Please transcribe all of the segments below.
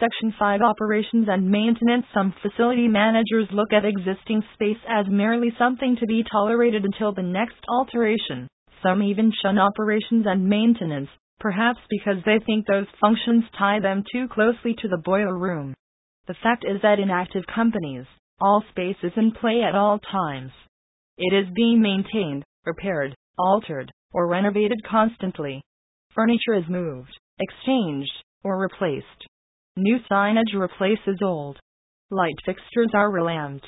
Section 5 Operations and Maintenance Some facility managers look at existing space as merely something to be tolerated until the next alteration. Some even shun operations and maintenance, perhaps because they think those functions tie them too closely to the boiler room. The fact is that in active companies, all space is in play at all times. It is being maintained, repaired, altered, or renovated constantly. Furniture is moved, exchanged, or replaced. New signage replaces old. Light fixtures are relamped.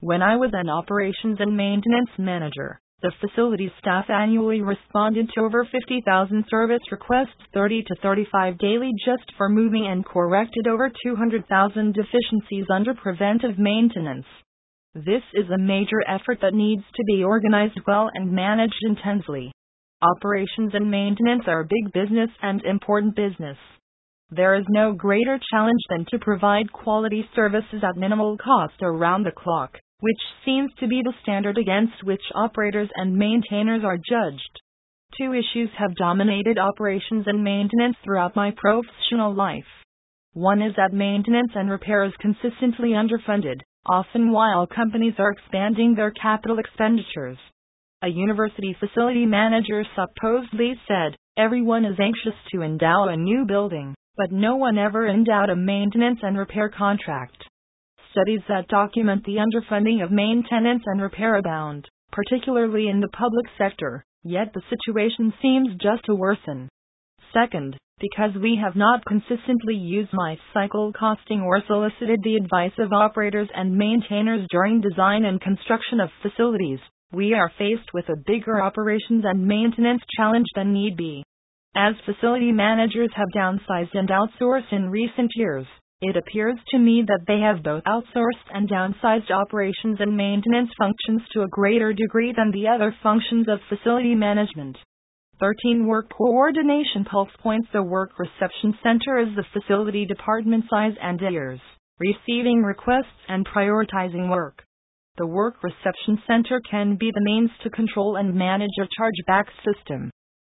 When I was an operations and maintenance manager, the facility staff annually responded to over 50,000 service requests 30 to 35 daily just for moving and corrected over 200,000 deficiencies under preventive maintenance. This is a major effort that needs to be organized well and managed intensely. Operations and maintenance are big business and important business. There is no greater challenge than to provide quality services at minimal cost around the clock which seems to be the standard against which operators and maintainers are judged. Two issues have dominated operations and maintenance throughout my professional life. One is that maintenance and repair is consistently underfunded, often while companies are expanding their capital expenditures. A university facility manager supposedly said, Everyone is anxious to endow a new building, but no one ever endowed a maintenance and repair contract studies that document the underfunding of maintenance and repair abound, particularly in the public sector, yet the situation seems just to worsen. Second, because we have not consistently used life cycle costing or solicited the advice of operators and maintainers during design and construction of facilities, we are faced with a bigger operations and maintenance challenge than need be. As facility managers have downsized and outsourced in recent years, it appears to me that they have both outsourced and downsized operations and maintenance functions to a greater degree than the other functions of facility management. 13 Work Coordination Pulse Points The Work Reception Center is the facility department size and years, receiving requests and prioritizing work. The Work Reception Center can be the means to control and manage a chargeback system.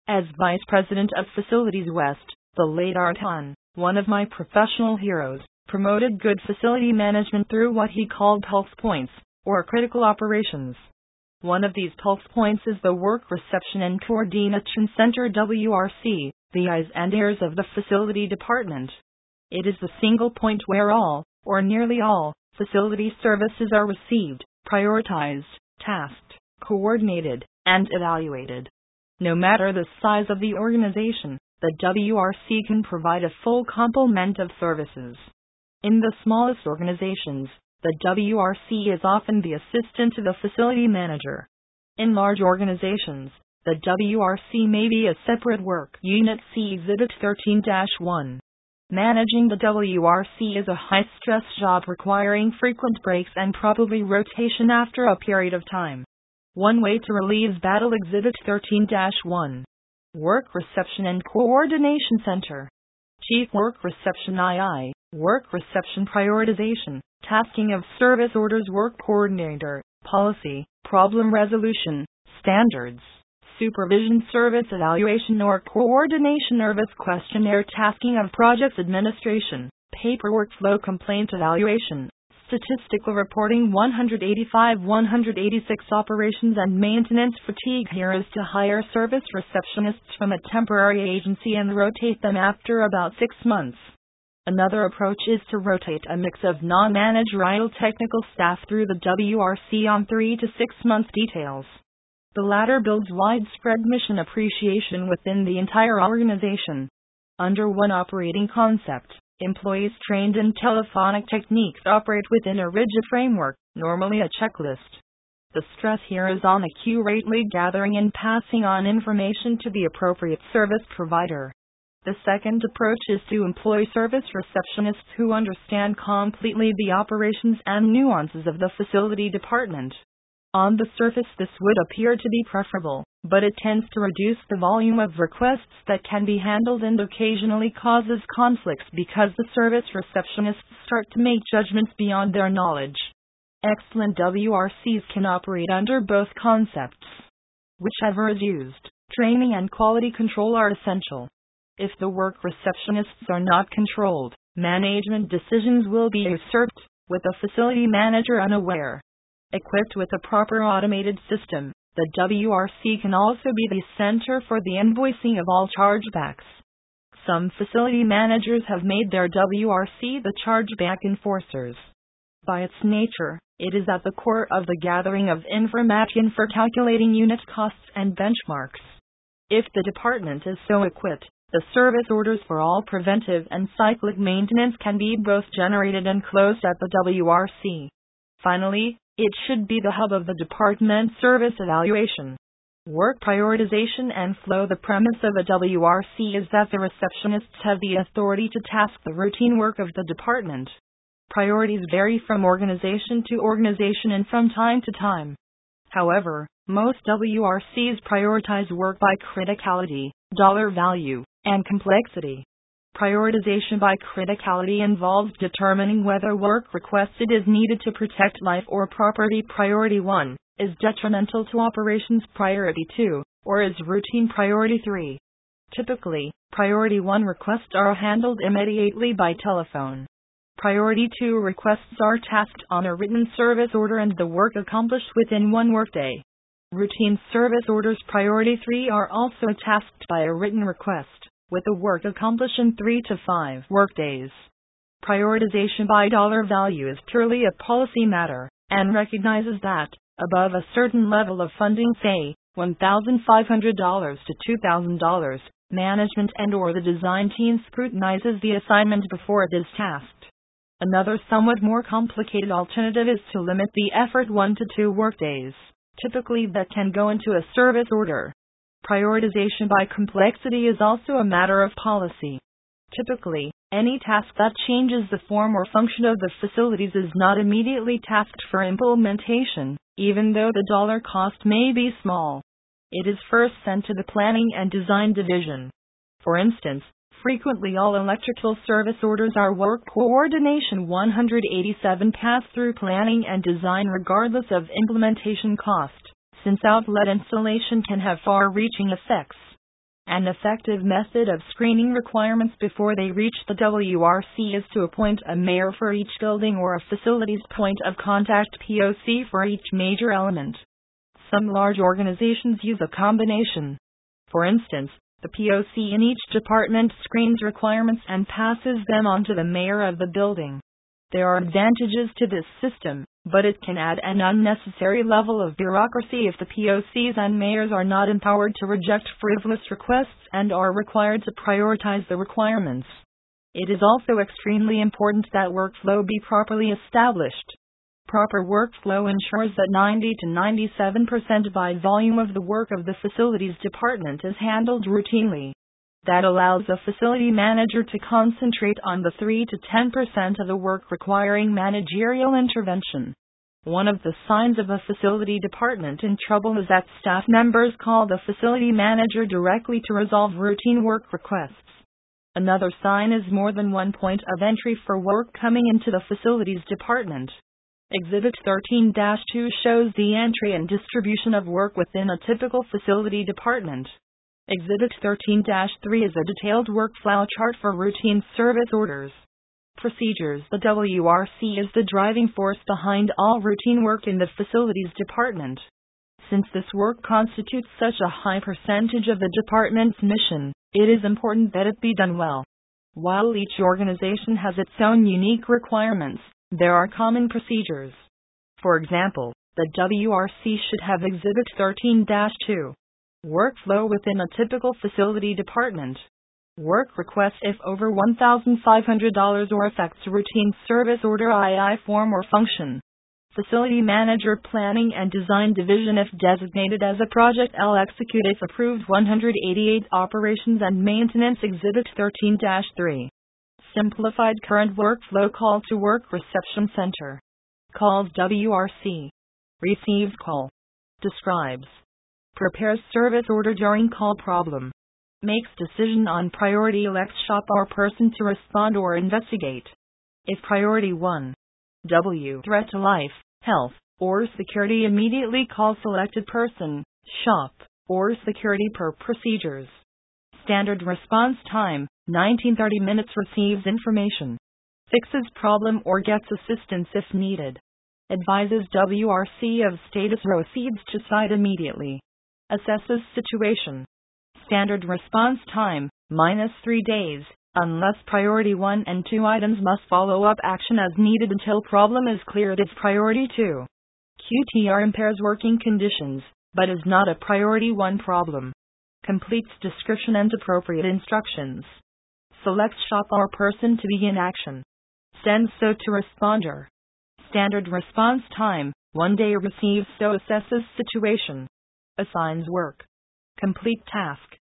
As Vice President of Facilities West, the late Art Hahn, one of my professional heroes, promoted good facility management through what he called pulse points, or critical operations. One of these pulse points is the Work Reception and Coordination Center WRC, the eyes and ears of the facility department. It is the single point where all, or nearly all, facility services are received, prioritized, tasked, coordinated, and evaluated. No matter the size of the organization, the WRC can provide a full complement of services. In the smallest organizations, the WRC is often the assistant to the facility manager. In large organizations, the WRC may be a separate work unit. See Exhibit 13 1. Managing the WRC is a high stress job requiring frequent breaks and probably rotation after a period of time. One way to relieve battle Exhibit 13 1. Work Reception and Coordination Center. Chief Work Reception II, Work Reception Prioritization, Tasking of Service Orders Work Coordinator, Policy, Problem Resolution, Standards, Supervision Service Evaluation or Coordination Service Questionnaire. Tasking of Projects Administration, Paperwork Flow Complaint Evaluation, statistical reporting 185 186 operations and maintenance fatigue here is to hire service receptionists from a temporary agency and rotate them after about 6 months. Another approach is to rotate a mix of non-managerial technical staff through the WRC on 3 to 6 month details. The latter builds widespread mission appreciation within the entire organization. Under one operating concept, Employees trained in telephonic techniques operate within a rigid framework, normally a checklist. The stress here is on accurately gathering and passing on information to the appropriate service provider. The second approach is to employ service receptionists who understand completely the operations and nuances of the facility department. On the surface, this would appear to be preferable, but it tends to reduce the volume of requests that can be handled and occasionally causes conflicts because the service receptionists start to make judgments beyond their knowledge. Excellent WRCs can operate under both concepts. Whichever is used, training and quality control are essential. If the work receptionists are not controlled, Management decisions will be usurped, with the facility manager unaware. Equipped with a proper automated system, the WRC can also be the center for the invoicing of all chargebacks. Some facility managers have made their WRC the chargeback enforcers. By its nature, it is at the core of the gathering of information for calculating unit costs and benchmarks. If the department is so equipped, the service orders for all preventive and cyclic maintenance can be both generated and closed at the WRC. Finally, it should be the hub of the department service evaluation. Work prioritization and flow The premise of a WRC is that the receptionists have the authority to task the routine work of the department. Priorities vary from organization to organization and from time to time. However, most WRCs prioritize work by criticality, dollar value, and complexity. Prioritization by criticality involves determining whether work requested is needed to protect life or property. Priority 1 is detrimental to operations. Priority 2 or is routine. Priority 3. Typically, Priority 1 requests are handled immediately by telephone. Priority 2 requests are tasked on a written service order and the work accomplished within one workday. Routine service orders Priority 3 are also tasked by a written request with the work accomplished in three to five workdays. Prioritization by dollar value is purely a policy matter and recognizes that, above a certain level of funding, say $1,500 to $2,000, management and or the design team scrutinizes the assignment before it is tasked. Another somewhat more complicated alternative is to limit the effort 1 to 2 workdays, typically that can go into a service order. Prioritization by complexity is also a matter of policy. Typically, any task that changes the form or function of the facilities is not immediately tasked for implementation, even though the dollar cost may be small. It is first sent to the Planning and Design Division. For instance, frequently all electrical service orders are work coordination 187 pass through planning and design regardless of implementation cost since outlet installation can have far reaching effects. An effective method of screening requirements before they reach the WRC is to appoint a mayor for each building or a facility's point of contact POC for each major element. Some large organizations use a combination. For instance, the POC in each department screens requirements and passes them on to the mayor of the building. There are advantages to this system, but it can add an unnecessary level of bureaucracy if the POCs and mayors are not empowered to reject frivolous requests and are required to prioritize the requirements. It is also extremely important that workflow be properly established. Proper workflow ensures that 90 to 97% by volume of the work of the facilities department is handled routinely that allows a facility manager to concentrate on the 3 to 10% of the work requiring managerial intervention. One of the signs of a facility department in trouble is that staff members call the facility manager directly to resolve routine work requests. Another sign is more than one point of entry for work coming into the facilities department. Exhibit 13 2 shows the entry and distribution of work within a typical facility department. Exhibit 13 3 is a detailed workflow chart for routine service orders. Procedures The WRC is the driving force behind all routine work in the facilities department. Since this work constitutes such a high percentage of the department's mission, it is important that it be done well. While each organization has its own unique requirements, there are common procedures. For example, the WRC should have Exhibit 13 2 Workflow within a typical facility department. Work request if over $1,500 or affects routine service order II form or function. Facility Manager Planning and Design Division if designated as a project L execute if approved 188 Operations and Maintenance Exhibit 13 3. Simplified current workflow call to work reception center. Calls WRC. Receives call. Describes prepares service order during call problem, makes decision on priority elects shop or person to respond or investigate. If priority 1, W threat to life, health, or security immediately call selected person, shop, or security per procedures. Standard response time 1930 minutes receives information. fixes problem or gets assistance if needed. Advises WRC of status proceeds to site immediately. Assesses situation. Standard response time, minus 3 days, unless priority 1 and 2 items must follow up action as needed until problem is cleared if priority 2. QTR impairs working conditions, but is not a priority 1 problem. Completes description and appropriate instructions. Selects shop or person to begin action. Sends so to responder. Standard response time, 1 day receives so assesses situation. Assigns work. Complete task.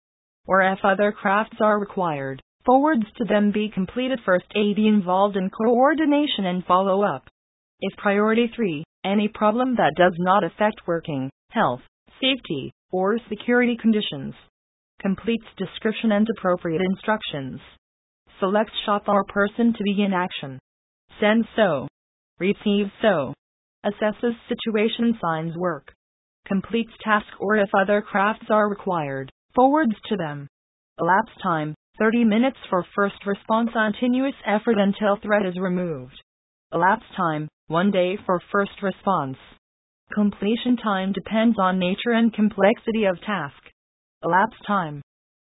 Or if other crafts are required, forwards to them be completed first AD involved in coordination and follow up. If priority 3, any problem that does not affect working, health, safety, or security conditions. Completes description and appropriate instructions. Selects shop or person to begin action. Sends so. Receives so. Assesses situation signs work. Completes task or if other crafts are required, forwards to them. Elapsed time 30 minutes for first response continuous effort until threat is removed. Elapsed time 1 day for first response. Completion time depends on nature and complexity of task. Elapsed time.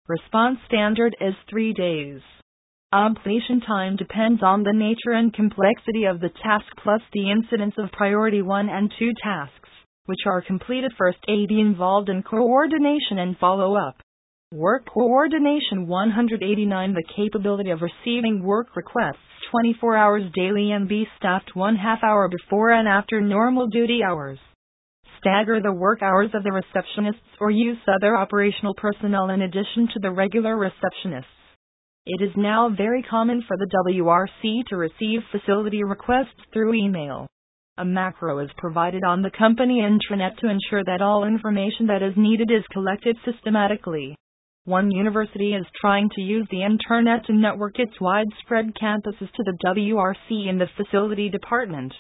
Response standard is 3 days. Completion time depends on the nature and complexity of the task plus the incidence of priority 1 and 2 tasks, which are completed first AD involved in coordination and follow up. Work coordination 189 The capability of receiving work requests 24 hours daily and be staffed one half hour before and after normal duty hours stagger the work hours of the receptionists or use other operational personnel in addition to the regular receptionists. It is now very common for the WRC to receive facility requests through email. A macro is provided on the company intranet to ensure that all information that is needed is collected systematically. One university is trying to use the internet to network its widespread campuses to the WRC in the facility department.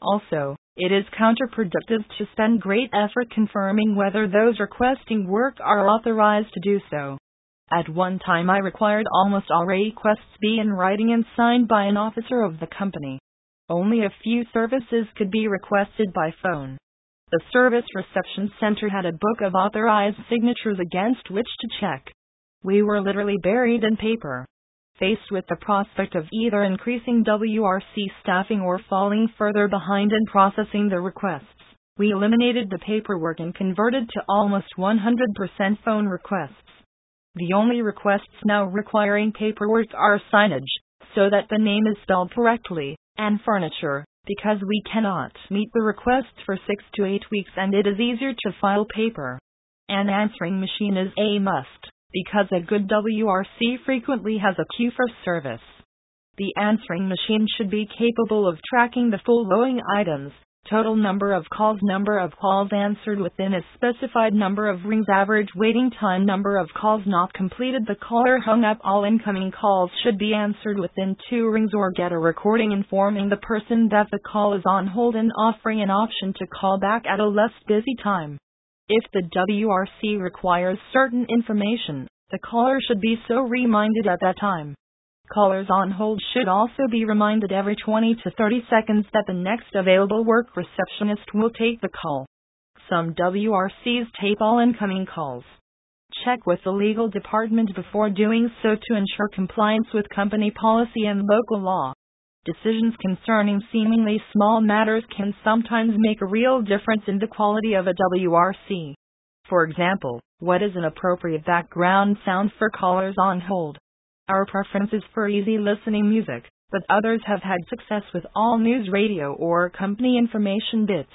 Also, it is counterproductive to spend great effort confirming whether those requesting work are authorized to do so. At one time, I required almost all requests be in writing and signed by an officer of the company. Only a few services could be requested by phone. The service reception center had a book of authorized signatures against which to check. We were literally buried in paper. Faced with the prospect of either increasing WRC staffing or falling further behind in processing the requests, we eliminated the paperwork and converted to almost 100% phone requests. The only requests now requiring paperwork are signage, so that the name is spelled correctly, and furniture, because we cannot meet the requests for six to eight weeks and it is easier to file paper. An answering machine is a must because a good WRC frequently has a queue for service. The answering machine should be capable of tracking the full following items total number of calls, number of calls answered within a specified number of rings, average waiting time, number of calls not completed. The caller hung up. All incoming calls should be answered within two rings or get a recording informing the person that the call is on hold and offering an option to call back at a less busy time. If the WRC requires certain information, the caller should be so reminded at that time. Callers on hold should also be reminded every 20 to 30 seconds that the next available work receptionist will take the call. Some WRCs tape all incoming calls. Check with the legal department before doing so to ensure compliance with company policy and local law. Decisions concerning seemingly small matters can sometimes make a real difference in the quality of a WRC. For example, what is an appropriate background sound for callers on hold? Our preference is for easy listening music, but others have had success with all news radio or company information bits.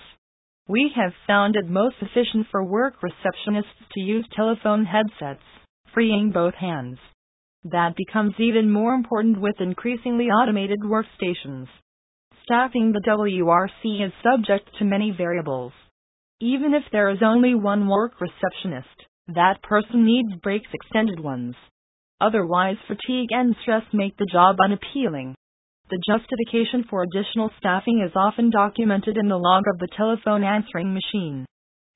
We have found it most efficient for work receptionists to use telephone headsets, freeing both hands. That becomes even more important with increasingly automated workstations. Staffing the WRC is subject to many variables. Even if there is only one work receptionist, that person needs breaks extended ones. Otherwise, fatigue and stress make the job unappealing. The justification for additional staffing is often documented in the log of the telephone answering machine.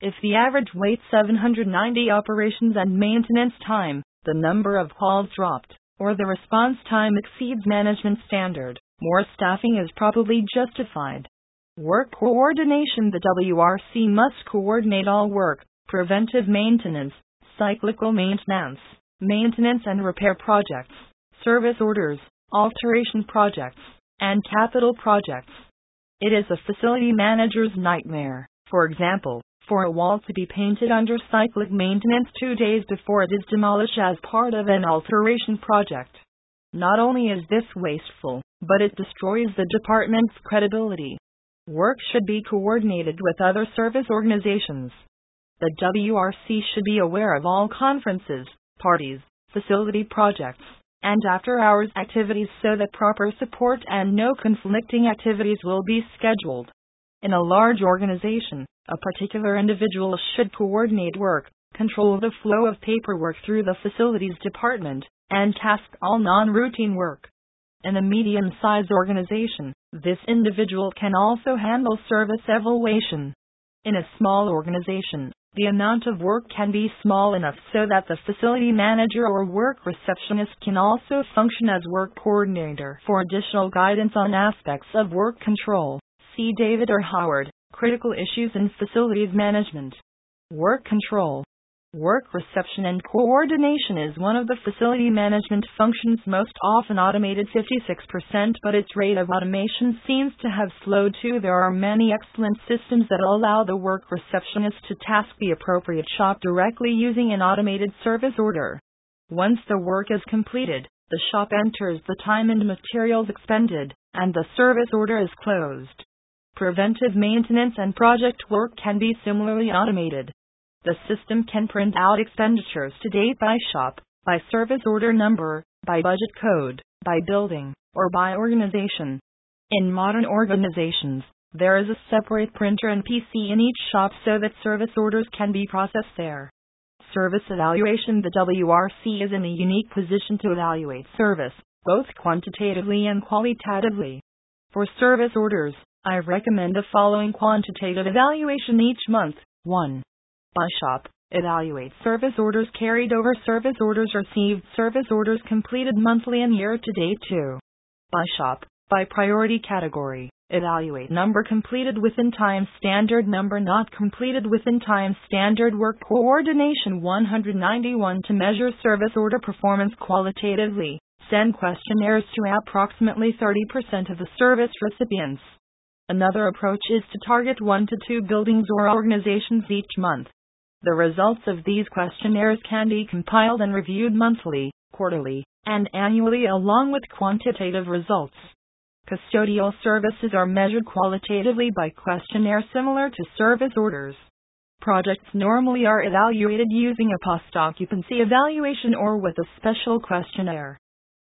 If the average wait 790 operations and maintenance time, the number of calls dropped, or the response time exceeds management standard, more staffing is probably justified. Work coordination The WRC must coordinate all work, preventive maintenance, cyclical maintenance, maintenance and repair projects, service orders, alteration projects, and capital projects. It is a facility manager's nightmare, for example, for a wall to be painted under cyclic maintenance two days before it is demolished as part of an alteration project. Not only is this wasteful, but it destroys the department's credibility. Work should be coordinated with other service organizations. The WRC should be aware of all conferences, parties, facility projects, and after hours activities so that proper support and no conflicting activities will be scheduled. In a large organization, a particular individual should coordinate work, control the flow of paperwork through the facilities department, and task all non routine work. In a medium sized organization, this individual can also handle service evaluation. In a small organization, the amount of work can be small enough so that the facility manager or work receptionist can also function as work coordinator for additional guidance on aspects of work control. See David R. Howard, Critical Issues in Facilities Management. Work control. Work reception and coordination is one of the facility management functions most often automated 56%, but its rate of automation seems to have slowed too. There are many excellent systems that allow the work receptionist to task the appropriate shop directly using an automated service order. Once the work is completed, the shop enters the time and materials expended, and the service order is closed. Preventive maintenance and project work can be similarly automated. The system can print out expenditures to date by shop, by service order number, by budget code, by building, or by organization. In modern organizations, there is a separate printer and PC in each shop so that service orders can be processed there. Service evaluation The WRC is in a unique position to evaluate service, both quantitatively and qualitatively. For service orders, I recommend the following quantitative evaluation each month 1. By shop, evaluate service orders carried over, service orders received, service orders completed monthly and year to date. too. By shop, by priority category, evaluate number completed within time, standard number not completed within time, standard work coordination 191 to measure service order performance qualitatively. Send questionnaires to approximately 30% of the service recipients. Another approach is to target one to two buildings or organizations each month. The results of these questionnaires can be compiled and reviewed monthly, quarterly, and annually along with quantitative results. Custodial services are measured qualitatively by questionnaire similar to service orders. Projects normally are evaluated using a post occupancy evaluation or with a special questionnaire.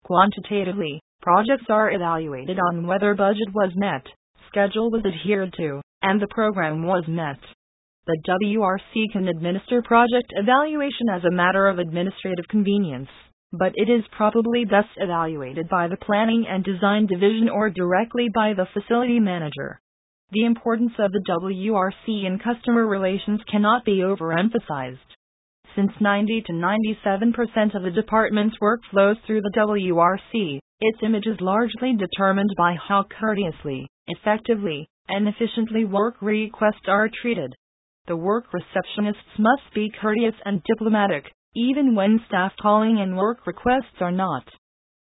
Quantitatively, projects are evaluated on whether budget was met, schedule was adhered to, and the program was met. The WRC can administer project evaluation as a matter of administrative convenience, but it is probably best evaluated by the Planning and Design Division or directly by the facility manager. The importance of the WRC in customer relations cannot be overemphasized. Since 90 to 97% of the department's work flows through the WRC, its image is largely determined by how courteously, effectively, and efficiently work requests are treated. The work receptionists must be courteous and diplomatic, even when staff calling and work requests are not.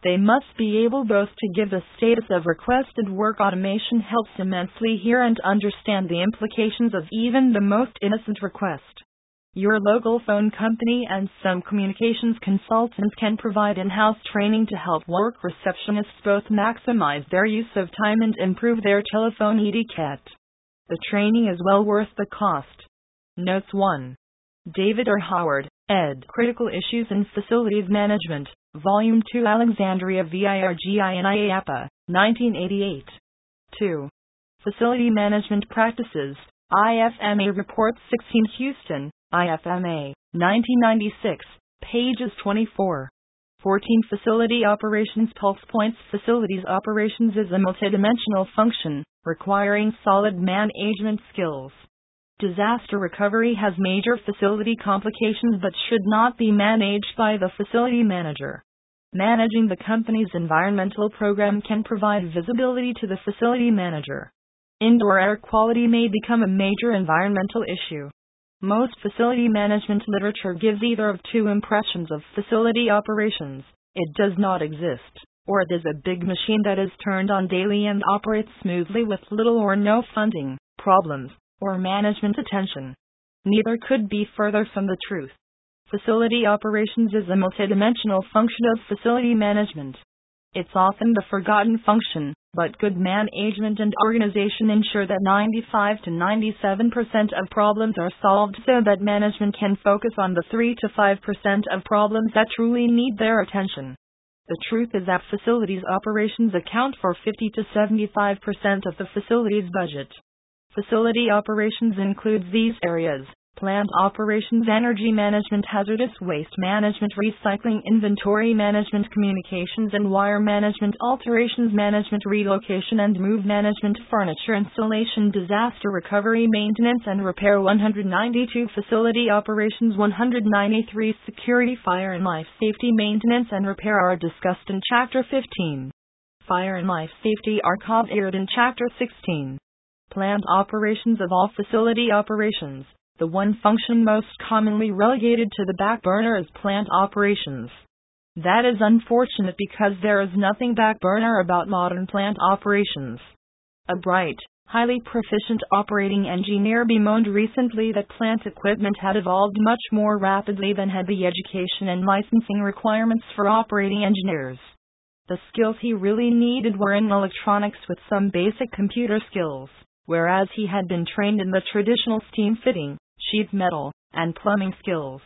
They must be able both to give the status of requested work automation helps immensely here and understand the implications of even the most innocent request. Your local phone company and some communications consultants can provide in house training to help work receptionists both maximize their use of time and improve their telephone etiquette. The training is well worth the cost. Notes 1. David R. Howard, ed. Critical Issues in Facilities Management, Volume 2 Alexandria Virginia APA, 1988. 2. Facility Management Practices, IFMA Report 16 Houston, IFMA, 1996, pages 24. 14 Facility Operations Pulse Points Facilities Operations is a multidimensional function, requiring solid management skills. Disaster recovery has major facility complications but should not be managed by the facility manager. Managing the company's environmental program can provide visibility to the facility manager. Indoor air quality may become a major environmental issue. Most facility management literature gives either of two impressions of facility operations it does not exist, or it is a big machine that is turned on daily and operates smoothly with little or no funding, problems, or management attention. Neither could be further from the truth. Facility operations is a multidimensional function of facility management. It's often the forgotten function, but good management and organization ensure that 95 to 97% of problems are solved so that management can focus on the 3 to 5% of problems that truly need their attention. The truth is that facilities operations account for 50 to 75% of the facility's budget. Facility operations includes these areas plant operations, energy management, hazardous waste management, recycling, inventory management, communications and wire management, alterations management, relocation and move management, furniture installation, disaster recovery, maintenance and repair, 192 facility operations, 193 security, fire and life safety, maintenance and repair are discussed in Chapter 15. Fire and life safety are covered in Chapter 16. Plant operations of all facility operations. The one function most commonly relegated to the back burner is plant operations. That is unfortunate because there is nothing back burner about modern plant operations. A bright, highly proficient operating engineer bemoaned recently that plant equipment had evolved much more rapidly than had the education and licensing requirements for operating engineers. The skills he really needed were in electronics with some basic computer skills, whereas he had been trained in the traditional steam fitting, sheet metal, and plumbing skills.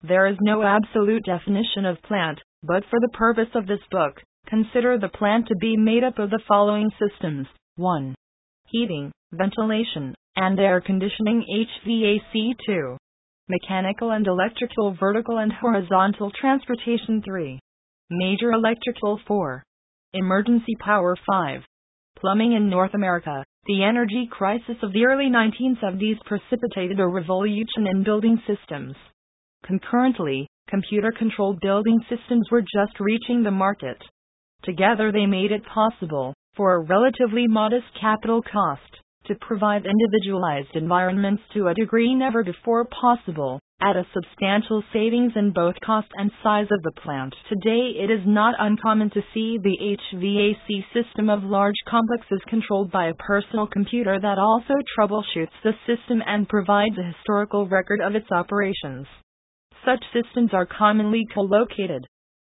There is no absolute definition of plant, but for the purpose of this book, consider the plant to be made up of the following systems 1. Heating, ventilation, and air conditioning HVAC 2. Mechanical and electrical vertical and horizontal transportation 3. Major electrical 4. Emergency power 5. Plumbing in North America the energy crisis of the early 1970s precipitated a revolution in building systems. Concurrently, computer controlled building systems were just reaching the market. Together, they made it possible, for a relatively modest capital cost, to provide individualized environments to a degree never before possible, at a substantial savings in both cost and size of the plant. Today, it is not uncommon to see the HVAC system of large complexes controlled by a personal computer that also troubleshoots the system and provides a historical record of its operations. Such systems are commonly co located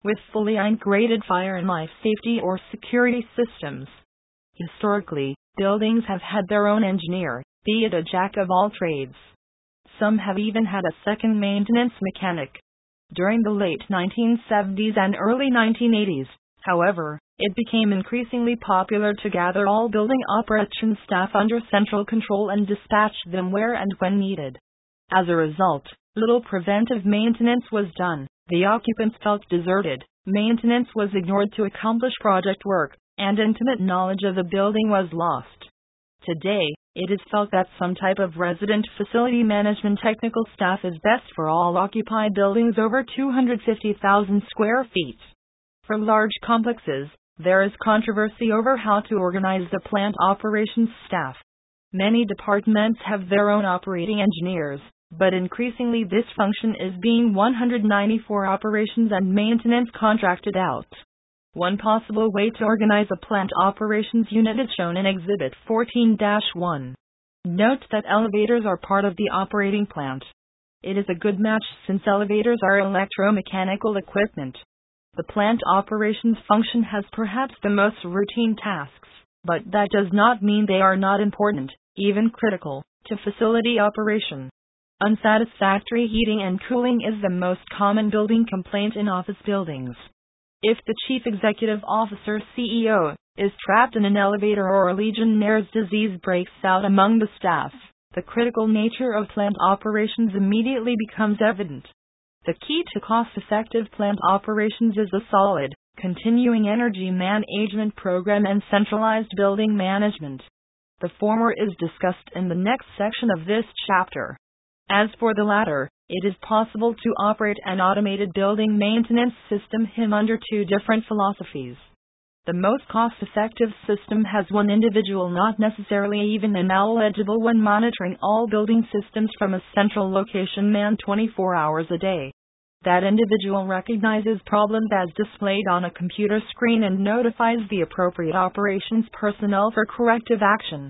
with fully integrated fire and life safety or security systems. Historically, buildings have had their own engineer, be it a jack of all trades. Some have even had a second maintenance mechanic. During the late 1970s and early 1980s, however, it became increasingly popular to gather all building operations staff under central control and dispatch them where and when needed. As a result, little preventive maintenance was done, the occupants felt deserted, maintenance was ignored to accomplish project work, and intimate knowledge of the building was lost. Today, it is felt that some type of resident facility management technical staff is best for all occupied buildings over 250,000 square feet. For large complexes, there is controversy over how to organize the plant operations staff. Many departments have their own operating engineers, but increasingly this function is being 194 operations and maintenance contracted out. One possible way to organize a plant operations unit is shown in Exhibit 14 1. Note that elevators are part of the operating plant. It is a good match since elevators are electromechanical equipment. The plant operations function has perhaps the most routine tasks, but that does not mean they are not important, even critical, to facility operation. Unsatisfactory heating and cooling is the most common building complaint in office buildings. If the chief executive officer CEO is trapped in an elevator or a Legionnaire's disease breaks out among the staff, the critical nature of plant operations immediately becomes evident. The key to cost effective plant operations is a solid, continuing energy management program and centralized building management. The former is discussed in the next section of this chapter. As for the latter, It is possible to operate an automated building maintenance system HIM under two different philosophies. The most cost effective system has one individual, not necessarily even an eligible one, monitoring all building systems from a central location manned 24 hours a day. That individual recognizes problems as displayed on a computer screen and notifies the appropriate operations personnel for corrective action.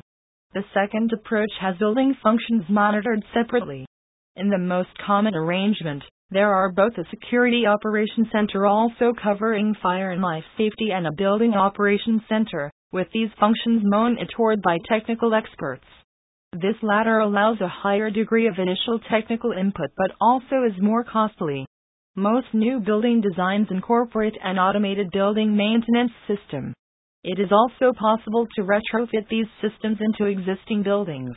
The second approach has building functions monitored separately. In the most common arrangement, there are both a security operations center also covering fire and life safety and a building operations center, with these functions monitored by technical experts. This latter allows a higher degree of initial technical input but also is more costly. Most new building designs incorporate an automated building maintenance system. It is also possible to retrofit these systems into existing buildings.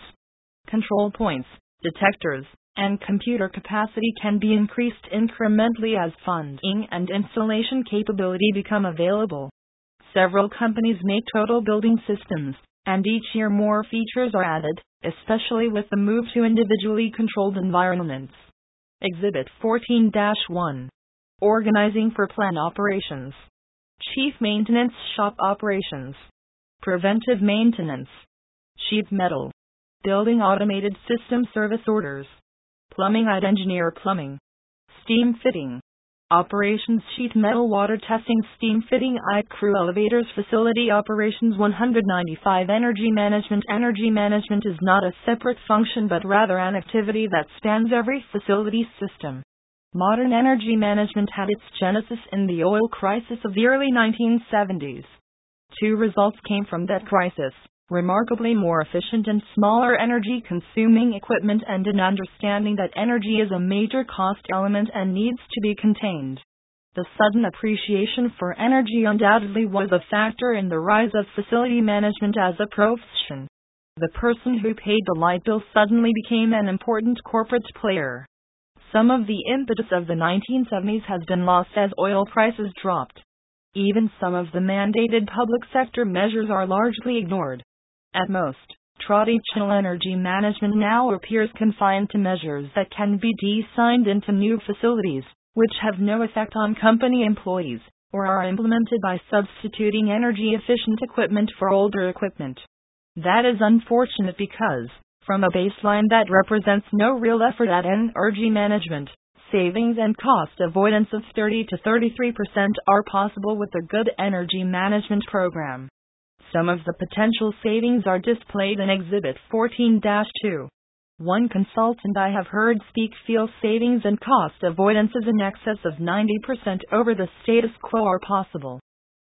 Control points, detectors, and computer capacity can be increased incrementally as funding and installation capability become available. Several companies make total building systems, and each year more features are added, especially with the move to individually controlled environments. Exhibit 14 1 Organizing for Plant Operations, Chief Maintenance Shop Operations, Preventive Maintenance, Sheet Metal, Building Automated System Service Orders. Plumbing I'd engineer plumbing. Steam fitting. Operations sheet metal water testing steam fitting I crew elevators facility operations 195 energy management energy management is not a separate function but rather an activity that spans every facility system. Modern energy management had its genesis in the oil crisis of the early 1970s. Two results came from that crisis remarkably more efficient and smaller energy consuming equipment, and an understanding that energy is a major cost element and needs to be contained. The sudden appreciation for energy undoubtedly was a factor in the rise of facility management as a profession. The person who paid the light bill suddenly became an important corporate player. Some of the impetus of the 1970s has been lost as oil prices dropped. Even some of the mandated public sector measures are largely ignored. At most, traditional energy management now appears confined to measures that can be designed into new facilities, which have no effect on company employees, or are implemented by substituting energy efficient equipment for older equipment. That is unfortunate because, from a baseline that represents no real effort at energy management, savings and cost avoidance of 30 to 33% are possible with a good energy management program. Some of the potential savings are displayed in Exhibit 14 2. One consultant I have heard speak feels savings and cost avoidances in excess of 90% over the status quo are possible.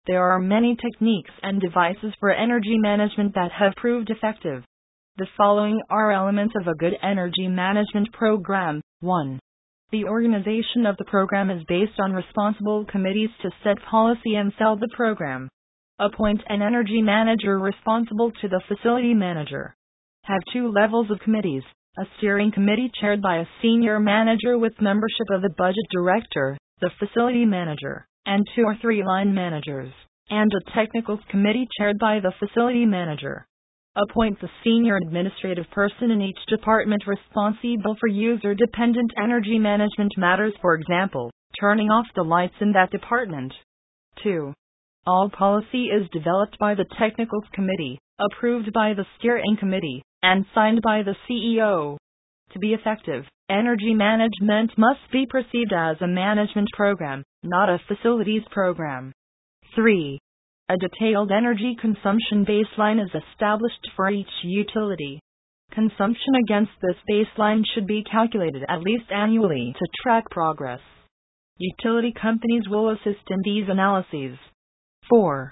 There are many techniques and devices for energy management that have proved effective. The following are elements of a good energy management program. 1. The organization of the program is based on responsible committees to set policy and sell the program. Appoint an energy manager responsible to the facility manager. Have two levels of committees a steering committee chaired by a senior manager with membership of the budget director, the facility manager, and two or three line managers, and a technical committee chaired by the facility manager. Appoint the senior administrative person in each department responsible for user dependent energy management matters, for example, turning off the lights in that department. 2. All policy is developed by the Technicals Committee, approved by the Steering Committee, and signed by the CEO. To be effective, energy management must be perceived as a management program, not a facilities program. 3. A detailed energy consumption baseline is established for each utility. Consumption against this baseline should be calculated at least annually to track progress. Utility companies will assist in these analyses. 4.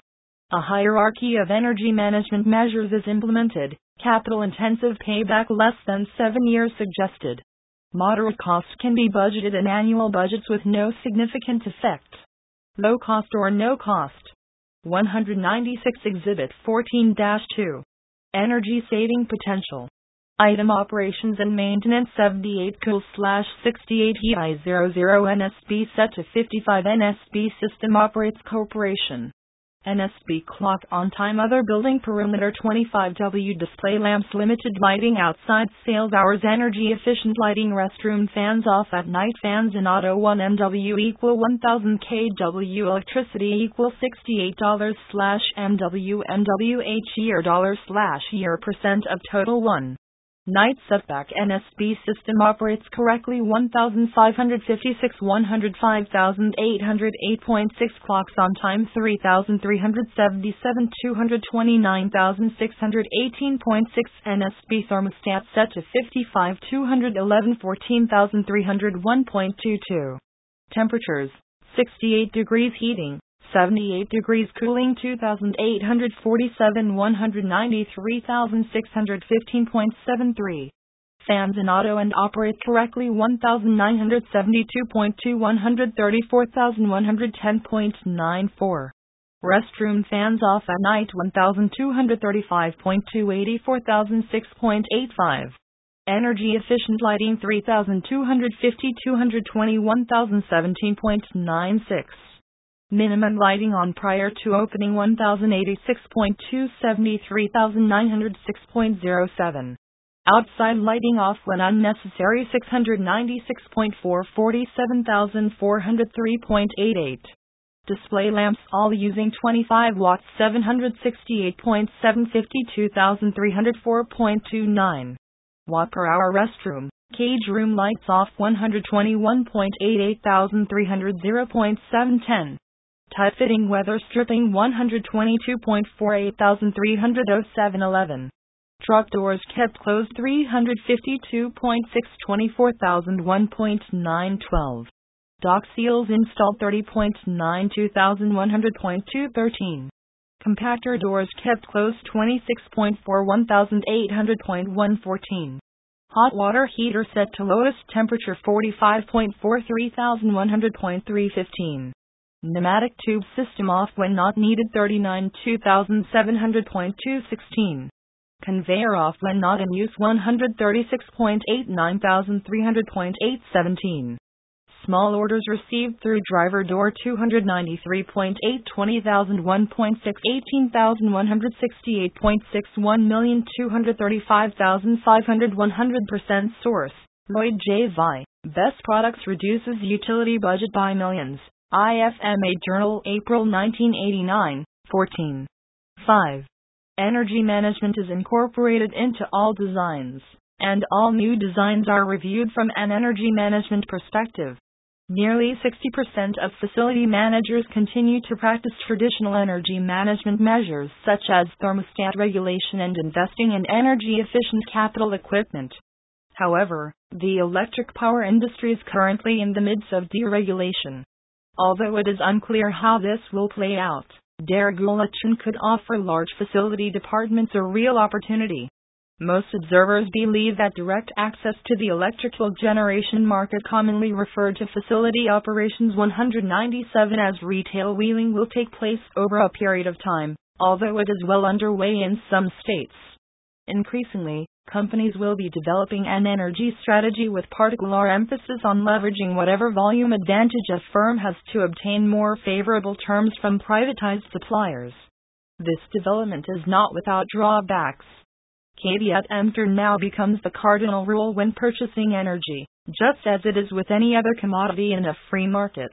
A hierarchy of energy management measures is implemented, capital intensive payback less than 7 years suggested. Moderate costs can be budgeted in annual budgets with no significant effect. Low cost or no cost. 196 Exhibit 14 2. Energy saving potential. Item operations and maintenance 78 cool slash 68 EI 00 NSB set to 55 NSB system operates corporation. NSB clock on time. Other building perimeter 25W display lamps limited lighting outside sales hours energy efficient lighting restroom fans off at night fans in auto 1 MW equal 1000 kW electricity equal $68 slash MW MWH year dollar slash year percent of total 1 Night setback NSB system operates correctly 1556 105808.6 clocks on time 3377 229618.6 NSB thermostat set to 55 211 14301.22 Temperatures 68 degrees heating 78 degrees cooling 2847 193,615.73. Fans in auto and operate correctly 1972.2 134,110.94. Restroom fans off at night 1235.2 84,006.85. Energy efficient lighting 3250 221,017.96. Minimum lighting on prior to opening 1086.2 73906.07. Outside lighting off when unnecessary 696.447403.88. Display lamps all using 25 watts 768.7 52304.29. Watt per hour restroom. Cage room lights off 121.88 0.710. Tight fitting weather stripping 122.48,300 Truck doors kept closed 352.624,001.912. Dock seals installed 30.92,100.213. Compactor doors kept closed 26.41,800.114. Hot water heater set to lowest temperature 45.43,100.315. Pneumatic tube system off when not needed 39 2700.216. Conveyor off when not in use 136.89,300.817. Small orders received through driver door 293.8 20,001.6 18,168.6 100% source. Lloyd J. Vi. Best Products reduces utility budget by millions. IFMA Journal, April 1989, 14. 5. Energy management is incorporated into all designs, and all new designs are reviewed from an energy management perspective. Nearly 60% of facility managers continue to practice traditional energy management measures such as thermostat regulation and investing in energy efficient capital equipment. However, the electric power industry is currently in the midst of deregulation. Although it is unclear how this will play out, deregulation could offer large facility departments a real opportunity. Most observers believe that direct access to the electrical generation market, commonly referred to facility operations 197 as retail wheeling, will take place over a period of time, although it is well underway in some states. Increasingly, companies will be developing an energy strategy with particular emphasis on leveraging whatever volume advantage a firm has to obtain more favorable terms from privatized suppliers. This development is not without drawbacks. Caveat emptor now becomes the cardinal rule when purchasing energy, just as it is with any other commodity in a free market.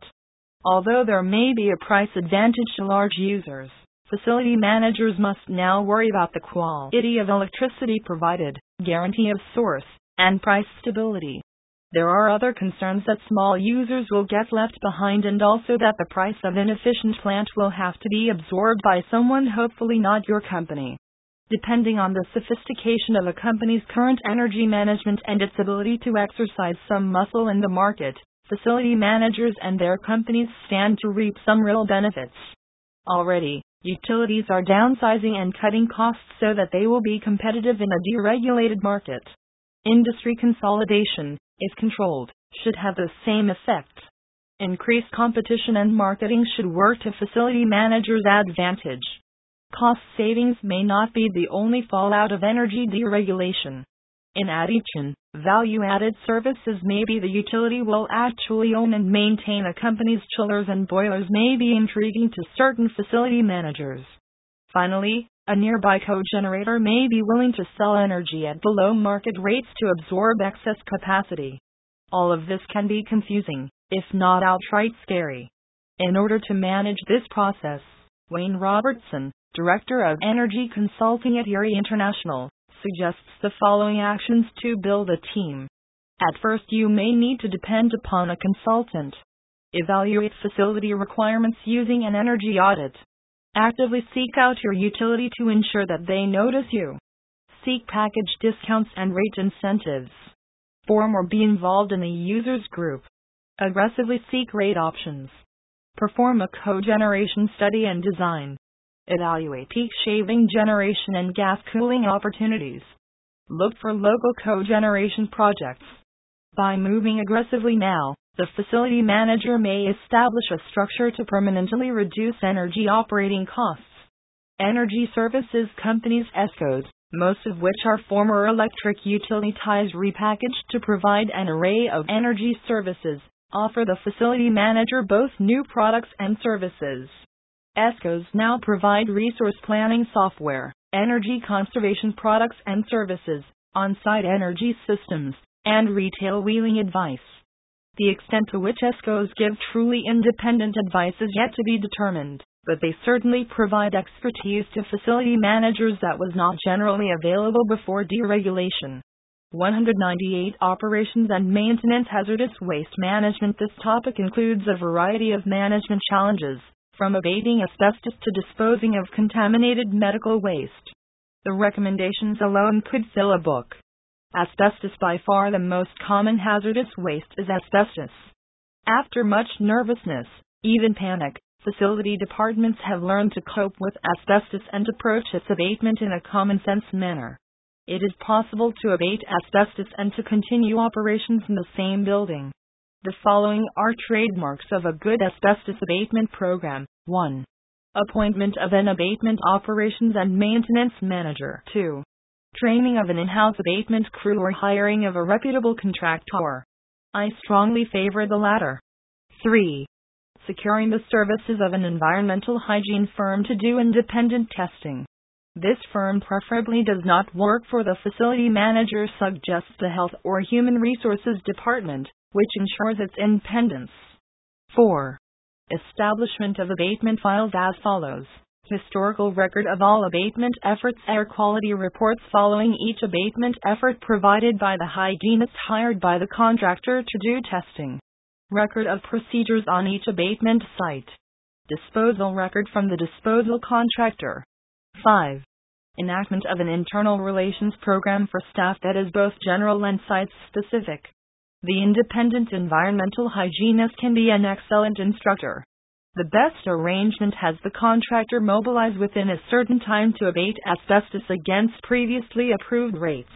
Although there may be a price advantage to large users, Facility managers must now worry about the quality of electricity provided, guarantee of source, and price stability. There are other concerns that small users will get left behind and also that the price of an efficient plant will have to be absorbed by someone, hopefully not your company. Depending on the sophistication of a company's current energy management and its ability to exercise some muscle in the market, facility managers and their companies stand to reap some real benefits. Already, Utilities are downsizing and cutting costs so that they will be competitive in a deregulated market. Industry consolidation, if controlled, should have the same effect. Increased competition and marketing should work to facility managers' advantage. Cost savings may not be the only fallout of energy deregulation. In addition, value added services maybe the utility will actually own and maintain a company's chillers and boilers may be intriguing to certain facility managers. Finally, a nearby cogenerator may be willing to sell energy at below market rates to absorb excess capacity. All of this can be confusing, if not outright scary. In order to manage this process, Wayne Robertson, Director of Energy Consulting at Erie International, suggests the following actions to build a team. At first, you may need to depend upon a consultant. Evaluate facility requirements using an energy audit. Actively seek out your utility to ensure that they notice you. Seek package discounts and rate incentives. Form or be involved in a users group. Aggressively seek rate options. Perform a cogeneration study and design. Evaluate peak shaving generation and gas cooling opportunities. Look for local cogeneration projects. By moving aggressively now, the facility manager may establish a structure to permanently reduce energy operating costs. Energy services companies ESCOs, most of which are former electric utility ties repackaged to provide an array of energy services, offer the facility manager both new products and services. ESCOs now provide resource planning software, energy conservation products and services, on site energy systems, and retail wheeling advice. The extent to which ESCOs give truly independent advice is yet to be determined, but they certainly provide expertise to facility managers that was not generally available before deregulation. 198 Operations and Maintenance Hazardous Waste Management This topic includes a variety of management challenges, from abating asbestos to disposing of contaminated medical waste. The recommendations alone could fill a book. Asbestos by far the most common hazardous waste is asbestos. After much nervousness, even panic, facility departments have learned to cope with asbestos and approach its abatement in a common sense manner. It is possible to abate asbestos and to continue operations in the same building. The following are trademarks of a good asbestos abatement program 1. Appointment of an abatement operations and maintenance manager. 2. Training of an in house abatement crew or hiring of a reputable contractor. I strongly favor the latter. 3. Securing the services of an environmental hygiene firm to do independent testing. This firm preferably does not work for the facility manager, suggests the Health or Human Resources Department, which ensures its independence. 4. Establishment of abatement files as follows. Historical record of all abatement efforts, air quality reports following each abatement effort provided by the hygienist hired by the contractor to do testing. Record of procedures on each abatement site. Disposal record from the disposal contractor. 5. Enactment of an internal relations program for staff that is both general and site specific. The independent environmental hygienist can be an excellent instructor. The best arrangement has the contractor mobilize within a certain time to abate asbestos against previously approved rates.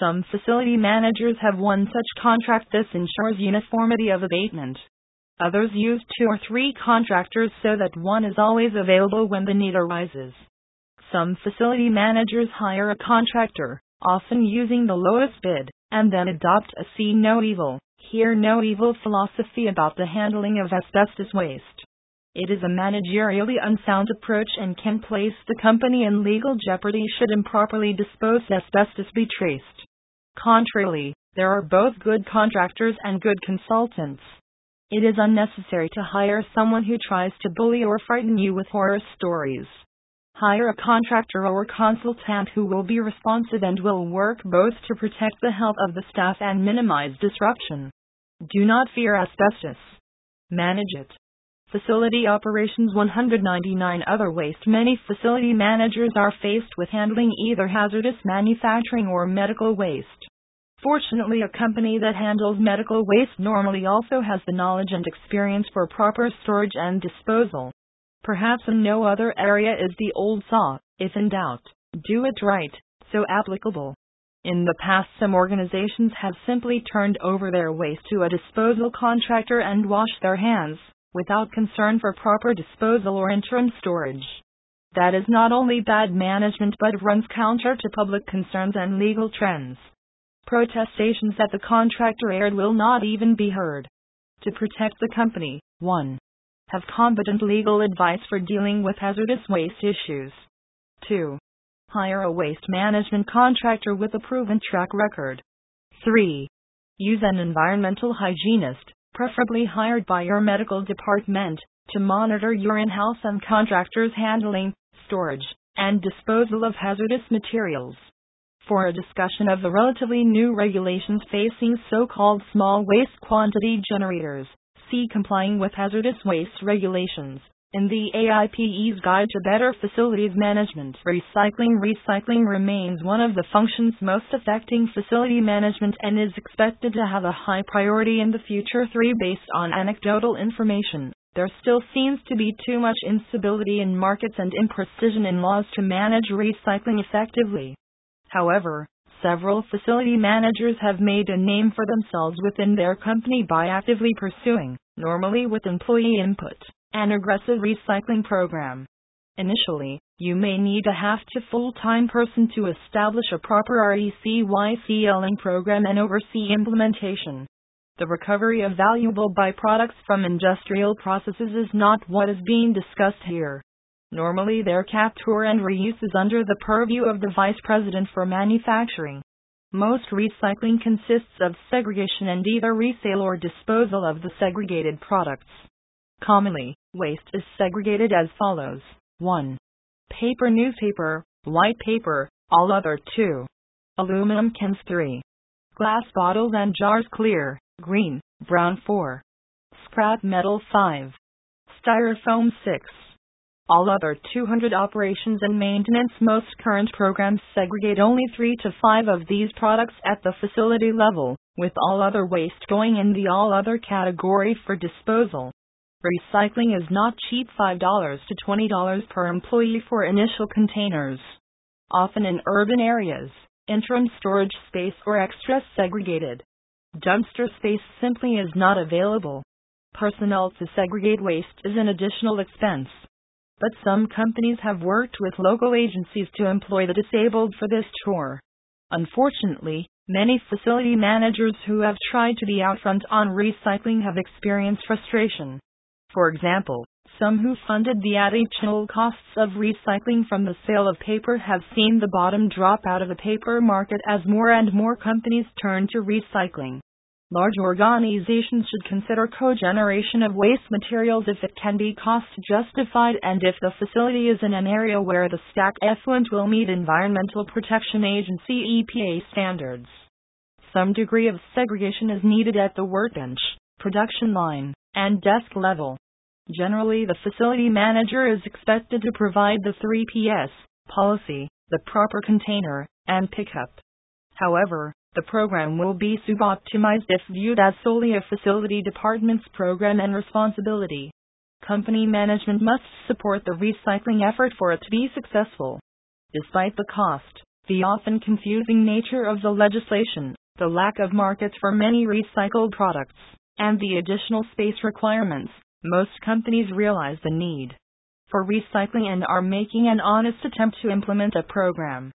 Some facility managers have one such contract. This ensures uniformity of abatement. Others use two or three contractors so that one is always available when the need arises. Some facility managers hire a contractor, often using the lowest bid and then adopt a see no evil, hear no evil philosophy about the handling of asbestos waste. It is a managerially unsound approach and can place the company in legal jeopardy should improperly disposed asbestos be traced. Contrarily, there are both good contractors and good consultants. It is unnecessary to hire someone who tries to bully or frighten you with horror stories. Hire a contractor or consultant who will be responsive and will work both to protect the health of the staff and minimize disruption. Do not fear asbestos. Manage it. Facility Operations 199 Other waste Many facility managers are faced with handling either hazardous manufacturing or medical waste. Fortunately, a company that handles medical waste normally also has the knowledge and experience for proper storage and disposal. Perhaps in no other area is the old saw, if in doubt, do it right, so applicable. In the past, some organizations have simply turned over their waste to a disposal contractor and washed their hands, without concern for proper disposal or interim storage. That is not only bad management but runs counter to public concerns and legal trends. Protestations that the contractor aired will not even be heard. To protect the company, 1. Have competent legal advice for dealing with hazardous waste issues. 2. Hire a waste management contractor with a proven track record. 3. Use an environmental hygienist, preferably hired by your medical department, to monitor your in house and contractors' handling, storage, and disposal of hazardous materials. For a discussion of the relatively new regulations facing so called small waste quantity generators, see Complying with Hazardous Waste Regulations. In the AIPE's Guide to Better Facilities Management, recycling recycling remains one of the functions most affecting facility management and is expected to have a high priority in the future. 3 Based on anecdotal information, there still seems to be too much instability in markets and imprecision in laws to manage recycling effectively. However, several facility managers have made a name for themselves within their company by actively pursuing, normally with employee input, an aggressive recycling program. Initially, you may need a half to full time person to establish a proper RECYCLing program and oversee implementation. The recovery of valuable byproducts from industrial processes is not what is being discussed here. Normally, their capture and reuse is under the purview of the Vice President for Manufacturing. Most recycling consists of segregation and either resale or disposal of the segregated products. Commonly, waste is segregated as follows 1. Paper newspaper, white paper, all other 2. Aluminum cans 3. Glass bottles and jars clear, green, brown 4. Scrap metal 5. Styrofoam 6. All other 200 operations and maintenance most current programs segregate only 3 to 5 of these products at the facility level, with all other waste going in the all other category for disposal. Recycling is not cheap $5 to $20 per employee for initial containers. Often in urban areas, interim storage space or extra segregated dumpster space simply is not available. Personnel to segregate waste is an additional expense. But some companies have worked with local agencies to employ the disabled for this chore. Unfortunately, many facility managers who have tried to be out front on recycling have experienced frustration. For example, some who funded the additional costs of recycling from the sale of paper have seen the bottom drop out of the paper market as more and more companies turn to recycling. Large organizations should consider cogeneration of waste materials if it can be cost justified and if the facility is in an area where the stack effluent will meet Environmental Protection Agency EPA standards. Some degree of segregation is needed at the workbench, production line, and desk level. Generally, the facility manager is expected to provide the 3PS policy, the proper container, and pickup. However, the program will be suboptimized if viewed as solely a facility department's program and responsibility. Company management must support the recycling effort for it to be successful. Despite the cost, the often confusing nature of the legislation, the lack of markets for many recycled products, and the additional space requirements, most companies realize the need for recycling and are making an honest attempt to implement a program.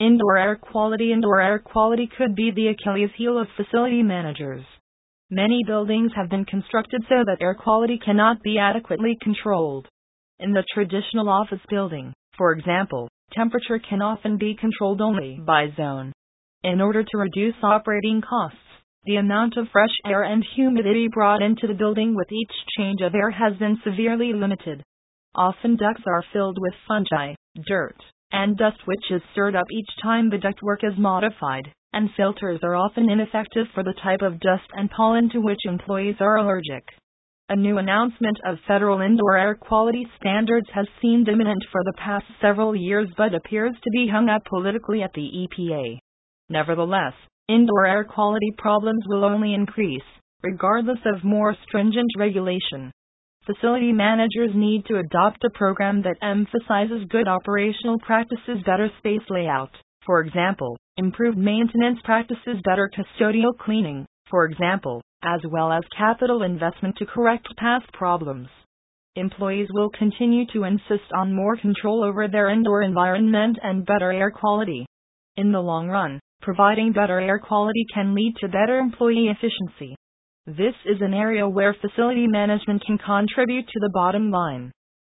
Indoor air quality Indoor air quality could be the Achilles heel of facility managers. Many buildings have been constructed so that air quality cannot be adequately controlled. In the traditional office building, for example, temperature can often be controlled only by zone. In order to reduce operating costs, the amount of fresh air and humidity brought into the building with each change of air has been severely limited. Often ducts are filled with fungi, dirt, and dust which is stirred up each time the ductwork is modified, and filters are often ineffective for the type of dust and pollen to which employees are allergic. A new announcement of federal indoor air quality standards has seemed imminent for the past several years but appears to be hung up politically at the EPA. Nevertheless, indoor air quality problems will only increase, regardless of more stringent regulation. Facility managers need to adopt a program that emphasizes good operational practices, better space layout, for example, improved maintenance practices, better custodial cleaning, for example, as well as capital investment to correct past problems. Employees will continue to insist on more control over their indoor environment and better air quality. In the long run, Providing better air quality can lead to better employee efficiency. This is an area where facility management can contribute to the bottom line.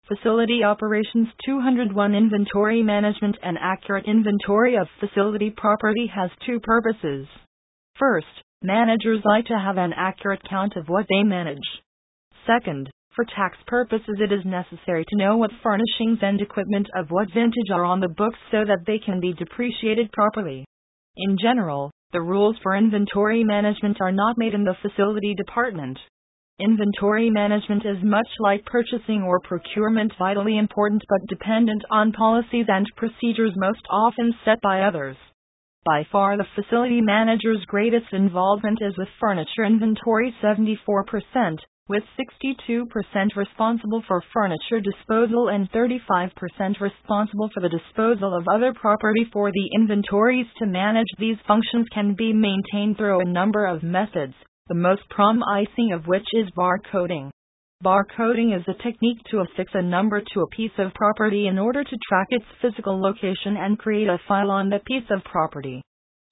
Facility Operations 201 Inventory Management and accurate inventory of facility property has two purposes. First, managers like to have an accurate count of what they manage. Second, for tax purposes, it is necessary to know what furnishings and equipment of what vintage are on the books so that they can be depreciated properly. In general, the rules for inventory management are not made in the facility department. Inventory management is much like purchasing or procurement, vitally important but dependent on policies and procedures most often set by others. By far, the facility manager's greatest involvement is with furniture inventory 74%, with 62% responsible for furniture disposal and 35% responsible for the disposal of other property for the inventories to manage these functions can be maintained through a number of methods, the most promising of which is barcoding. Barcoding is a technique to affix a number to a piece of property in order to track its physical location and create a file on that piece of property.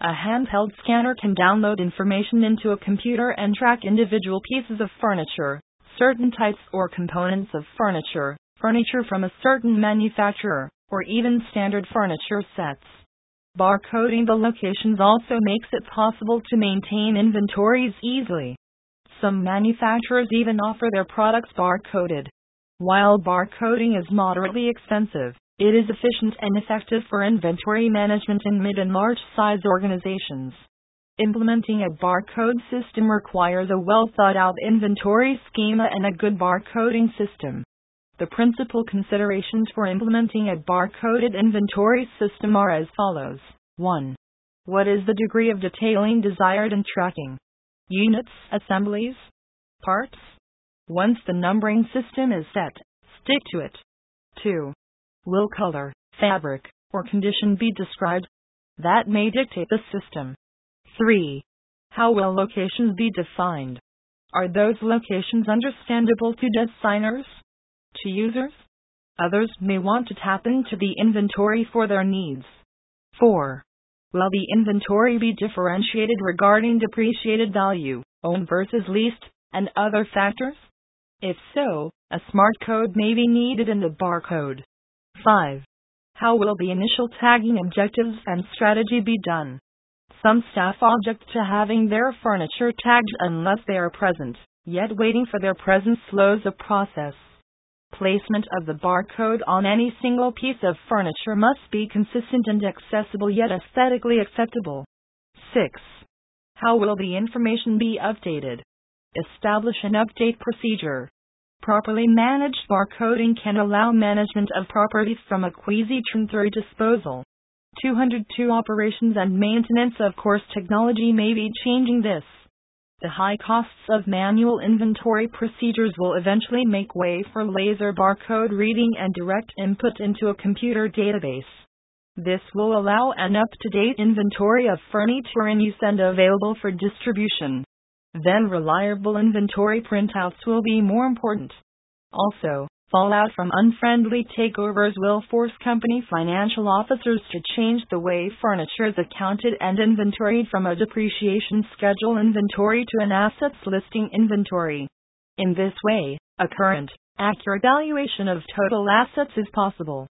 A handheld scanner can download information into a computer and track individual pieces of furniture, certain types or components of furniture, furniture from a certain manufacturer, or even standard furniture sets. Barcoding the locations also makes it possible to maintain inventories easily. Some manufacturers even offer their products barcoded. While barcoding is moderately expensive, it is efficient and effective for inventory management in mid and large size organizations. Implementing a barcode system requires a well thought out inventory schema and a good barcoding system. The principal considerations for implementing a barcoded inventory system are as follows 1. What is the degree of detailing desired in tracking? Units, assemblies, parts? Once the numbering system is set, stick to it. 2. Will color, fabric, or condition be described? That may dictate the system. 3. How will locations be defined? Are those locations understandable to designers? To users? Others may want to tap into the inventory for their needs. 4. Will the inventory be differentiated regarding depreciated value, owned versus leased, and other factors? If so, a smart code may be needed in the barcode. 5. How will the initial tagging objectives and strategy be done? Some staff object to having their furniture tagged unless they are present, yet waiting for their presence slows the process. Placement of the barcode on any single piece of furniture must be consistent and accessible yet aesthetically acceptable. 6. How will the information be updated? Establish an update procedure. Properly managed barcoding can allow management of properties from acquisition through disposal. 202 Operations and maintenance Of course, technology may be changing this. The high costs of manual inventory procedures will eventually make way for laser barcode reading and direct input into a computer database. This will allow an up to date inventory of furniture in use and available for distribution then reliable inventory printouts will be more important. Also, fallout from unfriendly takeovers will force company financial officers to change the way furniture is accounted and inventoried from a depreciation schedule inventory to an assets listing inventory. In this way, a current, accurate valuation of total assets is possible.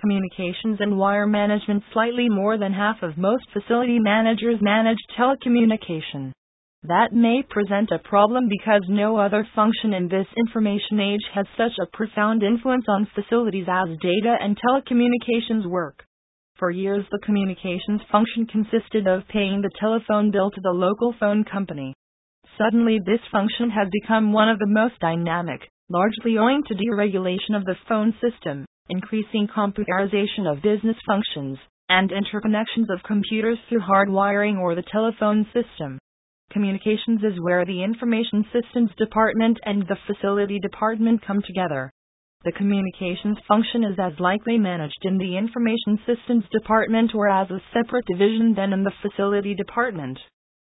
Communications and wire management Slightly more than half of most facility managers manage telecommunication. That may present a problem because no other function in this information age has such a profound influence on facilities as data and telecommunications work. For years, the communications function consisted of paying the telephone bill to the local phone company. Suddenly, this function has become one of the most dynamic, largely owing to deregulation of the phone system, increasing computerization of business functions, and interconnections of computers through hardwiring or the telephone system. Communications is where the Information Systems Department and the Facility Department come together. The communications function is as likely managed in the Information Systems Department or as a separate division than in the Facility Department.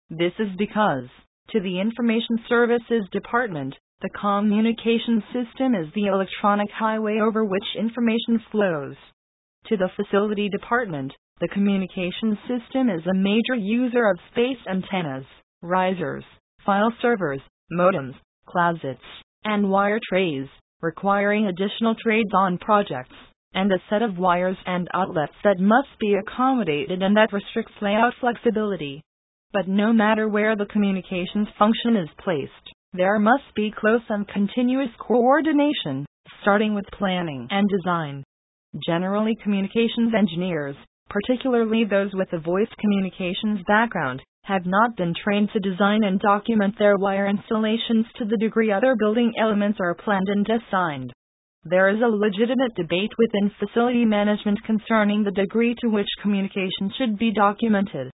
This is because, to the Information Services Department, the communication system is the electronic highway over which information flows. To the Facility Department, The communication system is a major user of space antennas, risers, file servers, modems, closets, and wire trays, requiring additional trades on projects, and a set of wires and outlets that must be accommodated and that restricts layout flexibility. But no matter where the communications function is placed, there must be close and continuous coordination, starting with planning and design. Generally, communications engineers, particularly those with a voice communications background, have not been trained to design and document their wire installations to the degree other building elements are planned and designed. There is a legitimate debate within facility management concerning the degree to which communication should be documented.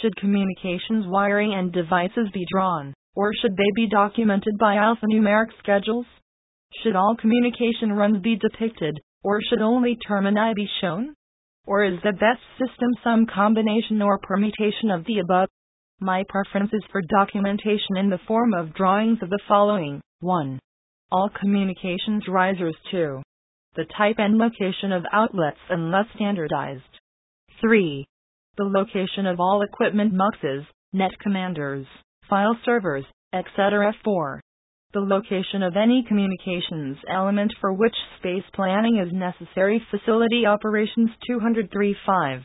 Should communications wiring and devices be drawn, or should they be documented by alphanumeric schedules? Should all communication runs be depicted, or should only termini be shown? Or is the best system some combination or permutation of the above? My preference is for documentation in the form of drawings of the following 1. All communications risers 2. The type and location of outlets unless standardized. 3. The location of all equipment muxes, net commanders, file servers, etc. 4. The location of any communications element for which space planning is necessary. Facility operations 203.5.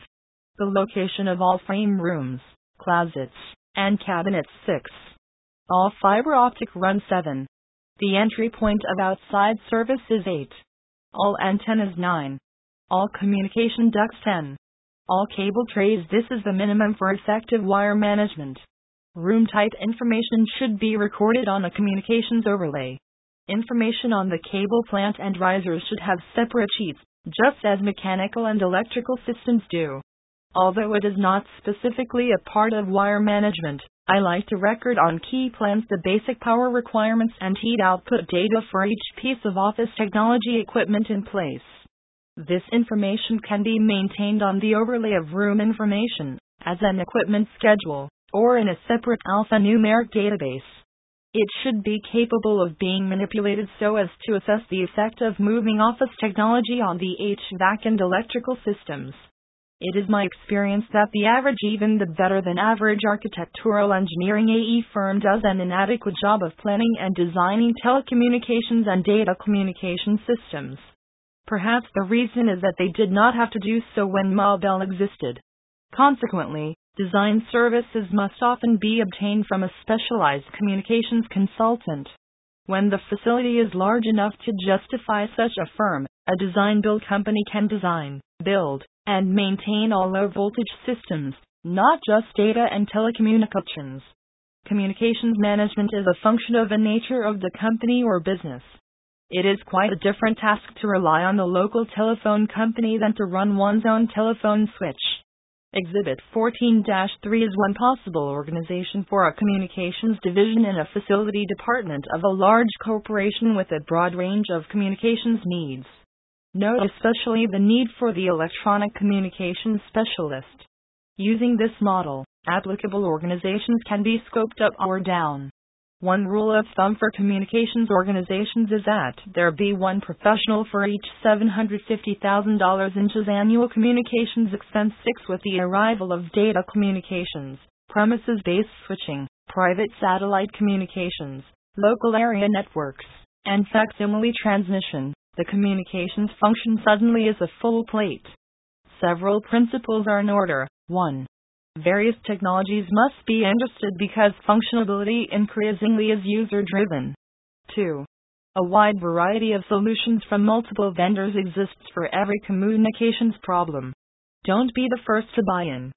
The location of all frame rooms, closets, and cabinets 6. All fiber optic run 7. The entry point of outside service is 8. All antennas 9. All communication ducts 10. All cable trays This is the minimum for effective wire management. Room type information should be recorded on a communications overlay. Information on the cable plant and risers should have separate sheets, just as mechanical and electrical systems do. Although it is not specifically a part of wire management, I like to record on key plans the basic power requirements and heat output data for each piece of office technology equipment in place. This information can be maintained on the overlay of room information, as an equipment schedule, or in a separate alphanumeric database. It should be capable of being manipulated so as to assess the effect of moving office technology on the HVAC and electrical systems. It is my experience that the average, even the better than average architectural engineering AE firm does an inadequate job of planning and designing telecommunications and data communication systems. Perhaps the reason is that they did not have to do so when Ma Bell existed. Consequently, design services must often be obtained from a specialized communications consultant. When the facility is large enough to justify such a firm, a design build company can design, build, and maintain all low voltage systems, not just data and telecommunications. Communications management is a function of the nature of the company or business. It is quite a different task to rely on the local telephone company than to run one's own telephone switch. Exhibit 14 3 is one possible organization for a communications division in a facility department of a large corporation with a broad range of communications needs. Note especially the need for the electronic communications specialist. Using this model, applicable organizations can be scoped up or down. One rule of thumb for communications organizations is that there be one professional for each $750,000 inches annual communications expense. 6 With the arrival of data communications, premises based switching, private satellite communications, local area networks, and facsimile transmission, the communications function suddenly is a full plate. Several principles are in order. 1. Various technologies must be understood because functionality increasingly is user driven. 2. A wide variety of solutions from multiple vendors exists for every communications problem. Don't be the first to buy in.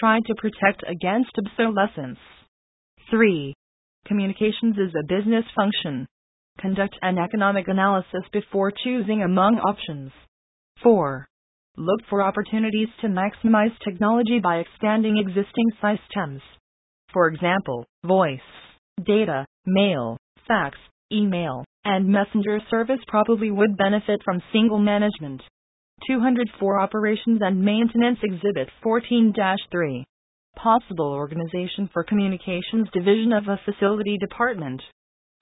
Try to protect against obsolescence. 3. Communications is a business function. Conduct an economic analysis before choosing among options. 4. Look for opportunities to maximize technology by expanding existing systems. For example, voice, data, mail, fax, email, and messenger service probably would benefit from single management. 204 Operations and Maintenance Exhibit 14 3. Possible organization for Communications Division of a Facility Department.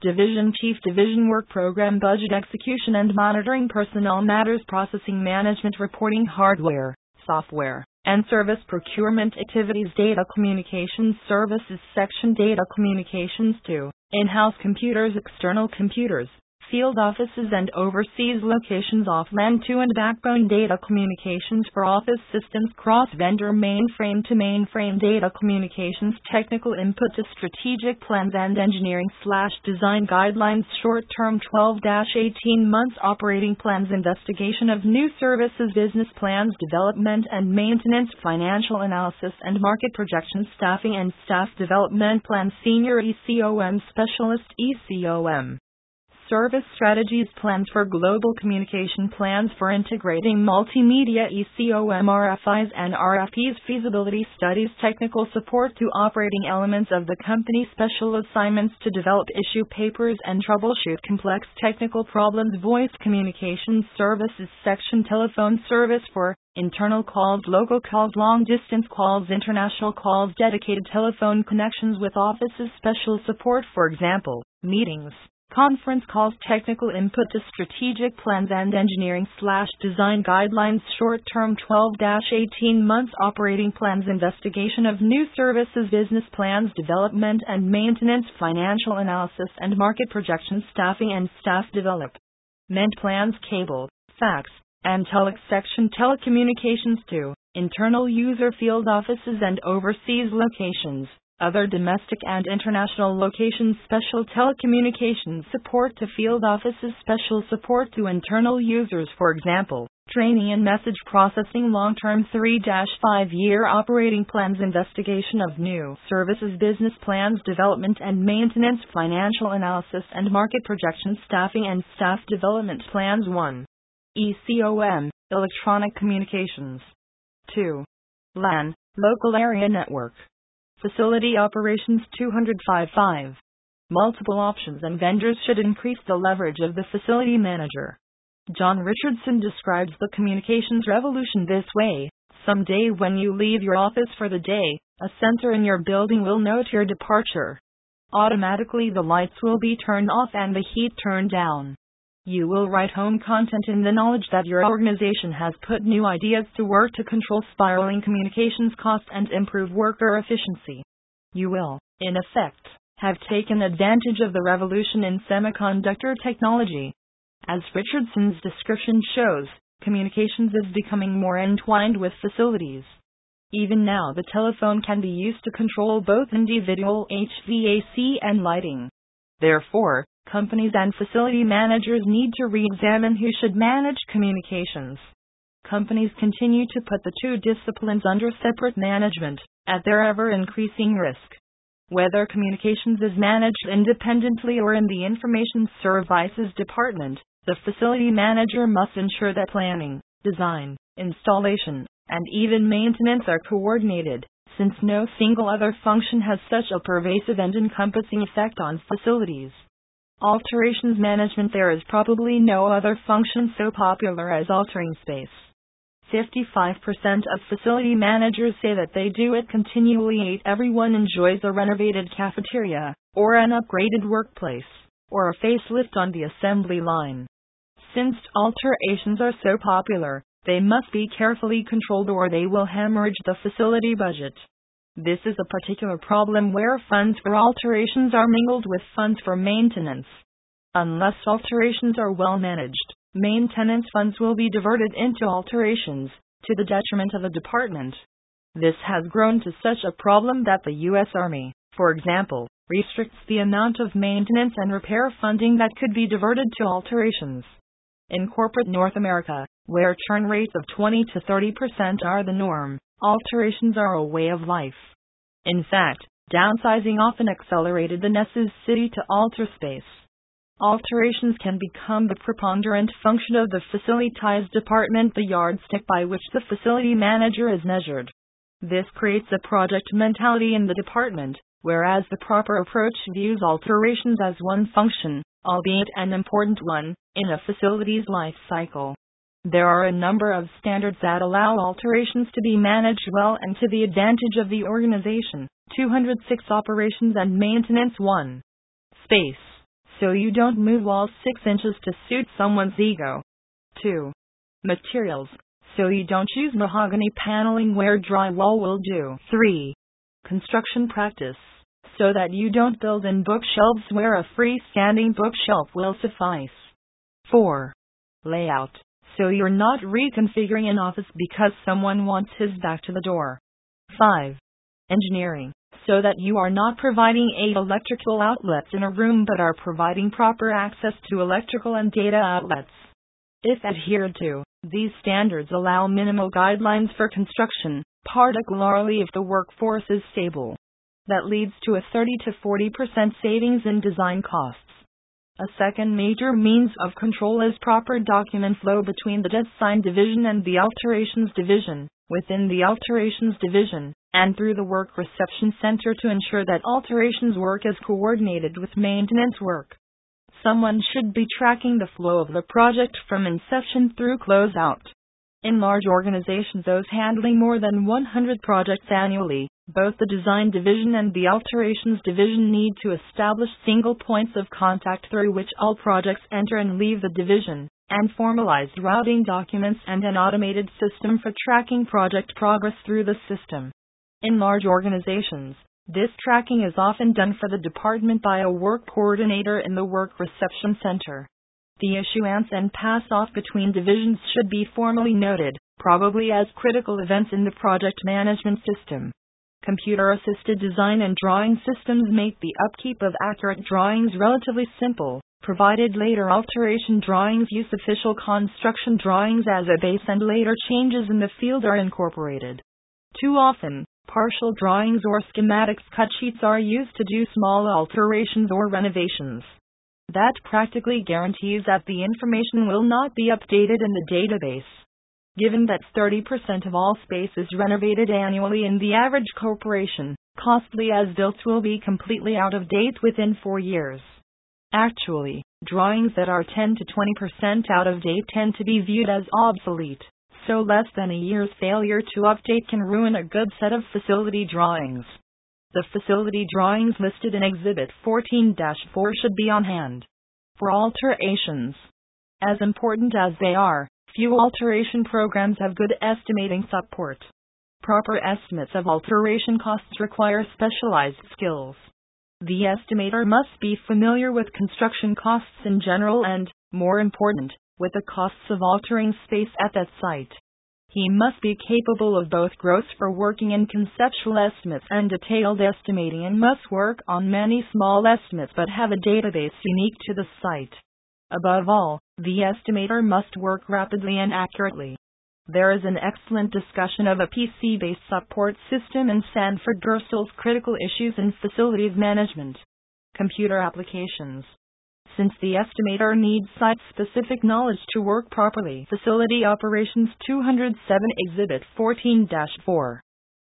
Division Chief Division Work Program Budget Execution and Monitoring Personnel Matters Processing Management Reporting Hardware, Software, and service procurement activities data communications services section data communications to in-house computers external computers field offices and overseas locations off LAN 2 and backbone data communications for office systems cross-vendor mainframe to mainframe data communications technical input to strategic plans and engineering slash design guidelines short-term 12-18 months operating plans investigation of new services business plans development and maintenance financial analysis and market projections staffing and staff development plan senior ECOM specialist ECOM service strategies plans for global communication plans for integrating multimedia ECOM RFIs and RFPs feasibility studies technical support to operating elements of the company special assignments to develop issue papers and troubleshoot complex technical problems voice communications services section telephone service for internal calls, local calls, long distance calls, international calls, dedicated telephone connections with offices, special support, for example, meetings, conference calls technical input to strategic plans and engineering slash design guidelines short term 12-18 months operating plans investigation of new services business plans development and maintenance financial analysis and market projections staffing and staff development plans cable fax and telex section telecommunications to internal user field offices and overseas locations other domestic and international locations special telecommunications support to field offices special support to internal users for example training and message processing long-term 3-5 year operating plans investigation of new services business plans development and maintenance financial analysis and market projections staffing and staff development plans. 1 ECOM electronic communications. 2 LAN local area network Facility Operations 205.5. Multiple options and vendors should increase the leverage of the facility manager. John Richardson describes the communications revolution this way Someday, when you leave your office for the day, a sensor in your building will note your departure. Automatically, the lights will be turned off and the heat turned down. You will write home content in the knowledge that your organization has put new ideas to work to control spiraling communications costs and improve worker efficiency. You will, in effect, have taken advantage of the revolution in semiconductor technology. As Richardson's description shows, communications is becoming more entwined with facilities. Even now, the telephone can be used to control both individual HVAC and lighting. Therefore, companies and facility managers need to re examine who should manage communications. Companies continue to put the two disciplines under separate management, at their ever increasing risk. Whether communications is managed independently or in the Information Services Department, the facility manager must ensure that planning, design, installation, and even maintenance are coordinated, since no single other function has such a pervasive and encompassing effect on facilities. Alterations management There is probably no other function so popular as altering space. 55% of facility managers say that they do it continually. 8 Everyone enjoys a renovated cafeteria, or an upgraded workplace, or a facelift on the assembly line. Since alterations are so popular, they must be carefully controlled or they will hemorrhage the facility budget. This is a particular problem where funds for alterations are mingled with funds for maintenance. Unless alterations are well managed, maintenance funds will be diverted into alterations, to the detriment of a department. This has grown to such a problem that the U.S. Army, for example, restricts the amount of maintenance and repair funding that could be diverted to alterations. In corporate North America, where churn rates of 20 to 30% are the norm, alterations are a way of life. In fact, downsizing often accelerated the necessity to alter space. Alterations can become the preponderant function of the facilities department, the yardstick by which the facility manager is measured. This creates a project mentality in the department, whereas the proper approach views alterations as one function, albeit an important one, in a facility's life cycle. There are a number of standards that allow alterations to be managed well and to the advantage of the organization. 206 Operations and Maintenance 1. Space. So you don't move walls 6 inches to suit someone's ego. 2. Materials. so you don't choose mahogany paneling where drywall will do. 3. Construction practice, so that you don't build in bookshelves where a freestanding bookshelf will suffice. 4. Layout, so you're not reconfiguring an office because someone wants his back to the door. 5. Engineering, so that you are not providing eight electrical outlets in a room but are providing proper access to electrical and data outlets. If adhered to, these standards allow minimal guidelines for construction, particularly if the workforce is stable. That leads to a 30 to 40% savings in design costs. A second major means of control is proper document flow between the design division and the alterations division, within the alterations division, and through the work reception center to ensure that alterations work is coordinated with maintenance work. Someone should be tracking the flow of the project from inception through closeout. In large organizations, those handling more than 100 projects annually, both the design division and the alterations division need to establish single points of contact through which all projects enter and leave the division, and formalized routing documents and an automated system for tracking project progress through the system. In large organizations, this tracking is often done for the department by a work coordinator in the work reception center. The issuance and pass off between divisions should be formally noted, probably as critical events in the project management system. Computer assisted design and drawing systems make the upkeep of accurate drawings relatively simple, provided later alteration drawings use official construction drawings as a base and later changes in the field are incorporated. Too often, partial drawings or schematics cut sheets are used to do small alterations or renovations. That practically guarantees that the information will not be updated in the database. Given that 30% of all space is renovated annually in the average corporation, costly as built will be completely out of date within four years. Actually, drawings that are 10 to 20% out of date tend to be viewed as obsolete, so less than a year's failure to update can ruin a good set of facility drawings. The facility drawings listed in Exhibit 14 4 should be on hand. For alterations, as important as they are, Few alteration programs have good estimating support. Proper estimates of alteration costs require specialized skills. The estimator must be familiar with construction costs in general and, more important, with the costs of altering space at that site. He must be capable of both gross for working and conceptual estimates and detailed estimating and must work on many small estimates but have a database unique to the site. Above all, the estimator must work rapidly and accurately. There is an excellent discussion of a PC based support system in Sanford Gerstel's Critical Issues in Facilities Management. Computer applications. Since the estimator needs site specific knowledge to work properly, Facility Operations 207 Exhibit 14 4.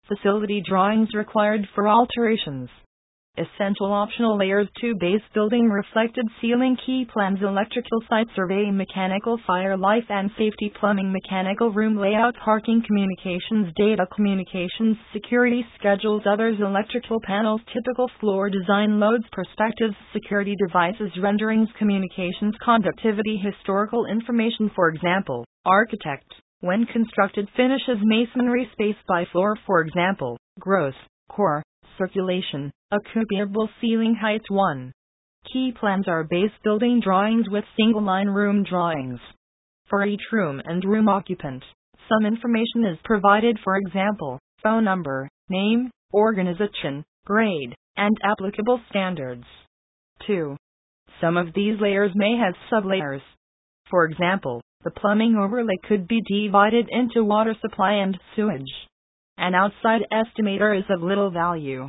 Facility drawings required for alterations. Essential optional layers 2 base building reflected ceiling key plans electrical site survey mechanical fire life and safety plumbing mechanical room layout parking communications data communications security schedules others electrical panels typical floor design loads perspectives security devices renderings communications conductivity historical information for example architect. When constructed finishes masonry space by floor for example gross core circulation, occupable ceiling heights 1. Key plans are base building drawings with single line room drawings. For each room and room occupant, some information is provided, for example, phone number, name, organization, grade, and applicable standards. 2. Some of these layers may have sublayers. For example, the plumbing overlay could be divided into water supply and sewage. An outside estimator is of little value.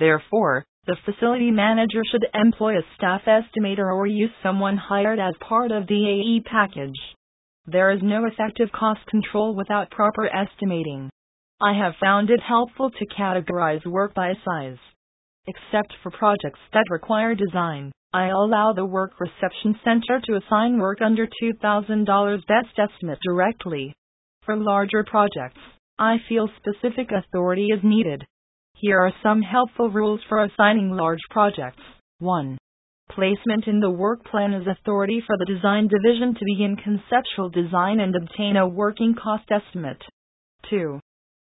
Therefore, the facility manager should employ a staff estimator or use someone hired as part of the AE package. There is no effective cost control without proper estimating. I have found it helpful to categorize work by size. Except for projects that require design, I allow the work reception center to assign work under $2,000 best estimate directly. For larger projects, I feel specific authority is needed. Here are some helpful rules for assigning large projects. 1. placement in the work plan is authority for the design division to begin conceptual design and obtain a working cost estimate. 2.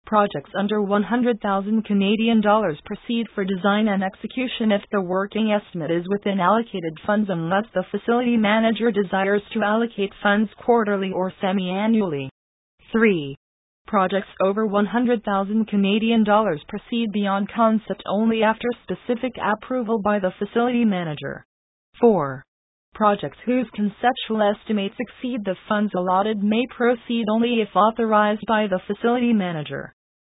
Projects under 100,000 Canadian dollars proceed for design and execution if the working estimate is within allocated funds unless the facility manager desires to allocate funds quarterly or semi-annually. 3. Projects over 100,000 Canadian dollars proceed beyond concept only after specific approval by the facility manager. 4. Projects whose conceptual estimates exceed the funds allotted may proceed only if authorized by the facility manager.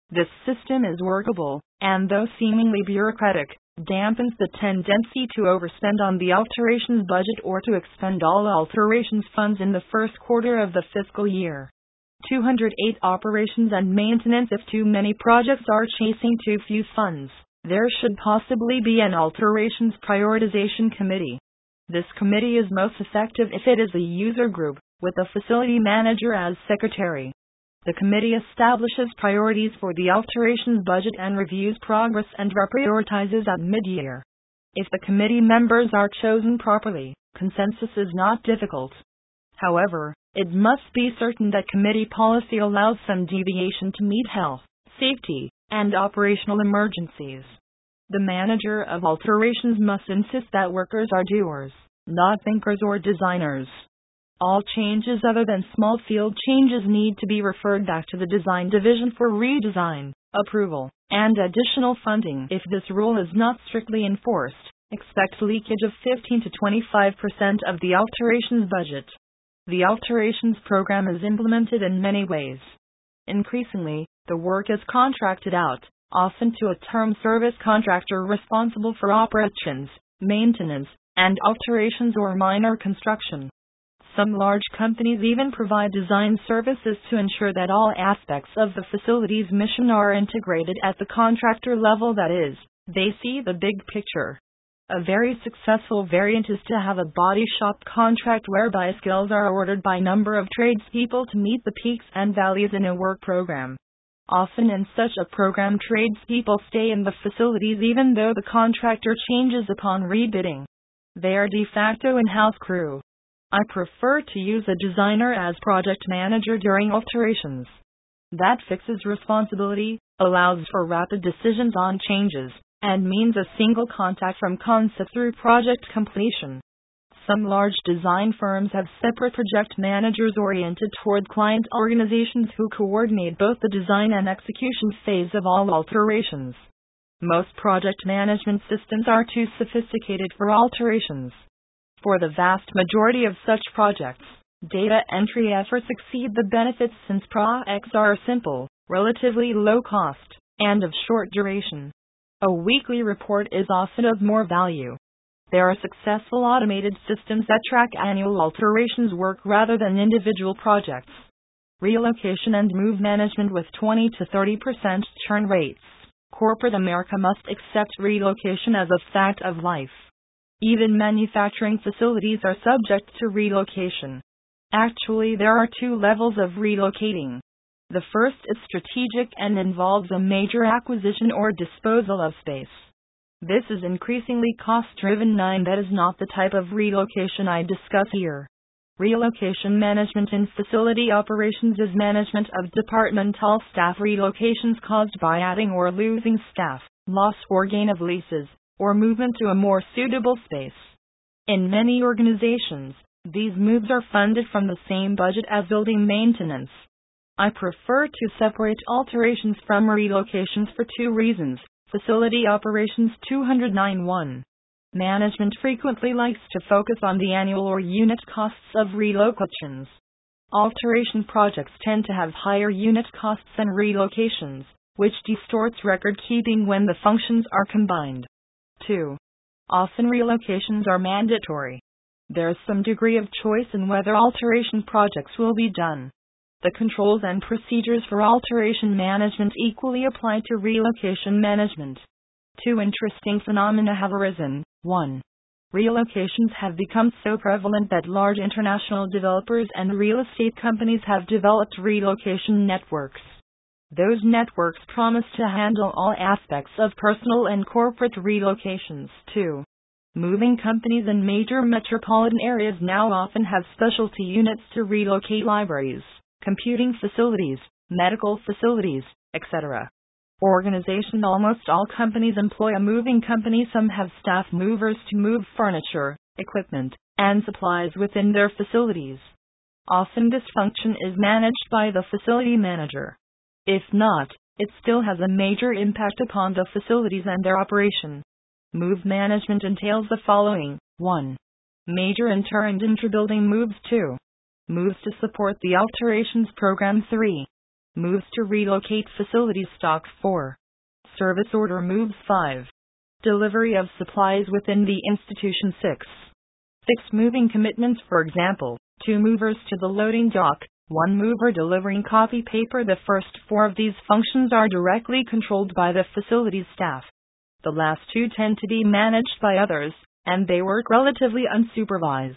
This system is workable, and though seemingly bureaucratic, dampens the tendency to overspend on the alterations budget or to expend all alterations funds in the first quarter of the fiscal year. 208 Operations and maintenance If too many projects are chasing too few funds, there should possibly be an alterations prioritization committee. This committee is most effective if it is a user group, with a facility manager as secretary. The committee establishes priorities for the alterations budget and reviews progress and reprioritizes at mid-year. If the committee members are chosen properly, consensus is not difficult. However, it must be certain that committee policy allows some deviation to meet health, safety, and operational emergencies. The manager of alterations must insist that workers are doers, not thinkers or designers. All changes other than small field changes need to be referred back to the design division for redesign, approval, and additional funding. If this rule is not strictly enforced, expect leakage of 15 to 25% of the alterations budget. The alterations program is implemented in many ways. Increasingly, the work is contracted out, often to a term service contractor responsible for operations, maintenance, and alterations or minor construction. Some large companies even provide design services to ensure that all aspects of the facility's mission are integrated at the contractor level, that is, they see the big picture. A very successful variant is to have a body shop contract whereby skills are ordered by number of tradespeople to meet the peaks and valleys in a work program. Often in such a program, tradespeople stay in the facilities even though the contractor changes upon rebidding. They are de facto in house crew. I prefer to use a designer as project manager during alterations. That fixes responsibility, allows for rapid decisions on changes, and means a single contact from concept through project completion. Some large design firms have separate project managers oriented toward client organizations who coordinate both the design and execution phase of all alterations. Most project management systems are too sophisticated for alterations. For the vast majority of such projects, data entry efforts exceed the benefits since projects are simple, relatively low cost, and of short duration. A weekly report is often of more value. There are successful automated systems that track annual alterations work rather than individual projects. Relocation and move management with 20 to 30% churn rates. Corporate America must accept relocation as a fact of life. Even manufacturing facilities are subject to relocation. Actually, there are two levels of relocating the first is strategic and involves a major acquisition or disposal of space. This is increasingly cost driven. 9 That is not the type of relocation I discuss here. Relocation management in facility operations is management of departmental staff relocations caused by adding or losing staff, loss or gain of leases, or movement to a more suitable space. In many organizations, these moves are funded from the same budget as building maintenance. I prefer to separate alterations from relocations for two reasons. Facility Operations 209 1. Management frequently likes to focus on the annual or unit costs of relocations. Alteration projects tend to have higher unit costs than relocations, which distorts record keeping when the functions are combined. 2. Often relocations are mandatory. There is some degree of choice in whether alteration projects will be done. The controls and procedures for alteration management equally apply to relocation management. Two interesting phenomena have arisen. 1. Relocations have become so prevalent that large international developers and real estate companies have developed relocation networks. Those networks promise to handle all aspects of personal and corporate relocations. 2. Moving companies in major metropolitan areas now often have specialty units to relocate libraries, computing facilities, medical facilities, etc. Organization Almost all companies employ a moving company. Some have staff movers to move furniture, equipment, and supplies within their facilities. Often this function is managed by the facility manager. If not, it still has a major impact upon the facilities and their operation. Move management entails the following 1. Major inter and intra-building moves 2. Moves to support the alterations program 3. Moves to relocate facility stock 4. Service order moves 5. Delivery of supplies within the institution 6. Fixed moving commitments for example, 2 movers to the loading dock, 1 mover delivering copy paper. The first four of these functions are directly controlled by the facilities staff. The last two tend to be managed by others, and they work relatively unsupervised.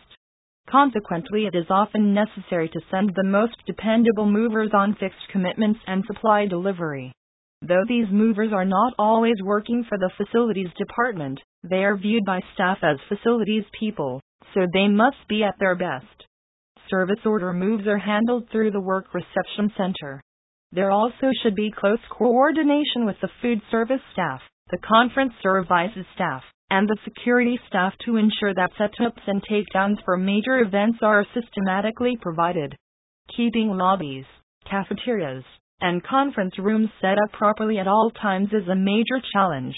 Consequently, it is often necessary to send the most dependable movers on fixed commitments and supply delivery. Though these movers are not always working for the facilities department, they are viewed by staff as facilities people, so they must be at their best. Service order moves are handled through the work reception center. There also should be close coordination with the food service staff the conference services staff, and the security staff to ensure that setups and takedowns for major events are systematically provided. Keeping lobbies, cafeterias, and conference rooms set up properly at all times is a major challenge.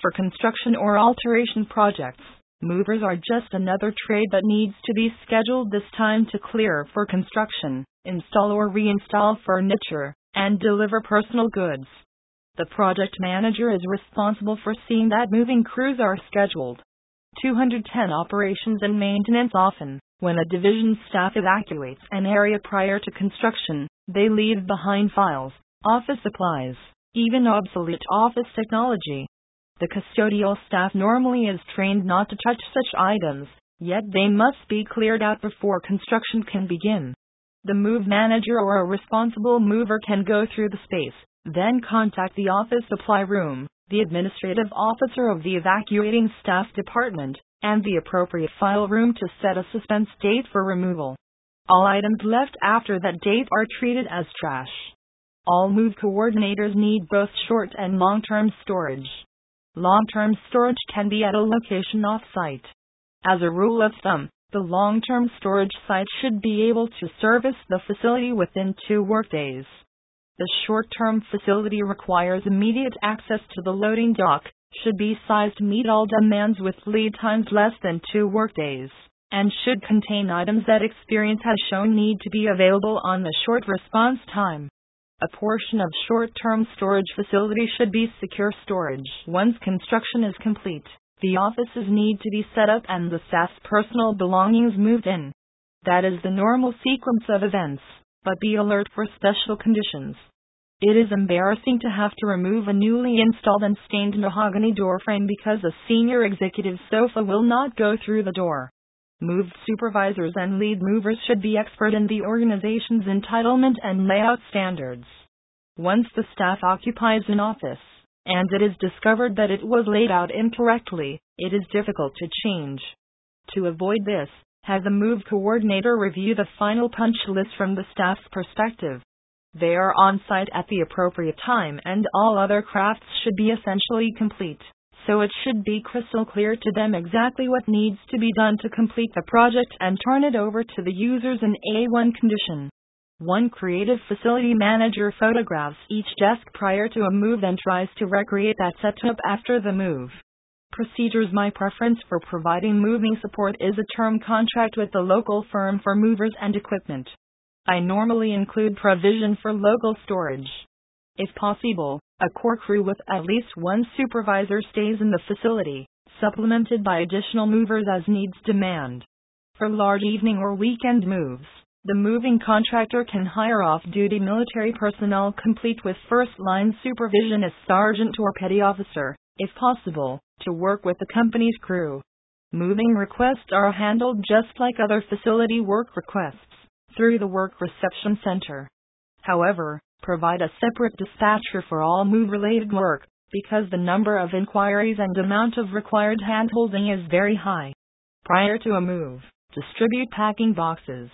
For construction or alteration projects, movers are just another trade that needs to be scheduled this time to clear for construction, install or reinstall furniture, and deliver personal goods. The project manager is responsible for seeing that moving crews are scheduled. 210 Operations and maintenance Often, when a division staff evacuates an area prior to construction, they leave behind files, office supplies, even obsolete office technology. The custodial staff normally is trained not to touch such items, yet they must be cleared out before construction can begin. The move manager or a responsible mover can go through the space, then contact the office supply room, the administrative officer of the evacuating staff department, and the appropriate file room to set a suspense date for removal. All items left after that date are treated as trash. All move coordinators need both short and long term storage. Long term storage can be at a location off site. As a rule of thumb, the long term storage site should be able to service the facility within two workdays. The short-term facility requires immediate access to the loading dock, should be sized to meet all demands with lead times less than two workdays, and should contain items that experience has shown need to be available on the short response time. A portion of short-term storage facility should be secure storage. Once construction is complete, the offices need to be set up and the staff's personal belongings moved in. That is the normal sequence of events, but be alert for special conditions. It is embarrassing to have to remove a newly installed and stained mahogany doorframe because a senior executive sofa will not go through the door. Move supervisors and lead movers should be expert in the organization's entitlement and layout standards. Once the staff occupies an office, and it is discovered that it was laid out incorrectly, it is difficult to change. To avoid this, have the move coordinator review the final punch list from the staff's perspective. They are on site at the appropriate time and all other crafts should be essentially complete, so it should be crystal clear to them exactly what needs to be done to complete the project and turn it over to the users in A1 condition. One creative facility manager photographs each desk prior to a move and tries to recreate that setup after the move. Procedures My preference for providing moving support is a term contract with the local firm for movers and equipment. I normally include provision for local storage. If possible, a core crew with at least one supervisor stays in the facility, supplemented by additional movers as needs demand. For large evening or weekend moves, the moving contractor can hire off duty military personnel complete with first line supervision as sergeant or petty officer, if possible, to work with the company's crew. Moving requests are handled just like other facility work requests through the Work Reception Center. However, provide a separate dispatcher for all move related work, because the number of inquiries and amount of required handholding is very high. Prior to a move, distribute packing boxes.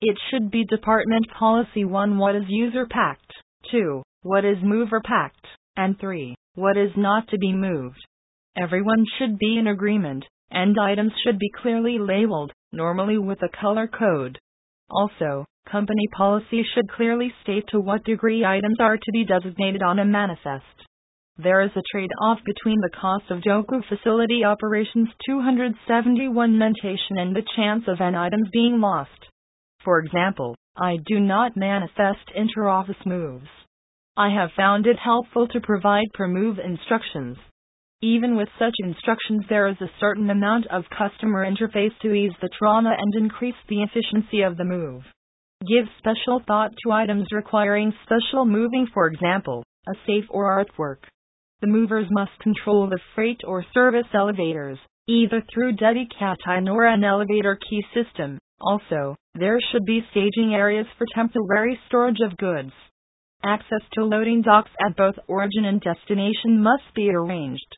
It should be Department Policy 1 What is user packed? 2. What is mover packed? And 3. What is not to be moved? Everyone should be in agreement, and items should be clearly labeled, normally with a color code. Also, company policy should clearly state to what degree items are to be designated on a manifest. There is a trade off between the cost of Doku facility operations 271 mentation and the chance of an item being lost. For example, I do not manifest inter-office moves. I have found it helpful to provide per move instructions. Even with such instructions, there is a certain amount of customer interface to ease the trauma and increase the efficiency of the move. Give special thought to items requiring special moving, for example, a safe or artwork. The movers must control the freight or service elevators, either through dedicated or an elevator key system. Also, there should be staging areas for temporary storage of goods. Access to loading docks at both origin and destination must be arranged.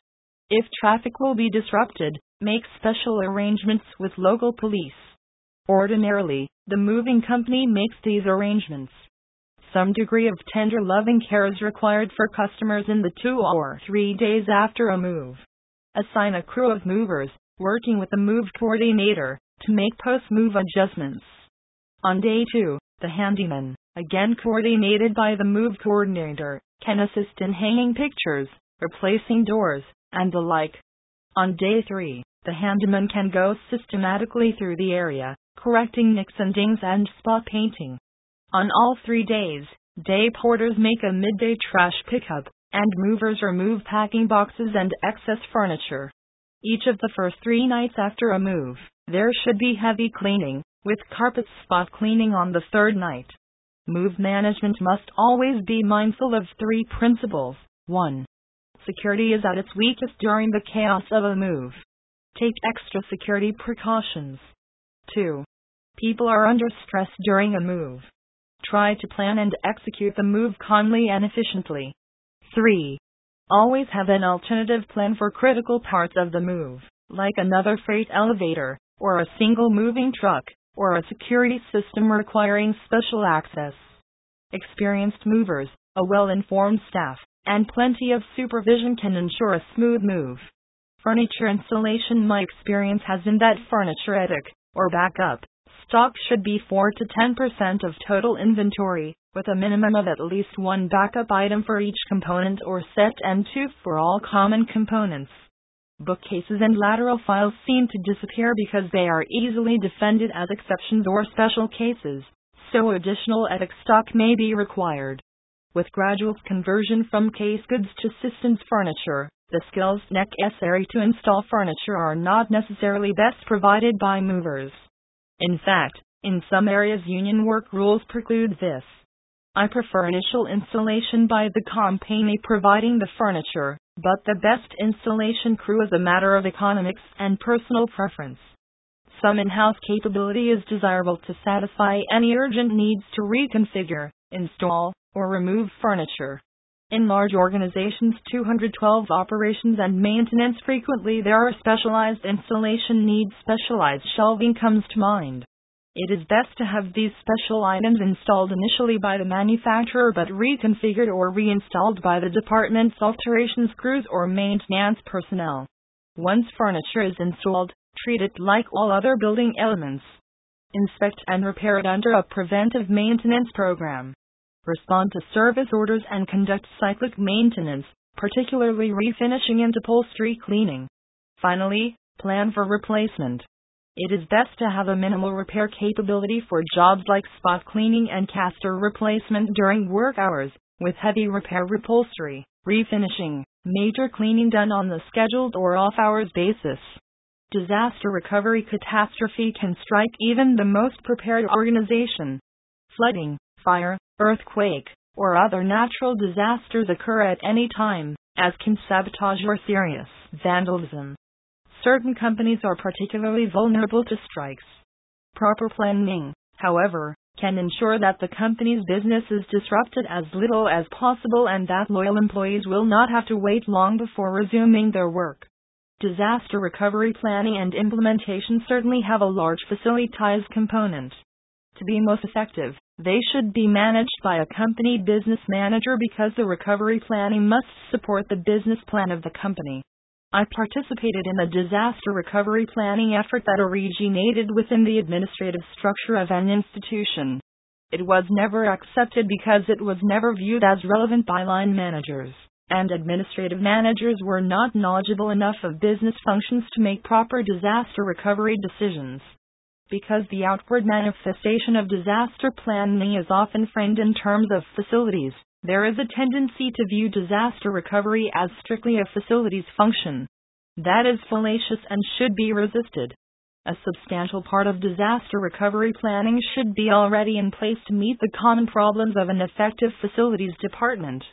If traffic will be disrupted, make special arrangements with local police. Ordinarily, the moving company makes these arrangements. Some degree of tender loving care is required for customers in the two or three days after a move. Assign a crew of movers, working with a move coordinator, to make post move adjustments. On day two, the handyman, again coordinated by the move coordinator, can assist in hanging pictures, replacing doors, and the like. On day 3, the handyman can go systematically through the area, correcting nicks and dings and spot painting. On all three days, day porters make a midday trash pickup, and movers remove packing boxes and excess furniture. Each of the first three nights after a move, there should be heavy cleaning, with carpet spot cleaning on the third night. Move management must always be mindful of three principles. 1 security is at its weakest during the chaos of a move. Take extra security precautions. 2. People are under stress during a move. Try to plan and execute the move calmly and efficiently. 3. Always have an alternative plan for critical parts of the move, like another freight elevator, or a single moving truck, or a security system requiring special access. Experienced movers, a well informed staff, and plenty of supervision can ensure a smooth move. Furniture installation My experience has been that furniture attic, or backup, stock should be 4 to 10% of total inventory, with a minimum of at least one backup item for each component or set and two for all common components. Bookcases and lateral files seem to disappear because they are easily defended as exceptions or special cases, so additional attic stock may be required. With gradual conversion from case goods to systems furniture, the skills necessary to install furniture are not necessarily best provided by movers. In fact, in some areas, union work rules preclude this. I prefer initial installation by the company providing the furniture, but the best installation crew is a matter of economics and personal preference. Some in house capability is desirable to satisfy any urgent needs to reconfigure, install, or remove furniture. In large organizations, 212 operations and maintenance frequently there are specialized installation needs. Specialized shelving comes to mind. It is best to have these special items installed initially by the manufacturer but reconfigured or reinstalled by the department's alterations crews or maintenance personnel. Once furniture is installed, treat it like all other building elements. Inspect and repair it under a preventive maintenance program respond to service orders and conduct cyclic maintenance, particularly refinishing and upholstery cleaning. Finally, plan for replacement. It is best to have a minimal repair capability for jobs like spot cleaning and caster replacement during work hours, with heavy repair upholstery, refinishing, major cleaning done on the scheduled or off hours basis. Disaster recovery catastrophe can strike even the most prepared organization. Flooding, fire, earthquake, or other natural disasters occur at any time, as can sabotage or serious vandalism. Certain companies are particularly vulnerable to strikes. Proper planning, however, can ensure that the company's business is disrupted as little as possible and that loyal employees will not have to wait long before resuming their work. Disaster recovery planning and implementation certainly have a large facilitized component. To be most effective, they should be managed by a company business manager because the recovery planning must support the business plan of the company. I participated in a disaster recovery planning effort that originated within the administrative structure of an institution. It was never accepted because it was never viewed as relevant by line managers, and administrative managers were not knowledgeable enough of business functions to make proper disaster recovery decisions. Because the outward manifestation of disaster planning is often framed in terms of facilities, there is a tendency to view disaster recovery as strictly a facilities function. That is fallacious and should be resisted. A substantial part of disaster recovery planning should be already in place to meet the common problems of an effective facilities department.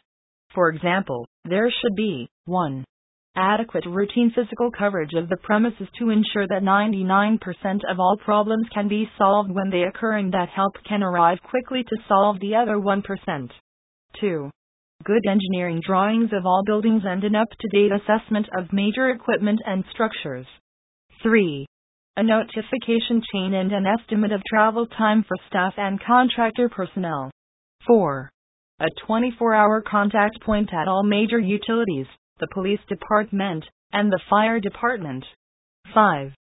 For example, there should be 1. Adequate routine physical coverage of the premises to ensure that 99% of all problems can be solved when they occur and that help can arrive quickly to solve the other 1%. 2. Good engineering drawings of all buildings and an up to date assessment of major equipment and structures. 3. A notification chain and an estimate of travel time for staff and contractor personnel. 4. A 24 hour contact point at all major utilities, the police department, and the fire department. 5.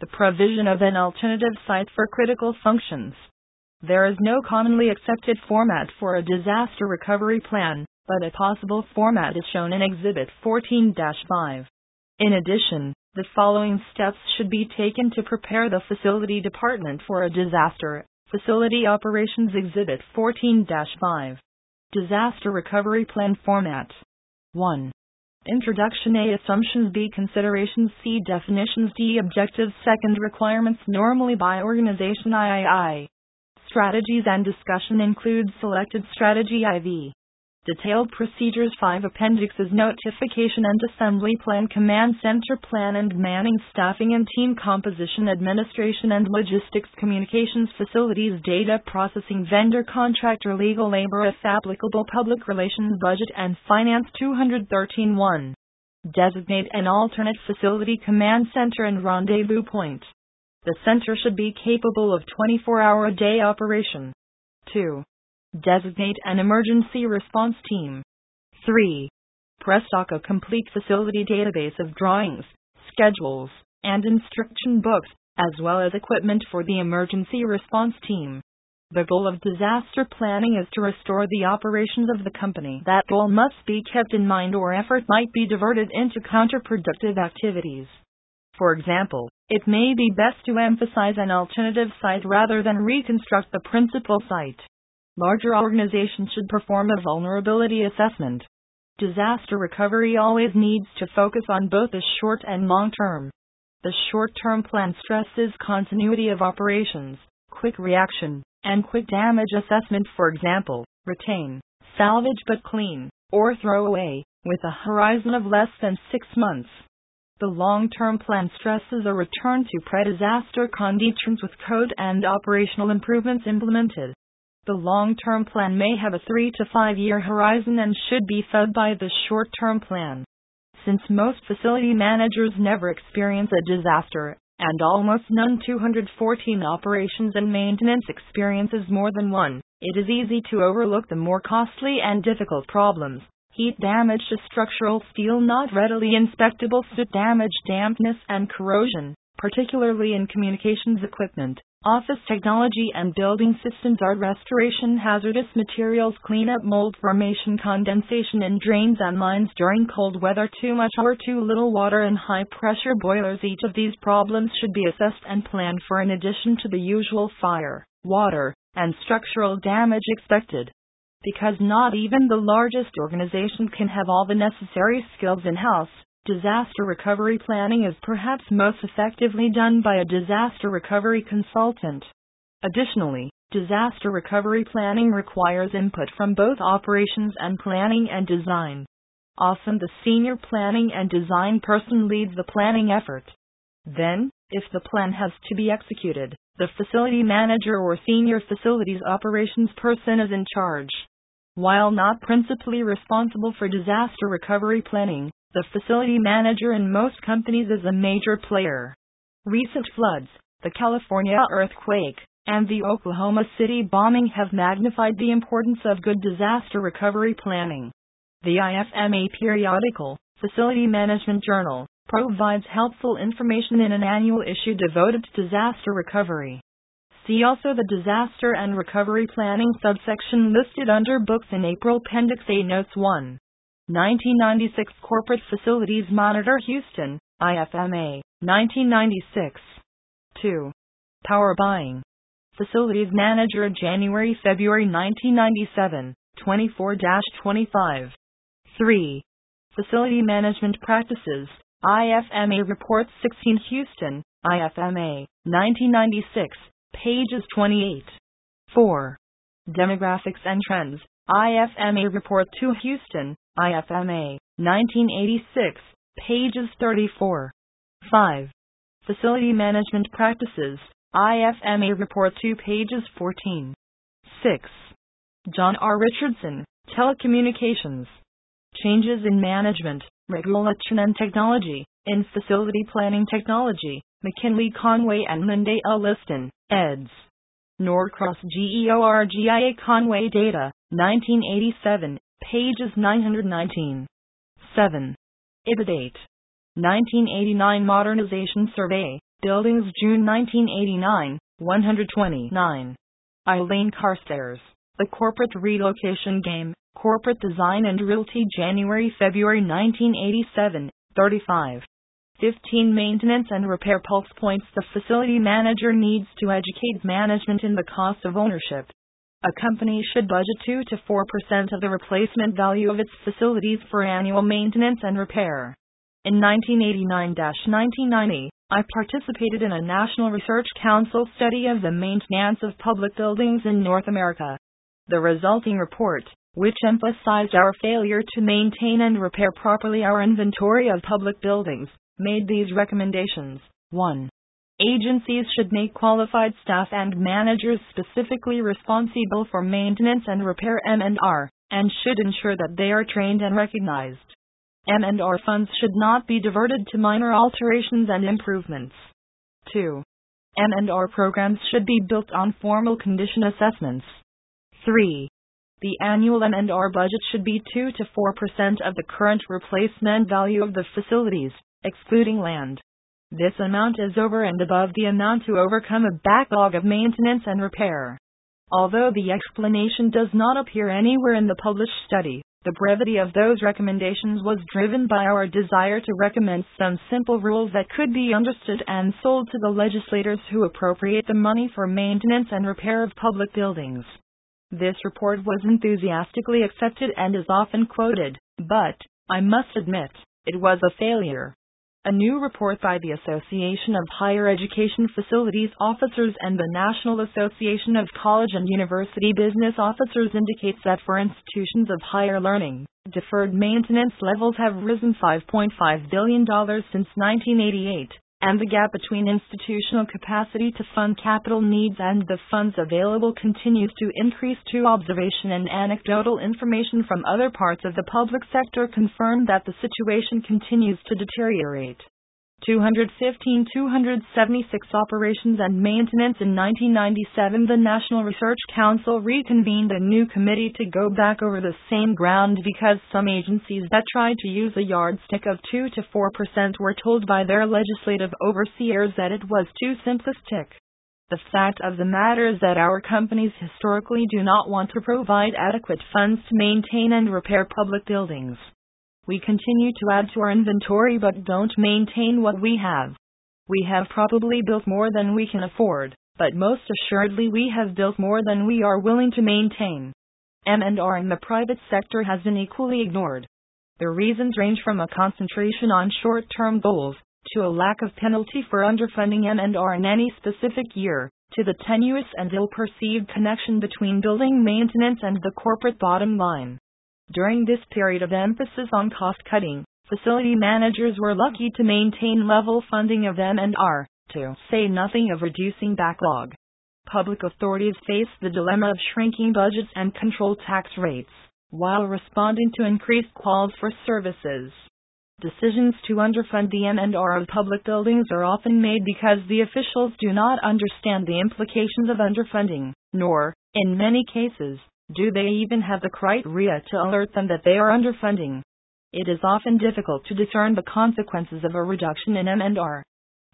The provision of an alternative site for critical functions. There is no commonly accepted format for a disaster recovery plan, but a possible format is shown in Exhibit 14 5. In addition, the following steps should be taken to prepare the facility department for a disaster. Facility Operations Exhibit 14 5. Disaster Recovery Plan Format 1. Introduction A. Assumptions B. Considerations C. Definitions D. Objectives Second Requirements Normally by Organization III. Strategies and discussion include selected strategy IV. Detailed procedures 5 Appendixes Notification and Assembly Plan Command Center Plan and Manning Staffing and Team Composition Administration and Logistics Communications Facilities Data Processing Vendor Contractor Legal Labor If applicable Public Relations Budget and Finance 213 1. Designate an alternate facility command center and rendezvous point. The center should be capable of 24 hour a day operation. 2. Designate an emergency response team. 3. Press stock a complete facility database of drawings, schedules, and instruction books, as well as equipment for the emergency response team. The goal of disaster planning is to restore the operations of the company. That goal must be kept in mind or effort might be diverted into counterproductive activities. For example, it may be best to emphasize an alternative site rather than reconstruct the principal site. Larger organizations should perform a vulnerability assessment. Disaster recovery always needs to focus on both the short and long term. The short term plan stresses continuity of operations, quick reaction, and quick damage assessment, for example, retain, salvage but clean, or throw away, with a horizon of less than six months. The long term plan stresses a return to pre disaster conditions with code and operational improvements implemented. The long term plan may have a three to five year horizon and should be fed by the short term plan. Since most facility managers never experience a disaster, and almost none 214 operations and maintenance experiences more than one, it is easy to overlook the more costly and difficult problems heat damage to structural steel not readily inspectable soot damage dampness and corrosion, particularly in communications equipment, office technology and building systems are restoration hazardous materials cleanup mold formation condensation in drains and lines during cold weather too much or too little water and high pressure boilers each of these problems should be assessed and planned for in addition to the usual fire, water, and structural damage expected because not even the largest organization can have all the necessary skills in house. Disaster recovery planning is perhaps most effectively done by a disaster recovery consultant. Additionally, disaster recovery planning requires input from both operations and planning and design. Often the senior planning and design person leads the planning effort. Then, if the plan has to be executed, the facility manager or senior facilities operations person is in charge. While not principally responsible for disaster recovery planning, the facility manager in most companies is a major player. Recent floods, the California earthquake, and the Oklahoma City bombing have magnified the importance of good disaster recovery planning. The IFMA periodical, Facility Management Journal, provides helpful information in an annual issue devoted to disaster recovery. See also the Disaster and Recovery Planning subsection listed under Books in April Appendix A Notes 1. 1996 Corporate Facilities Monitor Houston, IFMA, 1996. 2. Power Buying. Facilities Manager January February 1997, 24 25. 3. Facility Management Practices, IFMA Report 16 Houston, IFMA, 1996, pages 28. 4. Demographics and Trends, IFMA Report 2 Houston, IFMA, 1986, pages 34. 5. Facility Management Practices, IFMA Report 2 pages 14. 6. John R. Richardson, Telecommunications. Changes in Management, Regulation and Technology, in Facility Planning Technology, McKinley Conway and Monday L. Liston, eds. Norcross GEORGIA Conway Data, 1987, pages 919. 7. Ibidate. 1989 Modernization Survey, Buildings June 1989, 129. Eileen Carstairs, The Corporate Relocation Game, Corporate Design and Realty January February 1987, 35. 15 Maintenance and Repair Pulse Points The facility manager needs to educate management in the cost of ownership. A company should budget 2 to 4% of the replacement value of its facilities for annual maintenance and repair. In 1989 1990, I participated in a National Research Council study of the maintenance of public buildings in North America. The resulting report, which emphasized our failure to maintain and repair properly our inventory of public buildings, made these recommendations. 1. Agencies should make qualified staff and managers specifically responsible for maintenance and repair M&R, and should ensure that they are trained and recognized. M&R funds should not be diverted to minor alterations and improvements. 2. M&R programs should be built on formal condition assessments. 3. The annual M&R budget should be 2 to 4% of the current replacement value of the facilities, excluding land. This amount is over and above the amount to overcome a backlog of maintenance and repair. Although the explanation does not appear anywhere in the published study, the brevity of those recommendations was driven by our desire to recommend some simple rules that could be understood and sold to the legislators who appropriate the money for maintenance and repair of public buildings. This report was enthusiastically accepted and is often quoted, but, I must admit, it was a failure. A new report by the Association of Higher Education Facilities Officers and the National Association of College and University Business Officers indicates that for institutions of higher learning, deferred maintenance levels have risen $5.5 billion since 1988 and the gap between institutional capacity to fund capital needs and the funds available continues to increase. To observation and anecdotal information from other parts of the public sector confirm that the situation continues to deteriorate. 215 276 operations and maintenance in 1997 the National Research Council reconvened a new committee to go back over the same ground because some agencies that tried to use a yardstick of 2 to 4% were told by their legislative overseers that it was too simplistic. The fact of the matter is that our companies historically do not want to provide adequate funds to maintain and repair public buildings. We continue to add to our inventory but don't maintain what we have. We have probably built more than we can afford, but most assuredly we have built more than we are willing to maintain. M&R in the private sector has been equally ignored. The reasons range from a concentration on short-term goals to a lack of penalty for underfunding M&R in any specific year, to the tenuous and ill-perceived connection between building maintenance and the corporate bottom line. During this period of emphasis on cost cutting, facility managers were lucky to maintain level funding of M&R, to say nothing of reducing backlog. Public authorities face the dilemma of shrinking budgets and control tax rates while responding to increased calls for services. Decisions to underfund the M&R of public buildings are often made because the officials do not understand the implications of underfunding, nor, in many cases, do they even have the criteria to alert them that they are underfunding. It is often difficult to discern the consequences of a reduction in M&R.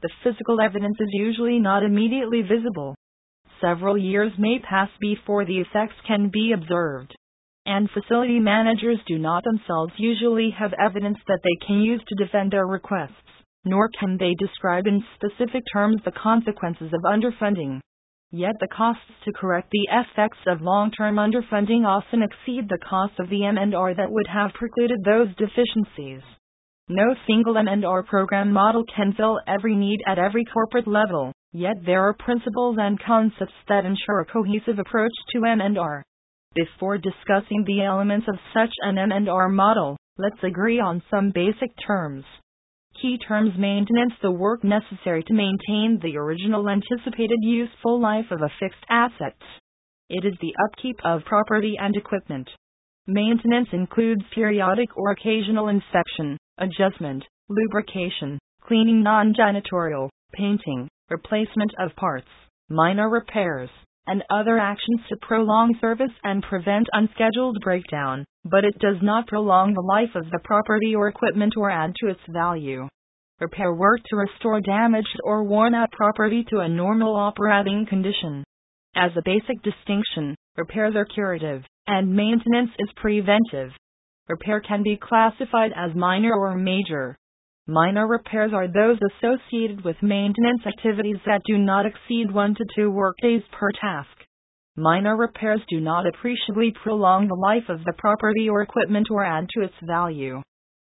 The physical evidence is usually not immediately visible. Several years may pass before the effects can be observed and facility managers do not themselves usually have evidence that they can use to defend their requests, nor can they describe in specific terms the consequences of underfunding. Yet the costs to correct the effects of long-term underfunding often exceed the cost of the M&R that would have precluded those deficiencies. No single M&R program model can fill every need at every corporate level, yet there are principles and concepts that ensure a cohesive approach to M&R. Before discussing the elements of such an M&R model, let's agree on some basic terms. Key terms maintenance the work necessary to maintain the original anticipated useful life of a fixed asset. It is the upkeep of property and equipment. Maintenance includes periodic or occasional inspection, adjustment, lubrication, cleaning non janitorial, painting, replacement of parts, minor repairs, and other actions to prolong service and prevent unscheduled breakdown, but it does not prolong the life of the property or equipment or add to its value. Repair work to restore damaged or worn out property to a normal operating condition. As a basic distinction, repairs are curative, and maintenance is preventive. Repair can be classified as minor or major. Minor repairs are those associated with maintenance activities that do not exceed one to two workdays per task. Minor repairs do not appreciably prolong the life of the property or equipment or add to its value.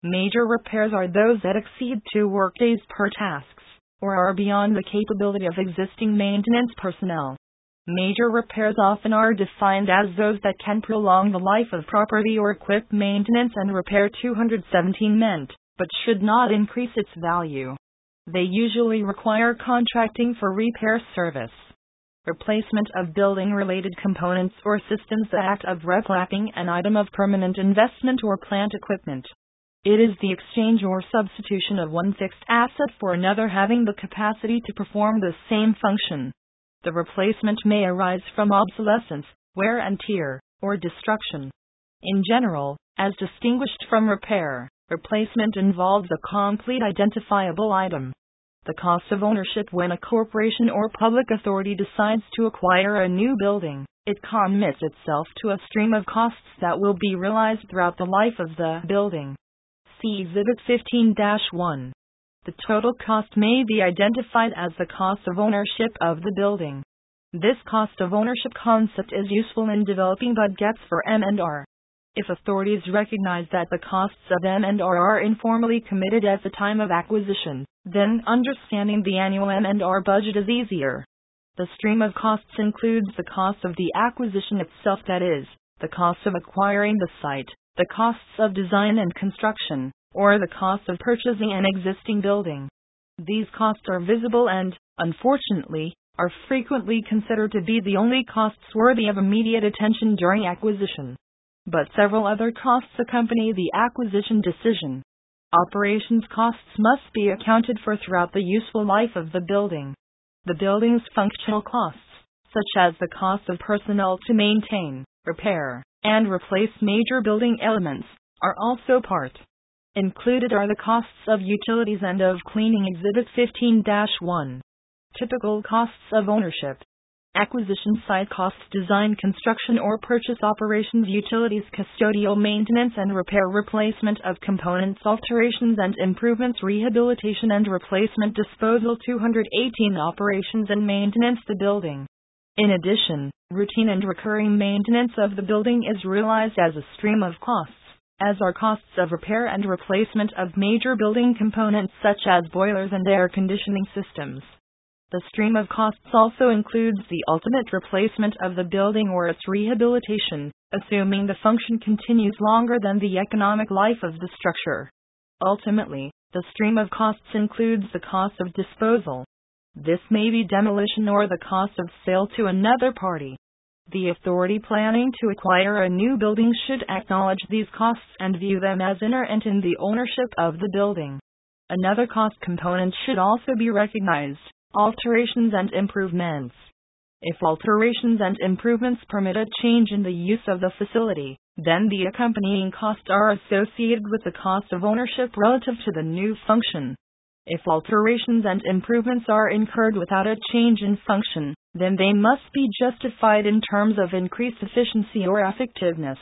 Major repairs are those that exceed two workdays per tasks, or are beyond the capability of existing maintenance personnel. Major repairs often are defined as those that can prolong the life of property or equip maintenance and repair 217 meant but should not increase its value. They usually require contracting for repair service. Replacement of building related components or systems the act of replacing an item of permanent investment or plant equipment. It is the exchange or substitution of one fixed asset for another having the capacity to perform the same function. The replacement may arise from obsolescence, wear and tear, or destruction. In general, as distinguished from repair, Replacement involves a complete identifiable item. The cost of ownership when a corporation or public authority decides to acquire a new building, it commits itself to a stream of costs that will be realized throughout the life of the building. See Exhibit 15 1. The total cost may be identified as the cost of ownership of the building. This cost of ownership concept is useful in developing budgets for M&R. If authorities recognize that the costs of M&R are informally committed at the time of acquisition, then understanding the annual M&R budget is easier. The stream of costs includes the cost of the acquisition itself that is, the cost of acquiring the site, the costs of design and construction, or the cost of purchasing an existing building. These costs are visible and, unfortunately, are frequently considered to be the only costs worthy of immediate attention during acquisition but several other costs accompany the acquisition decision. Operations costs must be accounted for throughout the useful life of the building. The building's functional costs, such as the cost of personnel to maintain, repair, and replace major building elements, are also part. Included are the costs of utilities and of cleaning Exhibit 15 1. Typical costs of ownership acquisition site costs, design, construction or purchase operations, utilities, custodial maintenance and repair, replacement of components, alterations and improvements, rehabilitation and replacement, disposal 218 operations and maintenance the building. In addition, routine and recurring maintenance of the building is realized as a stream of costs, as are costs of repair and replacement of major building components such as boilers and air conditioning systems. The stream of costs also includes the ultimate replacement of the building or its rehabilitation, assuming the function continues longer than the economic life of the structure. Ultimately, the stream of costs includes the cost of disposal. This may be demolition or the cost of sale to another party. The authority planning to acquire a new building should acknowledge these costs and view them as inherent in the ownership of the building. Another cost component should also be recognized alterations and improvements. If alterations and improvements permit a change in the use of the facility, then the accompanying costs are associated with the cost of ownership relative to the new function. If alterations and improvements are incurred without a change in function, then they must be justified in terms of increased efficiency or effectiveness.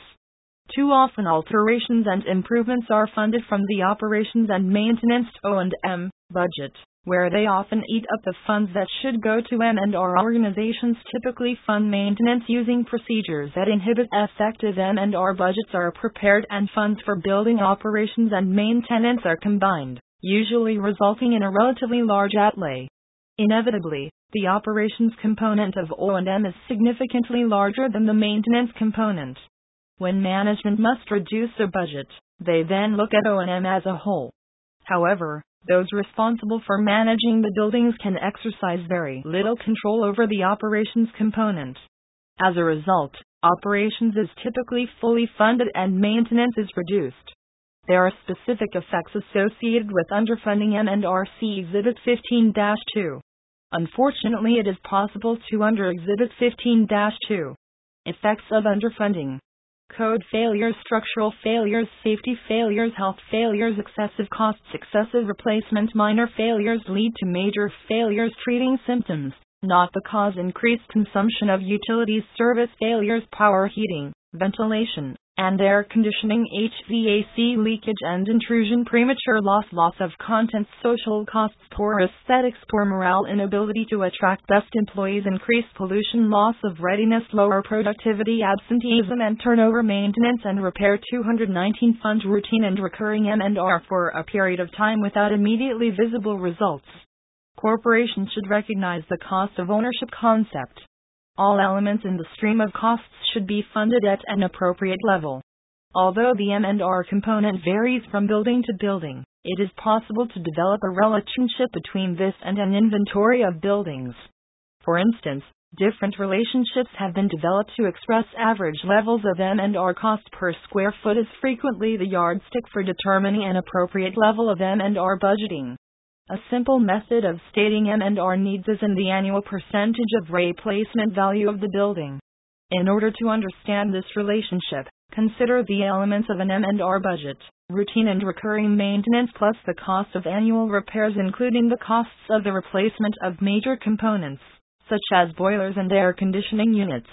Too often alterations and improvements are funded from the operations and maintenance O&M budget, where they often eat up the funds that should go to M&R organizations typically fund maintenance using procedures that inhibit effective M&R budgets are prepared and funds for building operations and maintenance are combined usually resulting in a relatively large outlay. Inevitably, the operations component of O&M is significantly larger than the maintenance component. When management must reduce their budget, they then look at O&M as a whole. However, those responsible for managing the buildings can exercise very little control over the operations component. As a result, operations is typically fully funded and maintenance is reduced. There are specific effects associated with underfunding M&RC Exhibit 15-2. Unfortunately, it is possible to under Exhibit 15-2. Effects of underfunding. Code failures, structural failures, safety failures, health failures, excessive costs, excessive replacement, minor failures lead to major failures treating symptoms, not the cause increased consumption of utilities service failures, power heating, ventilation, and air conditioning, HVAC leakage and intrusion, premature loss, loss of content, social costs, poor aesthetics, poor morale, inability to attract best employees, increased pollution, loss of readiness, lower productivity, absenteeism and turnover, maintenance and repair. 219 fund routine and recurring M&R for a period of time without immediately visible results. Corporations should recognize the cost of ownership concept. All elements in the stream of costs should be funded at an appropriate level. Although the M&R component varies from building to building, it is possible to develop a relationship between this and an inventory of buildings. For instance, different relationships have been developed to express average levels of M&R cost per square foot as frequently the yardstick for determining an appropriate level of M&R budgeting. A simple method of stating M&R needs is in the annual percentage of replacement value of the building. In order to understand this relationship, consider the elements of an M&R budget, routine and recurring maintenance plus the cost of annual repairs including the costs of the replacement of major components, such as boilers and air conditioning units.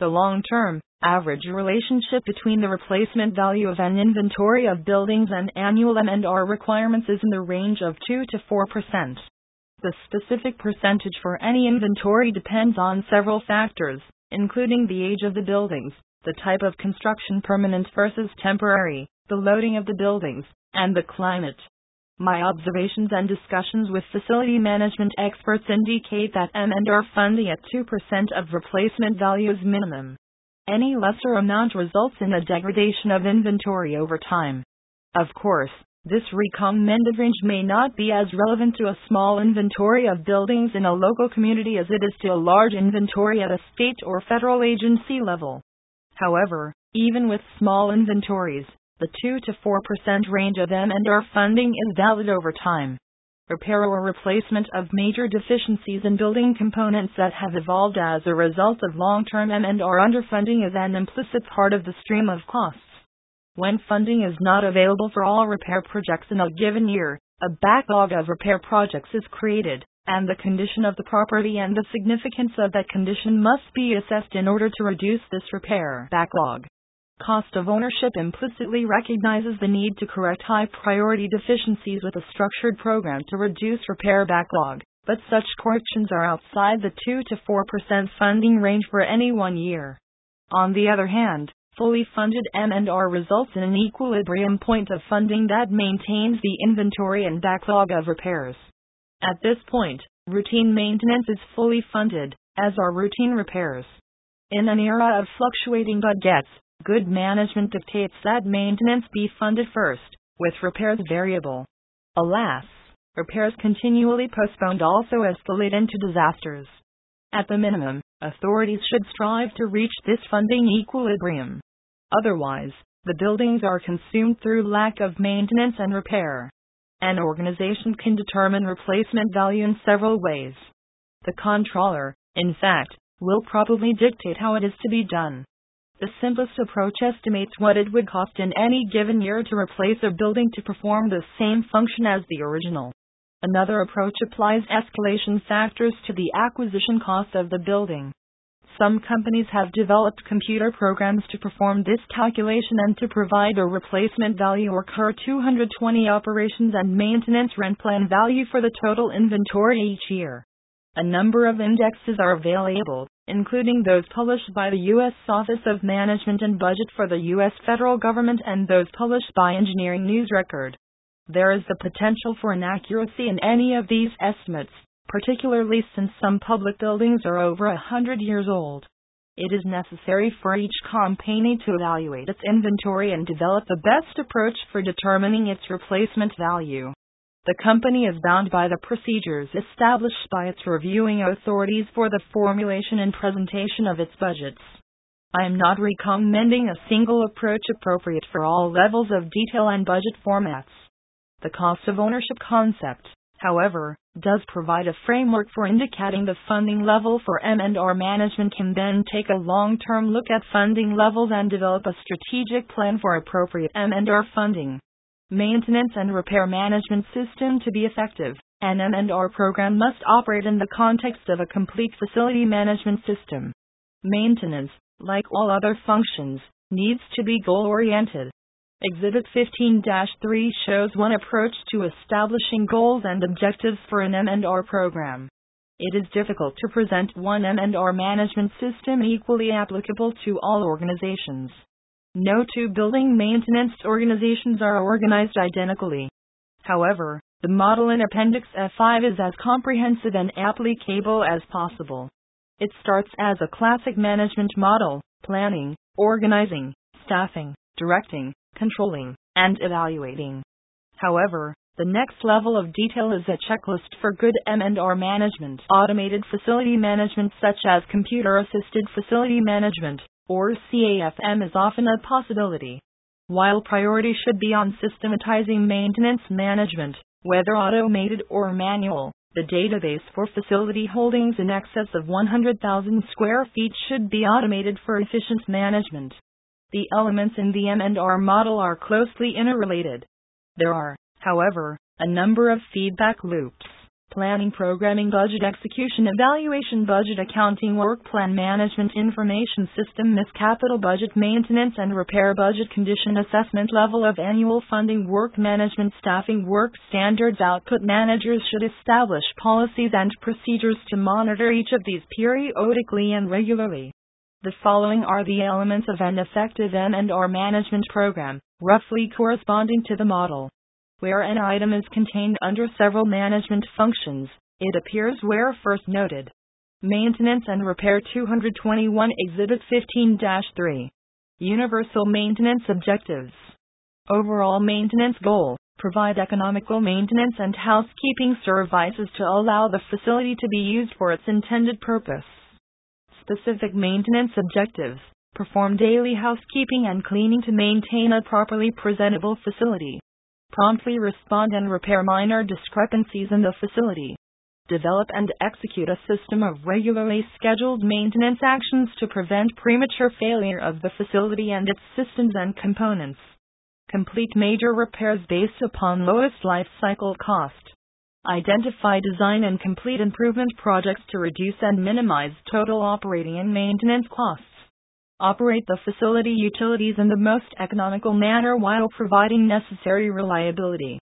The long-term, average relationship between the replacement value of an inventory of buildings and annual M&R requirements is in the range of 2 to 4%. The specific percentage for any inventory depends on several factors, including the age of the buildings, the type of construction permanent versus temporary, the loading of the buildings, and the climate. My observations and discussions with facility management experts indicate that M&R funding at 2% of replacement value is minimum. Any lesser amount results in a degradation of inventory over time. Of course, this recommended range may not be as relevant to a small inventory of buildings in a local community as it is to a large inventory at a state or federal agency level. However, even with small inventories, the 2 to 4% range of M&R funding is valid over time repair or replacement of major deficiencies in building components that have evolved as a result of long-term M&R underfunding is an implicit part of the stream of costs. When funding is not available for all repair projects in a given year, a backlog of repair projects is created, and the condition of the property and the significance of that condition must be assessed in order to reduce this repair backlog. Cost of ownership implicitly recognizes the need to correct high priority deficiencies with a structured program to reduce repair backlog, but such corrections are outside the 2 to 4% funding range for any one year. On the other hand, fully funded M&R results in an equilibrium point of funding that maintains the inventory and backlog of repairs. At this point, routine maintenance is fully funded, as are routine repairs. In an era of fluctuating budgets, Good management dictates that maintenance be funded first, with repairs variable. Alas, repairs continually postponed also escalate into disasters. At the minimum, authorities should strive to reach this funding equilibrium. Otherwise, the buildings are consumed through lack of maintenance and repair. An organization can determine replacement value in several ways. The controller, in fact, will probably dictate how it is to be done. The simplest approach estimates what it would cost in any given year to replace a building to perform the same function as the original. Another approach applies escalation factors to the acquisition cost of the building. Some companies have developed computer programs to perform this calculation and to provide a replacement value or CUR 220 operations and maintenance rent plan value for the total inventory each year. A number of indexes are available, including those published by the U.S. Office of Management and Budget for the U.S. federal government and those published by Engineering News Record. There is the potential for inaccuracy in any of these estimates, particularly since some public buildings are over a hundred years old. It is necessary for each company to evaluate its inventory and develop the best approach for determining its replacement value. The company is bound by the procedures established by its reviewing authorities for the formulation and presentation of its budgets. I am not recommending a single approach appropriate for all levels of detail and budget formats. The cost of ownership concept, however, does provide a framework for indicating the funding level for M&R management can then take a long-term look at funding levels and develop a strategic plan for appropriate M&R funding maintenance and repair management system to be effective. An M&R program must operate in the context of a complete facility management system. Maintenance, like all other functions, needs to be goal oriented. Exhibit 15 3 shows one approach to establishing goals and objectives for an M&R program. It is difficult to present one M&R management system equally applicable to all organizations. No two building maintenance organizations are organized identically. However, the model in Appendix F5 is as comprehensive and applicable as possible. It starts as a classic management model planning, organizing, staffing, directing, controlling, and evaluating. However, the next level of detail is a checklist for good M&R management, automated facility management such as computer assisted facility management, or CAFM is often a possibility. While priority should be on systematizing maintenance management, whether automated or manual, the database for facility holdings in excess of 100,000 square feet should be automated for efficient management. The elements in the M&R model are closely interrelated. There are, however, a number of feedback loops planning, programming, budget execution, evaluation, budget accounting, work plan management, information system, MIS capital budget maintenance and repair, budget condition assessment, level of annual funding, work management, staffing, work standards, output managers should establish policies and procedures to monitor each of these periodically and regularly. The following are the elements of an effective M&R management program, roughly corresponding to the model where an item is contained under several management functions, it appears where first noted. Maintenance and Repair 221 Exhibit 15 3. Universal Maintenance Objectives. Overall maintenance goal provide economical maintenance and housekeeping services to allow the facility to be used for its intended purpose. Specific maintenance objectives perform daily housekeeping and cleaning to maintain a properly presentable facility promptly respond and repair minor discrepancies in the facility. Develop and execute a system of regularly scheduled maintenance actions to prevent premature failure of the facility and its systems and components. Complete major repairs based upon lowest life cycle cost. Identify design and complete improvement projects to reduce and minimize total operating and maintenance costs operate the facility utilities in the most economical manner while providing necessary reliability.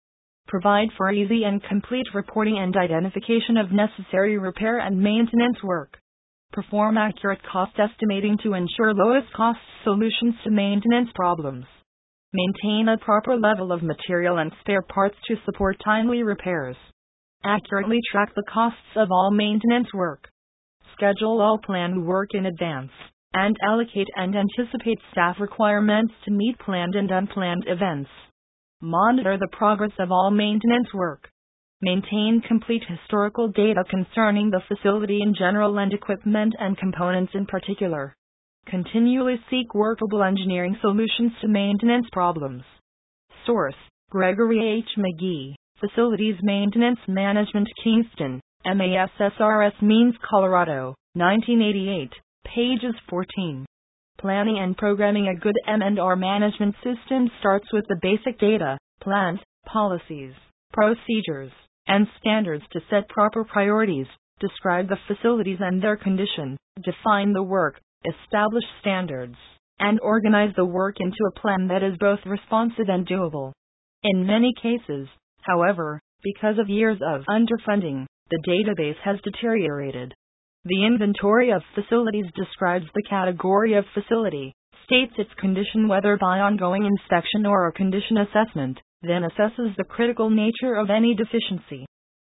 Provide for easy and complete reporting and identification of necessary repair and maintenance work. Perform accurate cost estimating to ensure lowest cost solutions to maintenance problems. Maintain a proper level of material and spare parts to support timely repairs. Accurately track the costs of all maintenance work. Schedule all planned work in advance and allocate and anticipate staff requirements to meet planned and unplanned events. Monitor the progress of all maintenance work. Maintain complete historical data concerning the facility in general and equipment and components in particular. Continually seek workable engineering solutions to maintenance problems. Source Gregory H. Magee, Facilities Maintenance Management Kingston, MASSRS Means Colorado, 1988, pages 14. Planning and programming a good M&R management system starts with the basic data, plans, policies, procedures, and standards to set proper priorities, describe the facilities and their condition, define the work, establish standards, and organize the work into a plan that is both responsive and doable. In many cases, however, because of years of underfunding, the database has deteriorated. The inventory of facilities describes the category of facility, states its condition whether by ongoing inspection or a condition assessment, then assesses the critical nature of any deficiency.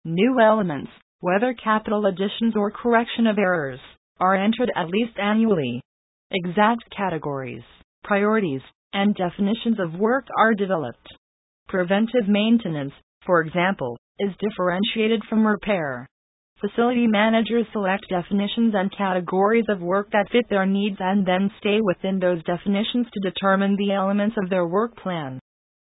New elements, whether capital additions or correction of errors, are entered at least annually. Exact categories, priorities, and definitions of work are developed. Preventive maintenance, for example, is differentiated from repair. Facility managers select definitions and categories of work that fit their needs and then stay within those definitions to determine the elements of their work plan.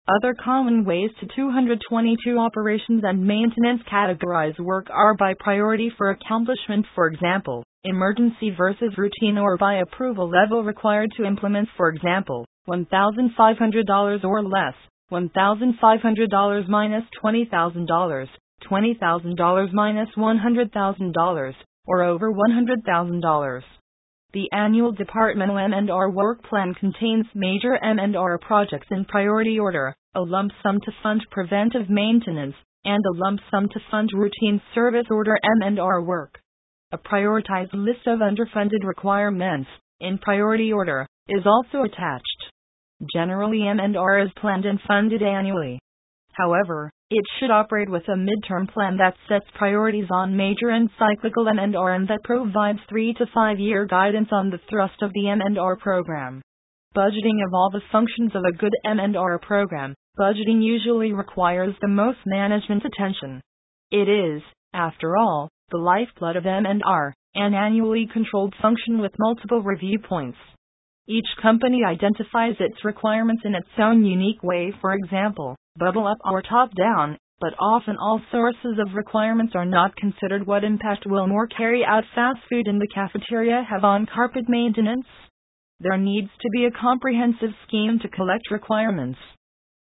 Other common ways to 222 operations and maintenance categorize work are by priority for accomplishment, for example, emergency versus routine, or by approval level required to implement, for example, $1,500 or less, $1,500 minus $20,000, $20,000 minus $100,000, or over $100,000. The annual departmental M&R work plan contains major M&R projects in priority order, a lump sum to fund preventive maintenance, and a lump sum to fund routine service order M&R work. A prioritized list of underfunded requirements, in priority order, is also attached. Generally M&R is planned and funded annually. However, it should operate with a midterm plan that sets priorities on major and cyclical M&R and that provides 3 to 5 year guidance on the thrust of the M&R program. Budgeting of all the functions of a good M&R program. Budgeting usually requires the most management attention. It is, after all, the lifeblood of M&R, an annually controlled function with multiple review points. Each company identifies its requirements in its own unique way, for example, bubble up or top down, but often all sources of requirements are not considered. What impact will more carry out fast food in the cafeteria have on carpet maintenance? There needs to be a comprehensive scheme to collect requirements.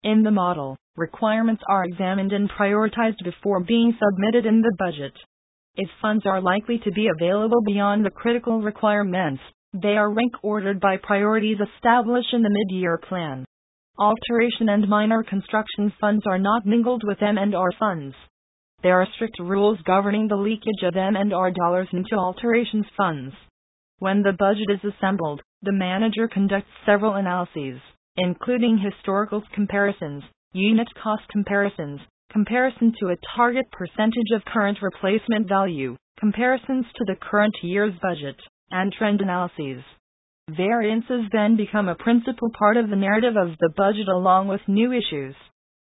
In the model, requirements are examined and prioritized before being submitted in the budget. If funds are likely to be available beyond the critical requirements, they are rank ordered by priorities established in the mid-year plan. Alteration and minor construction funds are not mingled with M&R funds. There are strict rules governing the leakage of M&R dollars into alterations funds. When the budget is assembled, the manager conducts several analyses, including historical comparisons, unit cost comparisons, comparison to a target percentage of current replacement value, comparisons to the current year's budget, and trend analyses. Variances then become a principal part of the narrative of the budget along with new issues.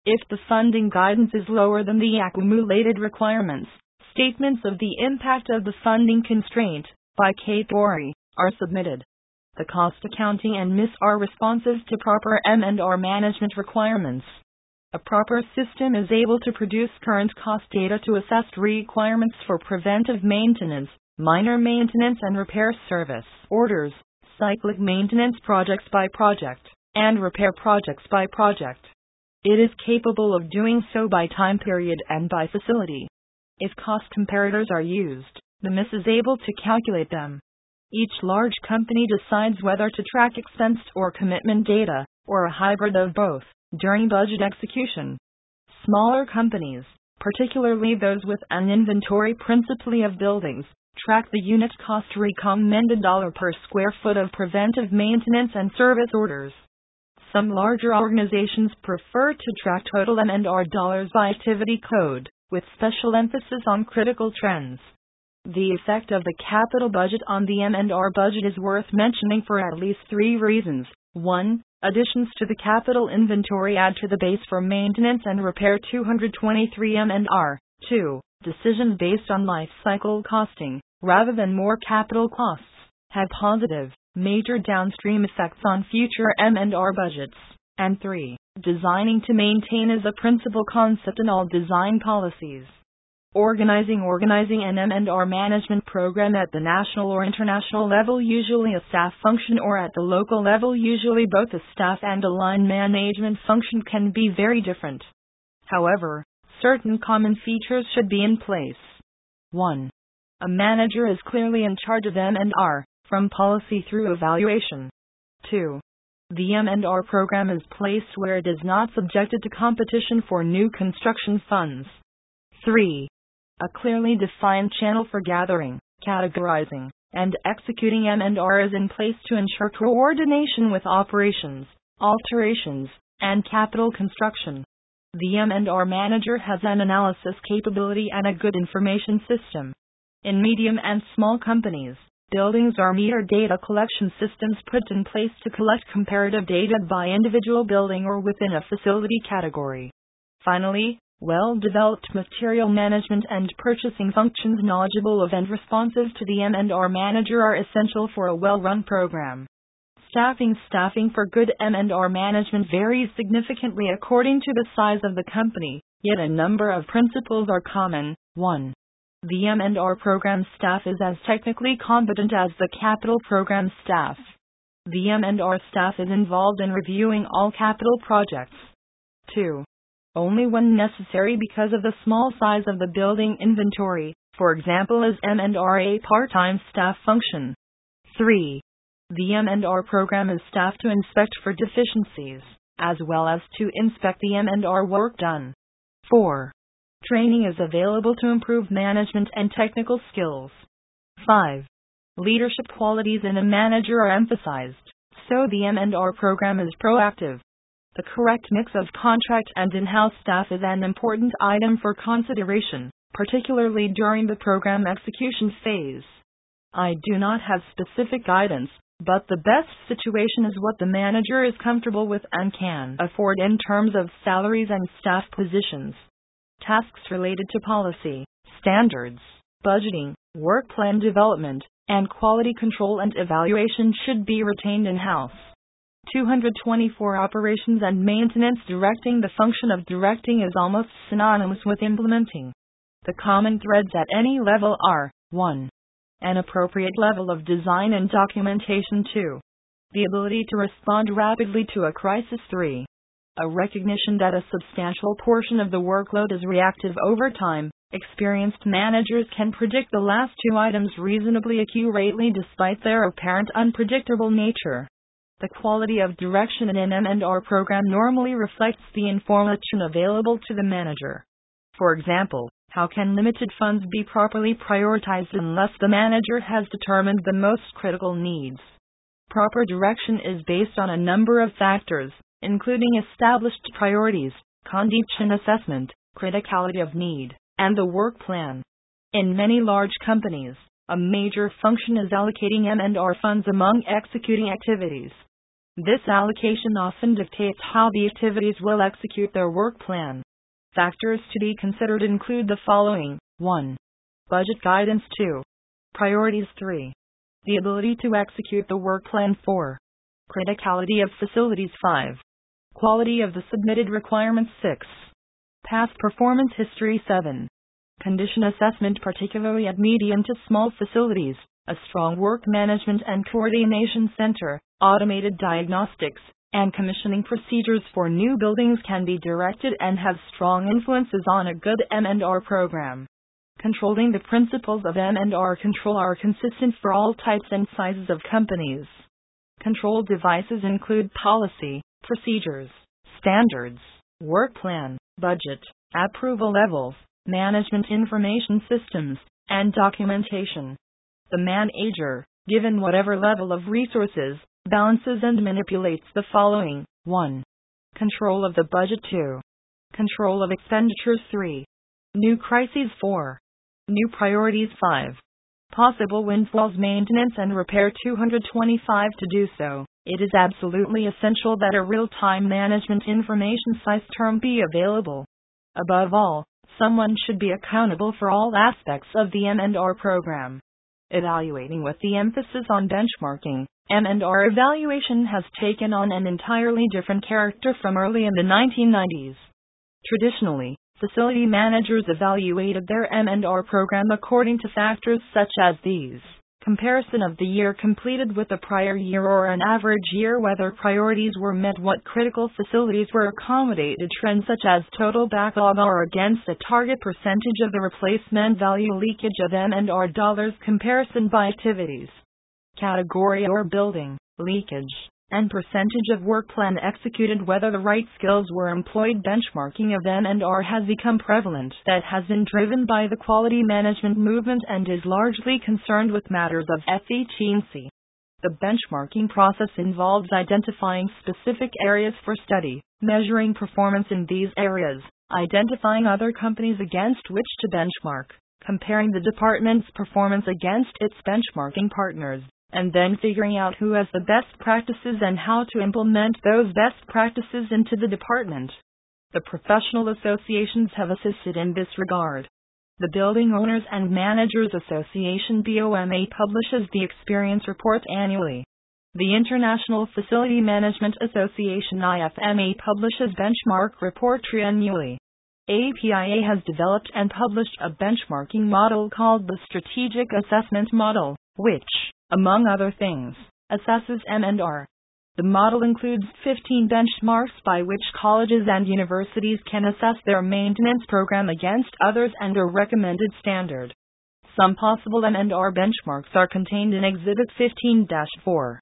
If the funding guidance is lower than the accumulated requirements, statements of the impact of the funding constraint by category are submitted. The cost accounting and MIS are responsive to proper M&R management requirements. A proper system is able to produce current cost data to assess requirements for preventive maintenance, minor maintenance and repair service orders, cyclic maintenance projects by project, and repair projects by project. It is capable of doing so by time period and by facility. If cost comparators are used, the MIS is able to calculate them. Each large company decides whether to track expensed or commitment data, or a hybrid of both, during budget execution. Smaller companies, particularly those with an inventory principally of buildings, track the unit cost recommended dollar per square foot of preventive maintenance and service orders. Some larger organizations prefer to track total M&R dollars by activity code, with special emphasis on critical trends. The effect of the capital budget on the M&R budget is worth mentioning for at least three reasons. 1. Additions to the capital inventory add to the base for maintenance and repair 223 M&R. 2. Decisions based on life cycle costing, rather than more capital costs, have positive, major downstream effects on future M&R budgets. And 3. Designing to maintain is a principal concept in all design policies. Organizing Organizing an M&R management program at the national or international level usually a staff function or at the local level usually both a staff and a line management function can be very different. However, certain common features should be in place. 1. A manager is clearly in charge of M&R, from policy through evaluation. 2. The M&R program is placed where it is not subjected to competition for new construction funds. 3. A clearly defined channel for gathering, categorizing, and executing M&R is in place to ensure coordination with operations, alterations, and capital construction. The M&R manager has an analysis capability and a good information system. In medium and small companies, buildings are meter data collection systems put in place to collect comparative data by individual building or within a facility category. Finally, well developed material management and purchasing functions knowledgeable of and responsive to the M&R manager are essential for a well-run program. Staffing Staffing for good M&R management varies significantly according to the size of the company, yet a number of principles are common. 1. The M&R program staff is as technically competent as the capital program staff. The M&R staff is involved in reviewing all capital projects. 2 only when necessary because of the small size of the building inventory, for example as M&R a part-time staff function. 3. The M&R program is staffed to inspect for deficiencies, as well as to inspect the M&R work done. 4. Training is available to improve management and technical skills. 5. Leadership qualities in a manager are emphasized, so the M&R program is proactive. The correct mix of contract and in house staff is an important item for consideration, particularly during the program execution phase. I do not have specific guidance, but the best situation is what the manager is comfortable with and can afford in terms of salaries and staff positions. Tasks related to policy, standards, budgeting, work plan development, and quality control and evaluation should be retained in house. 224 Operations and maintenance directing The function of directing is almost synonymous with implementing. The common threads at any level are 1. An appropriate level of design and documentation 2. The ability to respond rapidly to a crisis 3. A recognition that a substantial portion of the workload is reactive over time. Experienced managers can predict the last two items reasonably accurately despite their apparent unpredictable nature. The quality of direction in an M&R program normally reflects the information available to the manager. For example, how can limited funds be properly prioritized unless the manager has determined the most critical needs? Proper direction is based on a number of factors, including established priorities, condition assessment, criticality of need, and the work plan. In many large companies, a major function is allocating M&R funds among executing activities. This allocation often dictates how the activities will execute their work plan. Factors to be considered include the following 1. Budget guidance 2. Priorities 3. The ability to execute the work plan 4. Criticality of facilities 5. Quality of the submitted requirements 6. Past performance history 7. Condition assessment, particularly at medium to small facilities, a strong work management and coordination center, automated diagnostics, and commissioning procedures for new buildings can be directed and have strong influences on a good M&R program. Controlling the principles of M&R control are consistent for all types and sizes of companies. Control devices include policy, procedures, standards, work plan, budget, approval levels, management information systems, and documentation. The manager, given whatever level of resources, balances and manipulates the following 1. Control of the budget 2. Control of expenditures 3. New crises 4. New priorities 5. Possible windfalls maintenance and repair 225 to do so. It is absolutely essential that a real time management information size term be available. Above all, someone should be accountable for all aspects of the M&R program. Evaluating with the emphasis on benchmarking, M&R evaluation has taken on an entirely different character from early in the 1990s. Traditionally, facility managers evaluated their M&R program according to factors such as these comparison of the year completed with the prior year or an average year, whether priorities were met, what critical facilities were accommodated, trends such as total backlog or against a target percentage of the replacement value, leakage of M&R dollars, comparison by activities, category or building, leakage and percentage of work plan executed whether the right skills were employed benchmarking of M&R has become prevalent that has been driven by the quality management movement and is largely concerned with matters of efficiency. The benchmarking process involves identifying specific areas for study, measuring performance in these areas, identifying other companies against which to benchmark, comparing the department's performance against its benchmarking partners, and then figuring out who has the best practices and how to implement those best practices into the department. The professional associations have assisted in this regard. The Building Owners and Managers Association BOMA publishes the Experience Report annually. The International Facility Management Association IFMA publishes Benchmark Report triennially. APPA has developed and published a benchmarking model called the Strategic Assessment Model, which among other things, assesses M&R. The model includes 15 benchmarks by which colleges and universities can assess their maintenance program against others and a recommended standard. Some possible M&R benchmarks are contained in Exhibit 15-4.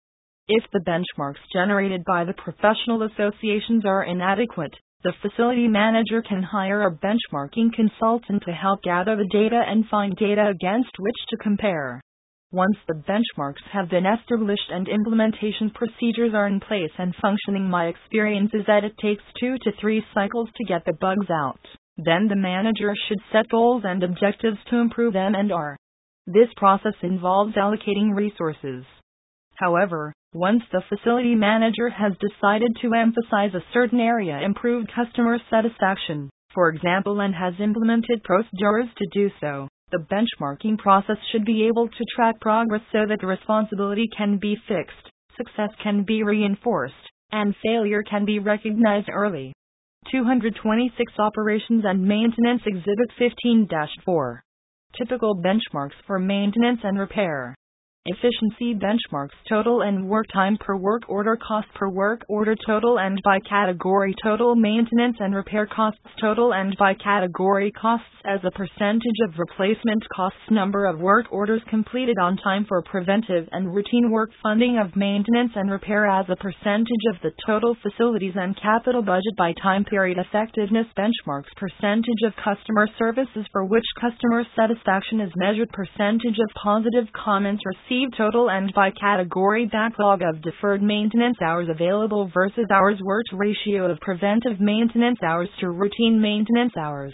If the benchmarks generated by the professional associations are inadequate, the facility manager can hire a benchmarking consultant to help gather the data and find data against which to compare. Once the benchmarks have been established and implementation procedures are in place and functioning, my experience is that it takes two to three cycles to get the bugs out. Then the manager should set goals and objectives to improve M&R. This process involves allocating resources. However, once the facility manager has decided to emphasize a certain area, improved customer satisfaction, for example, and has implemented procedures to do so, the benchmarking process should be able to track progress so that responsibility can be fixed, success can be reinforced, and failure can be recognized early. 226 Operations and Maintenance Exhibit 15 4. Typical benchmarks for maintenance and repair. Efficiency benchmarks total and work time per work order cost per work order total and by category total maintenance and repair costs total and by category costs as a percentage of replacement costs number of work orders completed on time for preventive and routine work funding of maintenance and repair as a percentage of the total facilities and capital budget by time period effectiveness benchmarks percentage of customer services for which customer satisfaction is measured percentage of positive comments received received total and by category backlog of deferred maintenance hours available versus hours worked ratio of preventive maintenance hours to routine maintenance hours.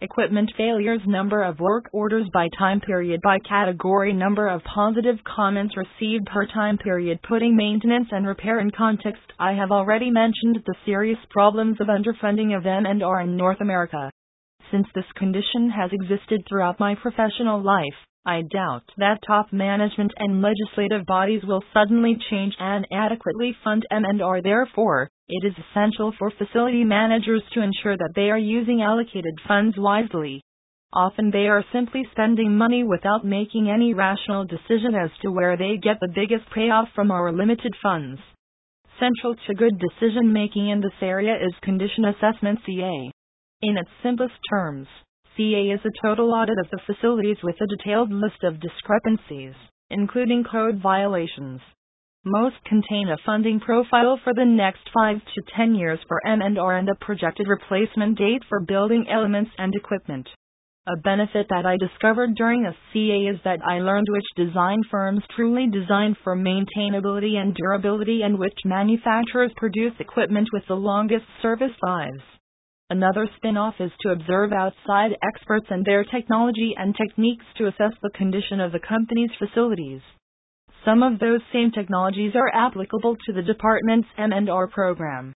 Equipment failures number of work orders by time period by category number of positive comments received per time period putting maintenance and repair in context I have already mentioned the serious problems of underfunding of M&R in North America. Since this condition has existed throughout my professional life, I doubt that top management and legislative bodies will suddenly change and adequately fund M&R. Therefore, it is essential for facility managers to ensure that they are using allocated funds wisely. Often they are simply spending money without making any rational decision as to where they get the biggest payoff from our limited funds. Central to good decision making in this area is condition assessment CA. In its simplest terms, CA is a total audit of the facilities with a detailed list of discrepancies, including code violations. Most contain a funding profile for the next 5 to 10 years for M&R and a projected replacement date for building elements and equipment. A benefit that I discovered during a CA is that I learned which design firms truly design for maintainability and durability and which manufacturers produce equipment with the longest service lives. Another spin off is to observe outside experts and their technology and techniques to assess the condition of the company's facilities. Some of those same technologies are applicable to the department's M&R program.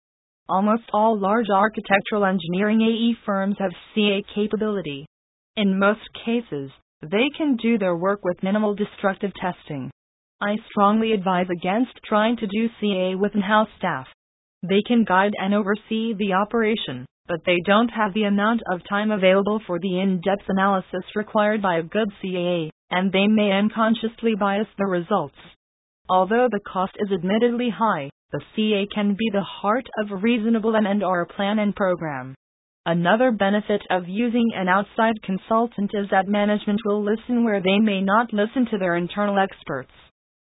Almost all large architectural engineering AE firms have CA capability. In most cases, they can do their work with minimal destructive testing. I strongly advise against trying to do CA with in-house staff. They can guide and oversee the operation, but they don't have the amount of time available for the in-depth analysis required by a good CA, and they may unconsciously bias the results. Although the cost is admittedly high, the CA can be the heart of a reasonable M&R plan and program. Another benefit of using an outside consultant is that management will listen where they may not listen to their internal experts.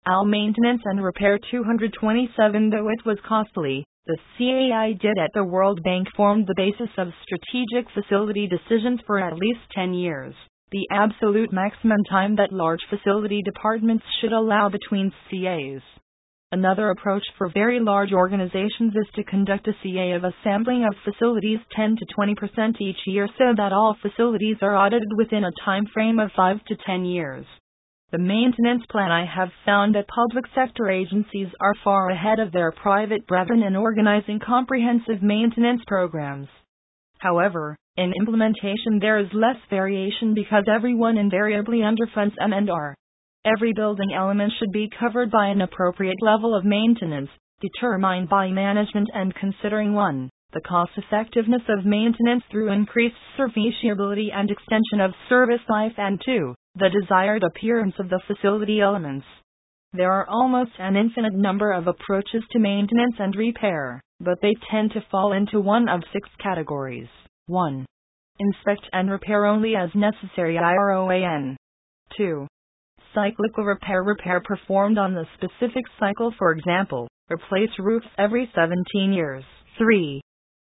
Our maintenance and repair 227 though it was costly, the CAI did at the World Bank formed the basis of strategic facility decisions for at least 10 years, the absolute maximum time that large facility departments should allow between CAs. Another approach for very large organizations is to conduct a CA of a sampling of facilities 10 to 20% each year so that all facilities are audited within a time frame of 5 to 10 years the maintenance plan I have found that public sector agencies are far ahead of their private brethren in organizing comprehensive maintenance programs. However, in implementation there is less variation because everyone invariably underfunds M&R. Every building element should be covered by an appropriate level of maintenance, determined by management and considering 1. The cost effectiveness of maintenance through increased serviceability and extension of service life, and 2 the desired appearance of the facility elements. There are almost an infinite number of approaches to maintenance and repair, but they tend to fall into one of six categories. 1. Inspect and repair only as necessary IROAN. 2. Cyclical repair repair performed on the specific cycle, for example, replace roofs every 17 years. 3.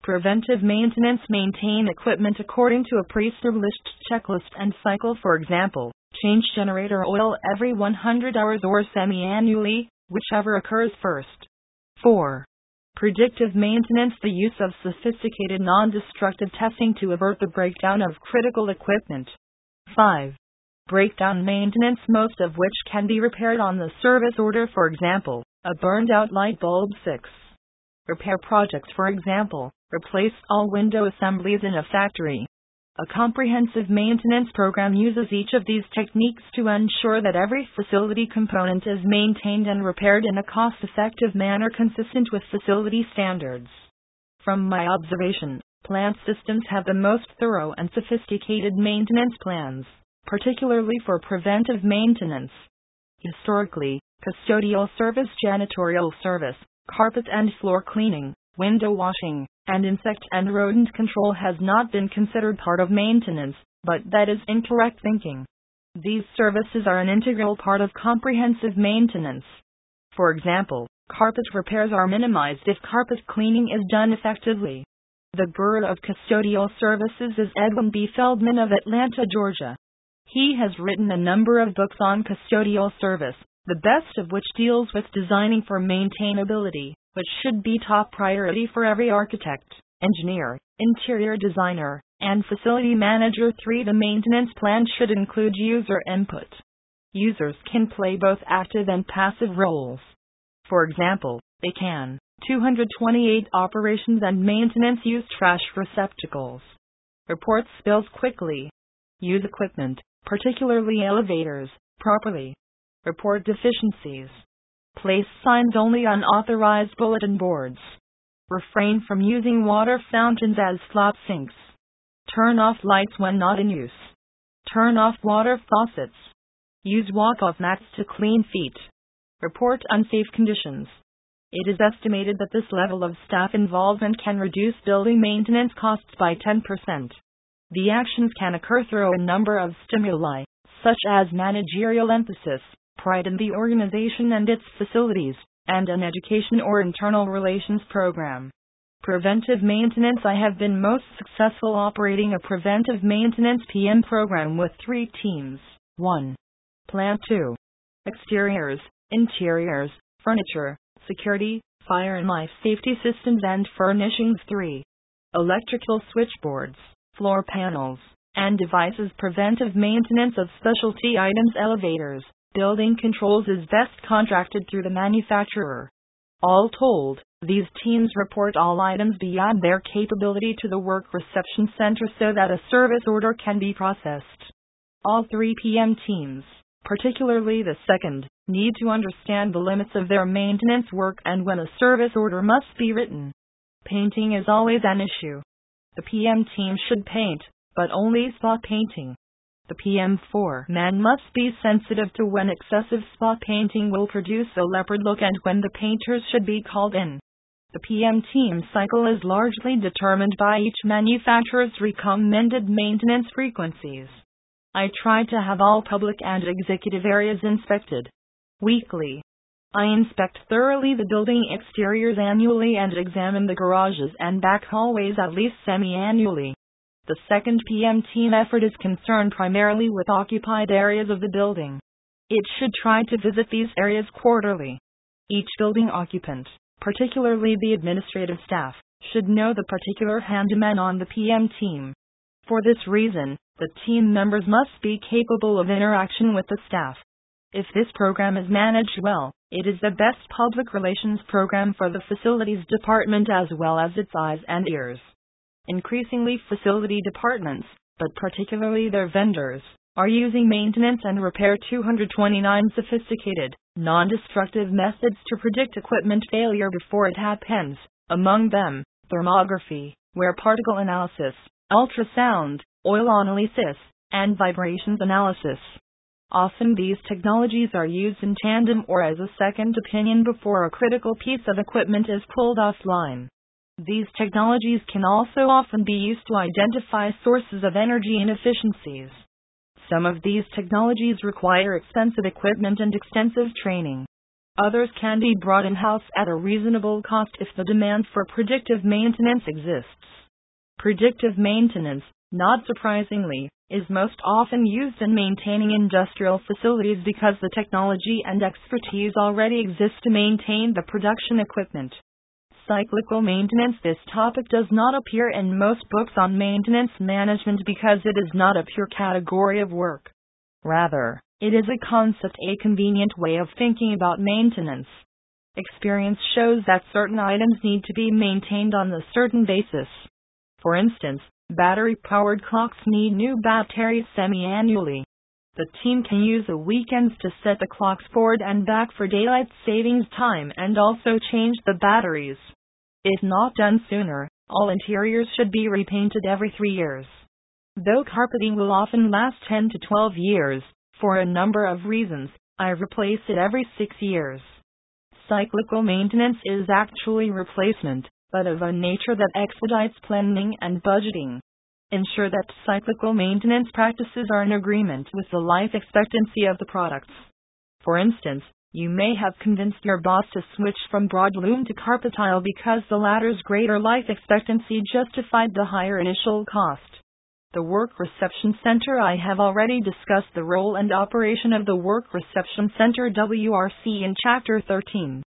Preventive maintenance maintain equipment according to a pre-established checklist and cycle for example, change generator oil every 100 hours or semi-annually, whichever occurs first. 4. Predictive maintenance the use of sophisticated non-destructive testing to avert the breakdown of critical equipment. 5. Breakdown maintenance most of which can be repaired on the service order for example, a burned out light bulb 6. Repair projects for example, Replace all window assemblies in a factory. A comprehensive maintenance program uses each of these techniques to ensure that every facility component is maintained and repaired in a cost effective manner consistent with facility standards. From my observation, plant systems have the most thorough and sophisticated maintenance plans, particularly for preventive maintenance. Historically, custodial service, janitorial service, carpet and floor cleaning, window washing, and insect and rodent control has not been considered part of maintenance, but that is incorrect thinking. These services are an integral part of comprehensive maintenance. For example, carpet repairs are minimized if carpet cleaning is done effectively. The Guru of Custodial Services is Edwin B. Feldman of Atlanta, Georgia. He has written a number of books on custodial service, the best of which deals with designing for maintainability which should be top priority for every architect, engineer, interior designer, and facility manager. 3. The maintenance plan should include user input. Users can play both active and passive roles. For example, they can 228 operations and maintenance use trash receptacles. Report spills quickly. Use equipment, particularly elevators, properly. Report deficiencies. Place signs only on authorized bulletin boards. Refrain from using water fountains as slop sinks. Turn off lights when not in use. Turn off water faucets. Use walk off mats to clean feet. Report unsafe conditions. It is estimated that this level of staff involvement can reduce building maintenance costs by 10%. The actions can occur through a number of stimuli, such as managerial emphasis, pride in the organization and its facilities, and an education or internal relations program. Preventive maintenance I have been most successful operating a preventive maintenance PM program with three teams. 1. Plant 2. Exteriors, interiors, furniture, security, fire and life safety systems and furnishings 3. Electrical switchboards, floor panels, and devices preventive maintenance of specialty items elevators, building controls is best contracted through the manufacturer. All told, These teams report all items beyond their capability to the work reception center so that a service order can be processed. All 3 PM teams, particularly the second, need to understand the limits of their maintenance work and when a service order must be written. Painting is always an issue. The PM team should paint, but only spot painting. The PM4 man must be sensitive to when excessive spot painting will produce a leopard look and when the painters should be called in. The PM team cycle is largely determined by each manufacturer's recommended maintenance frequencies. I try to have all public and executive areas inspected weekly. I inspect thoroughly the building exteriors annually and examine the garages and back hallways at least semi annually. The second PM team effort is concerned primarily with occupied areas of the building. It should try to visit these areas quarterly. Each building occupant, particularly the administrative staff, should know the particular handyman on the PM team. For this reason, the team members must be capable of interaction with the staff. If this program is managed well, it is the best public relations program for the facilities department as well as its eyes and ears. Increasingly, facility departments, but particularly their vendors, are using maintenance and repair 229 sophisticated, non destructive methods to predict equipment failure before it happens, among them, thermography, wear particle analysis, ultrasound, oil analysis, and vibrations analysis. Often these technologies are used in tandem or as a second opinion before a critical piece of equipment is pulled offline. These technologies can also often be used to identify sources of energy inefficiencies. Some of these technologies require expensive equipment and extensive training. Others can be brought in house at a reasonable cost if the demand for predictive maintenance exists. Predictive maintenance, not surprisingly, is most often used in maintaining industrial facilities because the technology and expertise already exist to maintain the production equipment. Cyclical maintenance This topic does not appear in most books on maintenance management because it is not a pure category of work. Rather, it is a concept, a convenient way of thinking about maintenance. Experience shows that certain items need to be maintained on a certain basis. For instance, Battery powered clocks need new batteries semi annually. The team can use the weekends to set the clocks forward and back for daylight savings time and also change the batteries. If not done sooner, all interiors should be repainted every three years. Though carpeting will often last 10 to 12 years, for a number of reasons, I replace it every six years. Cyclical maintenance is actually replacement but of a nature that expedites planning and budgeting. Ensure that cyclical maintenance practices are in agreement with the life expectancy of the products. For instance, you may have convinced your boss to switch from broadloom to carpet tile because the latter's greater life expectancy justified the higher initial cost. The Work Reception Center I have already discussed the role and operation of the Work Reception Center WRC in Chapter 13.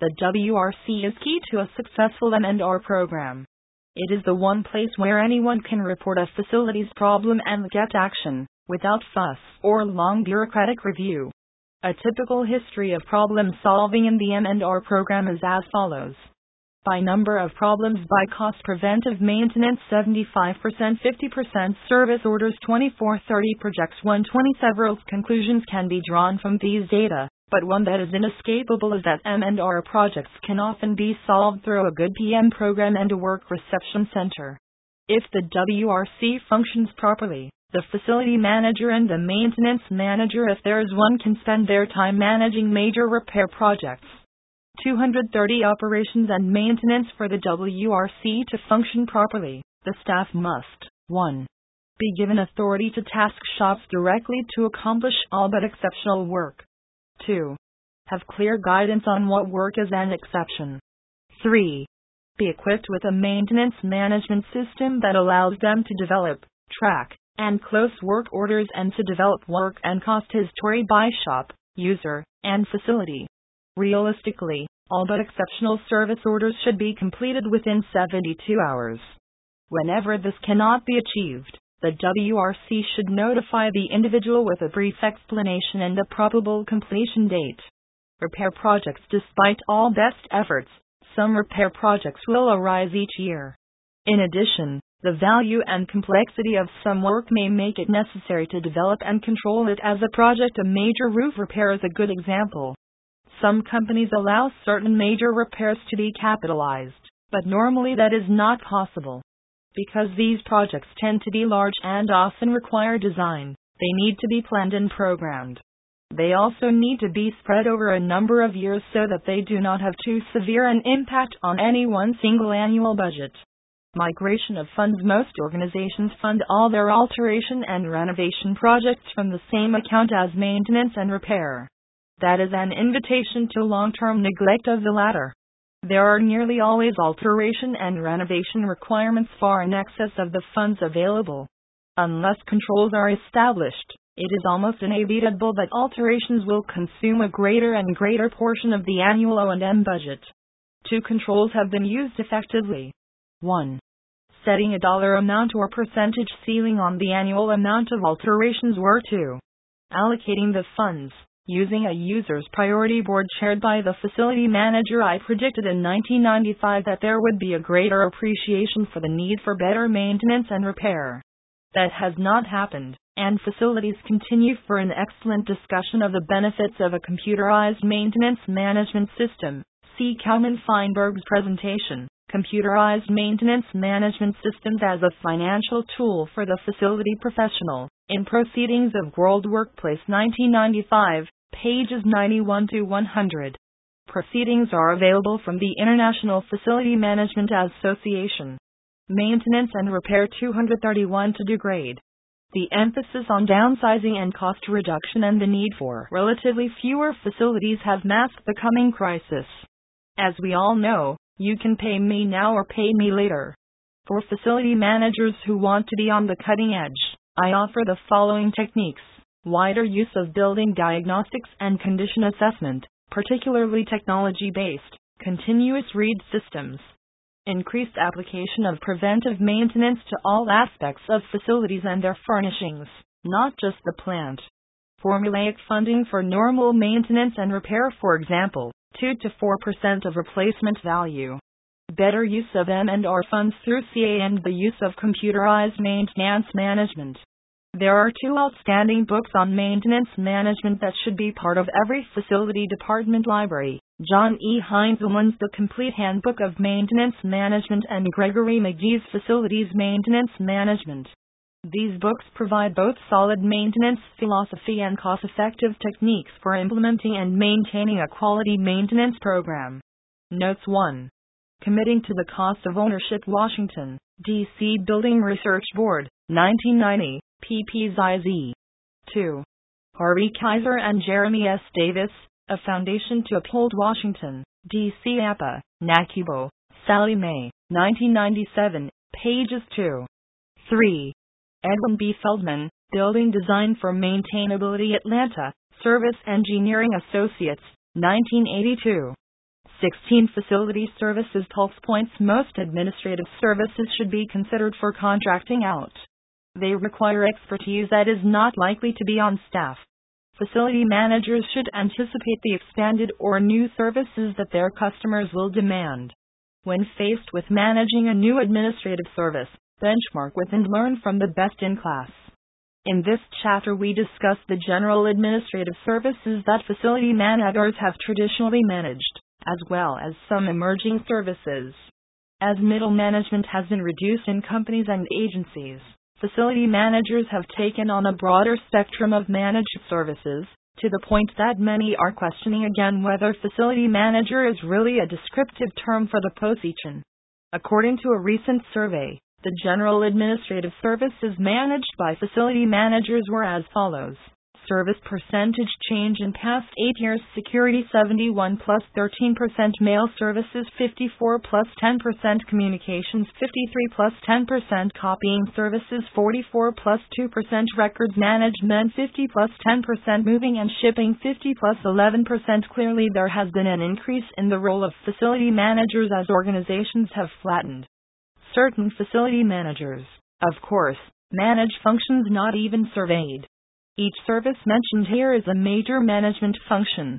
The WRC is key to a successful M&R program. It is the one place where anyone can report a facility's problem and get action, without fuss or long bureaucratic review. A typical history of problem solving in the M&R program is as follows. By number of problems by cost preventive maintenance 75% 50% service orders 24 30 projects 120 several conclusions can be drawn from these data but one that is inescapable is that M&R projects can often be solved through a good PM program and a work reception center. If the WRC functions properly, the facility manager and the maintenance manager, if there is one, can spend their time managing major repair projects. 230 operations and maintenance for the WRC to function properly, the staff must 1. Be given authority to task shops directly to accomplish all but exceptional work. 2. Have clear guidance on what work is an exception. 3. Be equipped with a maintenance management system that allows them to develop, track, and close work orders and to develop work and cost history by shop, user, and facility. Realistically, all but exceptional service orders should be completed within 72 hours. Whenever this cannot be achieved, the WRC should notify the individual with a brief explanation and a probable completion date. Repair projects Despite all best efforts, some repair projects will arise each year. In addition, the value and complexity of some work may make it necessary to develop and control it as a project. A major roof repair is a good example. Some companies allow certain major repairs to be capitalized, but normally that is not possible. Because these projects tend to be large and often require design, they need to be planned and programmed. They also need to be spread over a number of years so that they do not have too severe an impact on any one single annual budget. Migration of funds Most organizations fund all their alteration and renovation projects from the same account as maintenance and repair. That is an invitation to long term neglect of the latter. There are nearly always alteration and renovation requirements far in excess of the funds available. Unless controls are established, it is almost inevitable that alterations will consume a greater and greater portion of the annual O&M budget. Two controls have been used effectively. 1. Setting a dollar amount or percentage ceiling on the annual amount of alterations were 2. Allocating the funds. Using a user's priority board chaired by the facility manager, I predicted in 1995 that there would be a greater appreciation for the need for better maintenance and repair. That has not happened, and facilities continue for an excellent discussion of the benefits of a computerized maintenance management system. See Kalman Feinberg's presentation computerized maintenance management systems as a financial tool for the facility professional. In Proceedings of World Workplace 1995, pages 91 to 100. Proceedings are available from the International Facility Management Association. Maintenance and repair 231 to degrade. The emphasis on downsizing and cost reduction and the need for relatively fewer facilities have masked the coming crisis. As we all know, you can pay me now or pay me later. For facility managers who want to be on the cutting edge, I offer the following techniques wider use of building diagnostics and condition assessment, particularly technology based, continuous read systems, increased application of preventive maintenance to all aspects of facilities and their furnishings, not just the plant. Formulaic funding for normal maintenance and repair, for example, 2 to 4% of replacement value. Better use of M&R funds through CA and the use of computerized maintenance management. There are two outstanding books on maintenance management that should be part of every facility department library. John E. Heintzelman's The Complete Handbook of Maintenance Management and Gregory Magee's Facilities Maintenance Management. These books provide both solid maintenance philosophy and cost effective techniques for implementing and maintaining a quality maintenance program. Notes 1. Committing to the Cost of Ownership Washington, D.C. Building Research Board, 1990, pp. XIZ. 2. Harvey Kaiser and Jeremy S. Davis, A Foundation to Uphold Washington, D.C. APPA, NACUBO, Sallie Mae, 1997, pages 2. 3. Edwin B. Feldman, Building Design for Maintainability Atlanta, Service Engineering Associates, 1982. 16 Facility Services Pulse Points Most administrative services should be considered for contracting out. They require expertise that is not likely to be on staff. Facility managers should anticipate the expanded or new services that their customers will demand. When faced with managing a new administrative service, benchmark with and learn from the best in class. In this chapter, we discuss the general administrative services that facility managers have traditionally managed, as well as some emerging services. As middle management has been reduced in companies and agencies, facility managers have taken on a broader spectrum of managed services, to the point that many are questioning again whether facility manager is really a descriptive term for the position. According to a recent survey, the general administrative services managed by facility managers were as follows. Service percentage change in past 8 years Security 71 plus 13% Mail Services 54 plus 10% Communications 53 plus 10% Copying Services 44 plus 2% Records Management 50 plus 10% Moving and Shipping 50 plus 11% Clearly there has been an increase in the role of facility managers as organizations have flattened certain facility managers, of course, manage functions not even surveyed. Each service mentioned here is a major management function.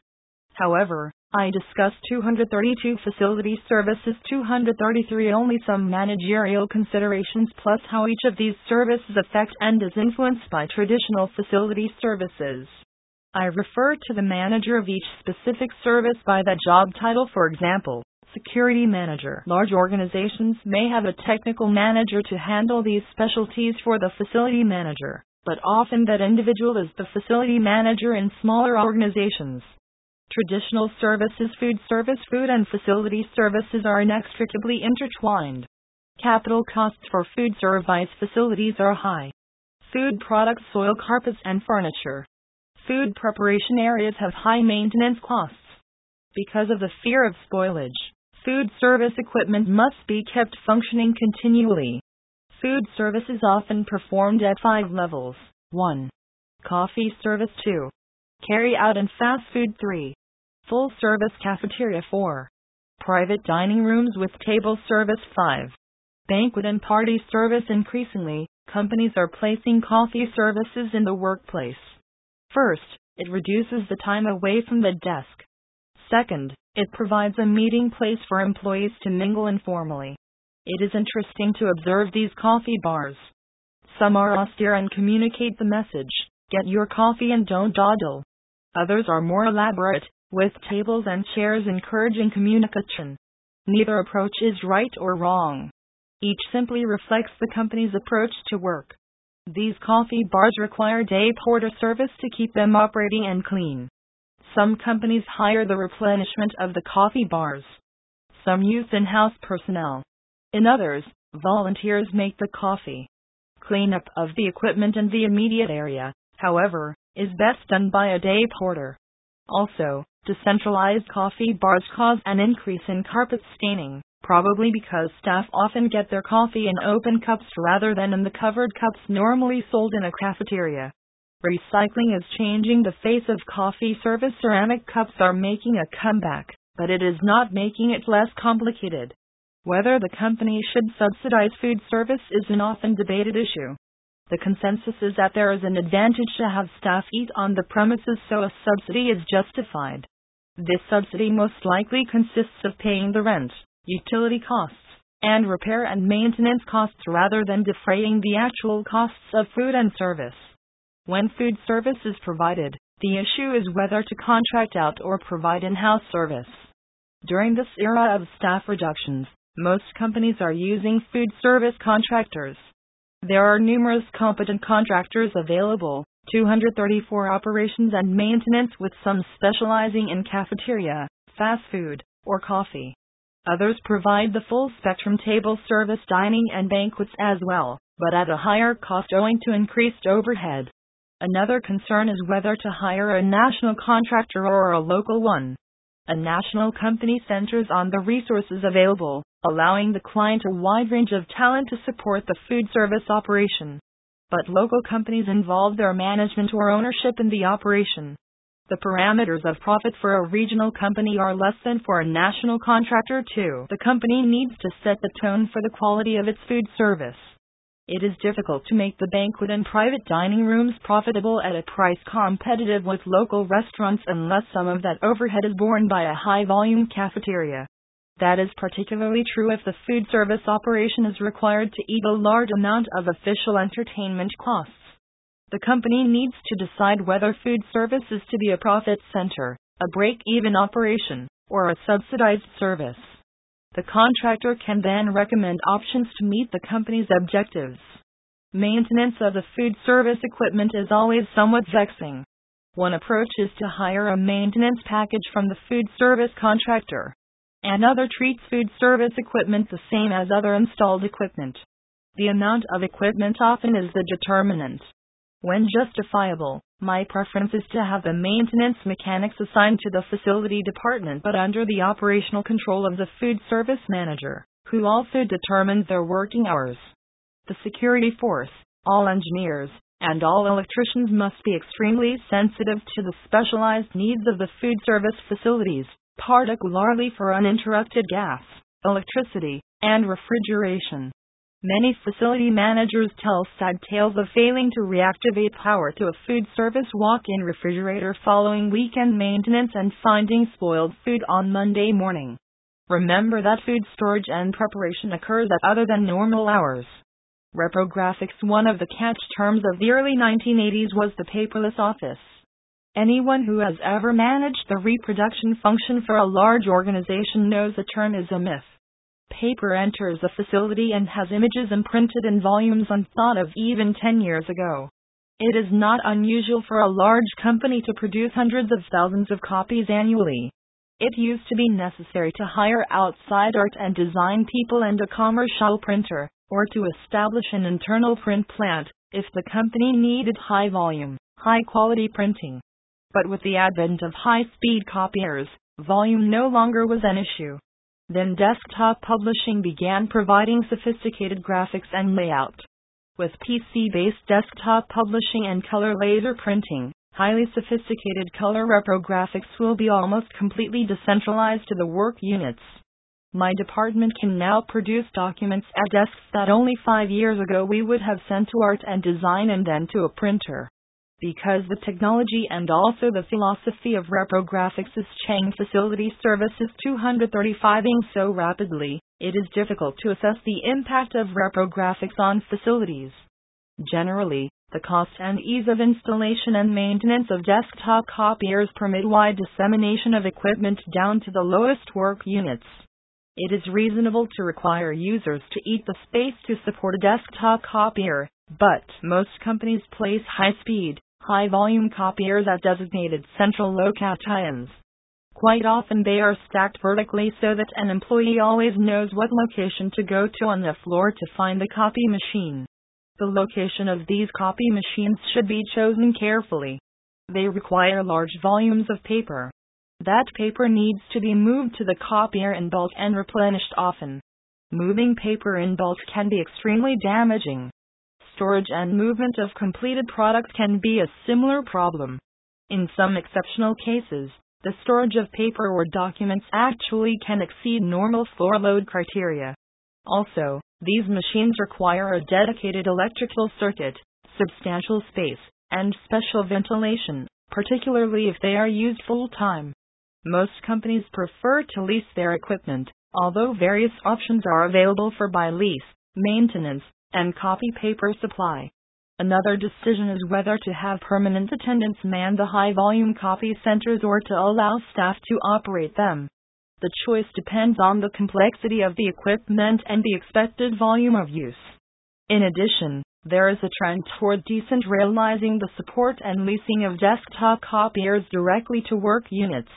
However, I discussed 232 facility services, 233 only some managerial considerations plus how each of these services affect and is influenced by traditional facility services. I refer to the manager of each specific service by that job title, for example, security manager. Large organizations may have a technical manager to handle these specialties for the facility manager, but often that individual is the facility manager in smaller organizations. Traditional services, food service, food and facility services are inextricably intertwined. Capital costs for food service facilities are high. Food products, soil carpets, and furniture. Food preparation areas have high maintenance costs. Because of the fear of spoilage, food service equipment must be kept functioning continually. Food service is often performed at five levels 1. Coffee service 2. Carry out and fast food 3. Full service cafeteria 4. Private dining rooms with table service 5. Banquet and party service increasingly, companies are placing coffee services in the workplace. First, it reduces the time away from the desk. Second, it provides a meeting place for employees to mingle informally. It is interesting to observe these coffee bars. Some are austere and communicate the message get your coffee and don't dawdle. Others are more elaborate, with tables and chairs encouraging communication. Neither approach is right or wrong. Each simply reflects the company's approach to work. These coffee bars require day porter service to keep them operating and clean. Some companies hire the replenishment of the coffee bars. Some use in house personnel. In others, volunteers make the coffee. Cleanup of the equipment in the immediate area, however, is best done by a day porter. Also, Decentralized coffee bars cause an increase in carpet staining, probably because staff often get their coffee in open cups rather than in the covered cups normally sold in a cafeteria. Recycling is changing the face of coffee service. Ceramic cups are making a comeback, but it is not making it less complicated. Whether the company should subsidize food service is an often debated issue. The consensus is that there is an advantage to have staff eat on the premises so a subsidy is justified. This subsidy most likely consists of paying the rent, utility costs, and repair and maintenance costs rather than defraying the actual costs of food and service. When food service is provided, the issue is whether to contract out or provide in house service. During this era of staff reductions, most companies are using food service contractors. There are numerous competent contractors available, 234 operations and maintenance with some specializing in cafeteria, fast food, or coffee. Others provide the full spectrum table service dining and banquets as well, but at a higher cost owing to increased overhead. Another concern is whether to hire a national contractor or a local one. A national company centers on the resources available, allowing the client a wide range of talent to support the food service operation but local companies involve their management or ownership in the operation. The parameters of profit for a regional company are less than for a national contractor, too. The company needs to set the tone for the quality of its food service. It is difficult to make the banquet and private dining rooms profitable at a price competitive with local restaurants unless some of that overhead is borne by a high volume cafeteria. That is particularly true if the food service operation is required to eat a large amount of official entertainment costs. The company needs to decide whether food service is to be a profit center, a break even operation, or a subsidized service. The contractor can then recommend options to meet the company's objectives. Maintenance of the food service equipment is always somewhat vexing. One approach is to hire a maintenance package from the food service contractor. Another treats food service equipment the same as other installed equipment. The amount of equipment often is the determinant. When justifiable, my preference is to have the maintenance mechanics assigned to the facility department but under the operational control of the food service manager, who also determines their working hours. The security force, all engineers, and all electricians must be extremely sensitive to the specialized needs of the food service facilities particularly for uninterrupted gas, electricity, and refrigeration. Many facility managers tell sad tales of failing to reactivate power to a food service walk in refrigerator following weekend maintenance and finding spoiled food on Monday morning. Remember that food storage and preparation occurs at other than normal hours. Reprographics, one of the catch terms of the early 1980s, was the paperless office. Anyone who has ever managed the reproduction function for a large organization knows the term is a myth. Paper enters a facility and has images imprinted in volumes unthought of even 10 years ago. It is not unusual for a large company to produce hundreds of thousands of copies annually. It used to be necessary to hire outside art and design people and a commercial printer, or to establish an internal print plant, if the company needed high volume, high quality printing. But with the advent of high speed copiers, volume no longer was an issue. Then desktop publishing began providing sophisticated graphics and layout. With PC based desktop publishing and color laser printing, highly sophisticated color reprographics will be almost completely decentralized to the work units. My department can now produce documents at desks that only five years ago we would have sent to art and design and then to a printer. Because the technology and also the philosophy of reprographics Chang Facility Services 235ing so rapidly, it is difficult to assess the impact of reprographics on facilities. Generally, the cost and ease of installation and maintenance of desktop copiers permit wide dissemination of equipment down to the lowest work units. It is reasonable to require users to eat the space to support a desktop copier, but most companies place high speed, high volume copiers at designated central locations. Quite often they are stacked vertically so that an employee always knows what location to go to on the floor to find the copy machine. The location of these copy machines should be chosen carefully. They require large volumes of paper. That paper needs to be moved to the copier in bulk and replenished often. Moving paper in bulk can be extremely damaging storage and movement of completed products can be a similar problem. In some exceptional cases, the storage of paper or documents actually can exceed normal floor load criteria. Also, these machines require a dedicated electrical circuit, substantial space, and special ventilation, particularly if they are used full time. Most companies prefer to lease their equipment, although various options are available for buy lease, maintenance, and copy paper supply. Another decision is whether to have permanent attendants man the high volume copy centers or to allow staff to operate them. The choice depends on the complexity of the equipment and the expected volume of use. In addition, there is a trend toward decentralizing the support and leasing of desktop copiers directly to work units.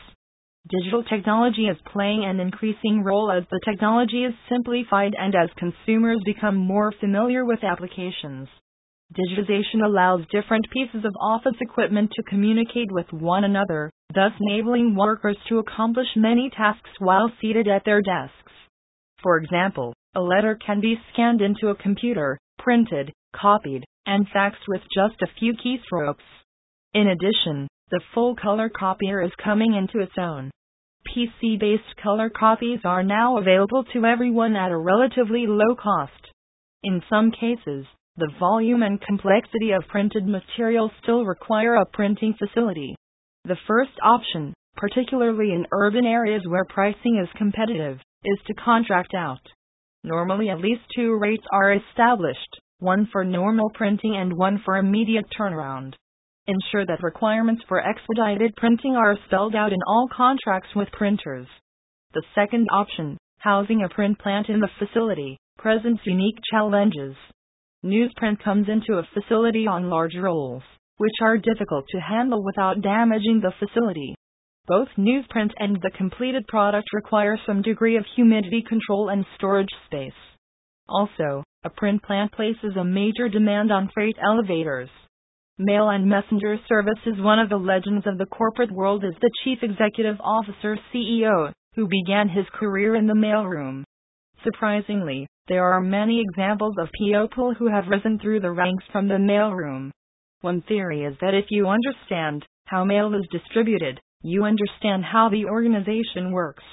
Digital technology is playing an increasing role as the technology is simplified and as consumers become more familiar with applications. Digitization allows different pieces of office equipment to communicate with one another, thus enabling workers to accomplish many tasks while seated at their desks. For example, a letter can be scanned into a computer, printed, copied, and faxed with just a few keystrokes. In addition, the full color copier is coming into its own. PC based color copies are now available to everyone at a relatively low cost. In some cases, the volume and complexity of printed material still require a printing facility. The first option, particularly in urban areas where pricing is competitive, is to contract out. Normally, at least two rates are established one for normal printing and one for immediate turnaround. Ensure that requirements for expedited printing are spelled out in all contracts with printers. The second option, housing a print plant in the facility, presents unique challenges. Newsprint comes into a facility on large rolls, which are difficult to handle without damaging the facility. Both newsprint and the completed product require some degree of humidity control and storage space. Also, a print plant places a major demand on freight elevators. Mail and Messenger Service is one of the legends of the corporate world as the chief executive officer CEO, who began his career in the mailroom. Surprisingly, there are many examples of people who have risen through the ranks from the mailroom. One theory is that if you understand how mail is distributed, you understand how the organization works.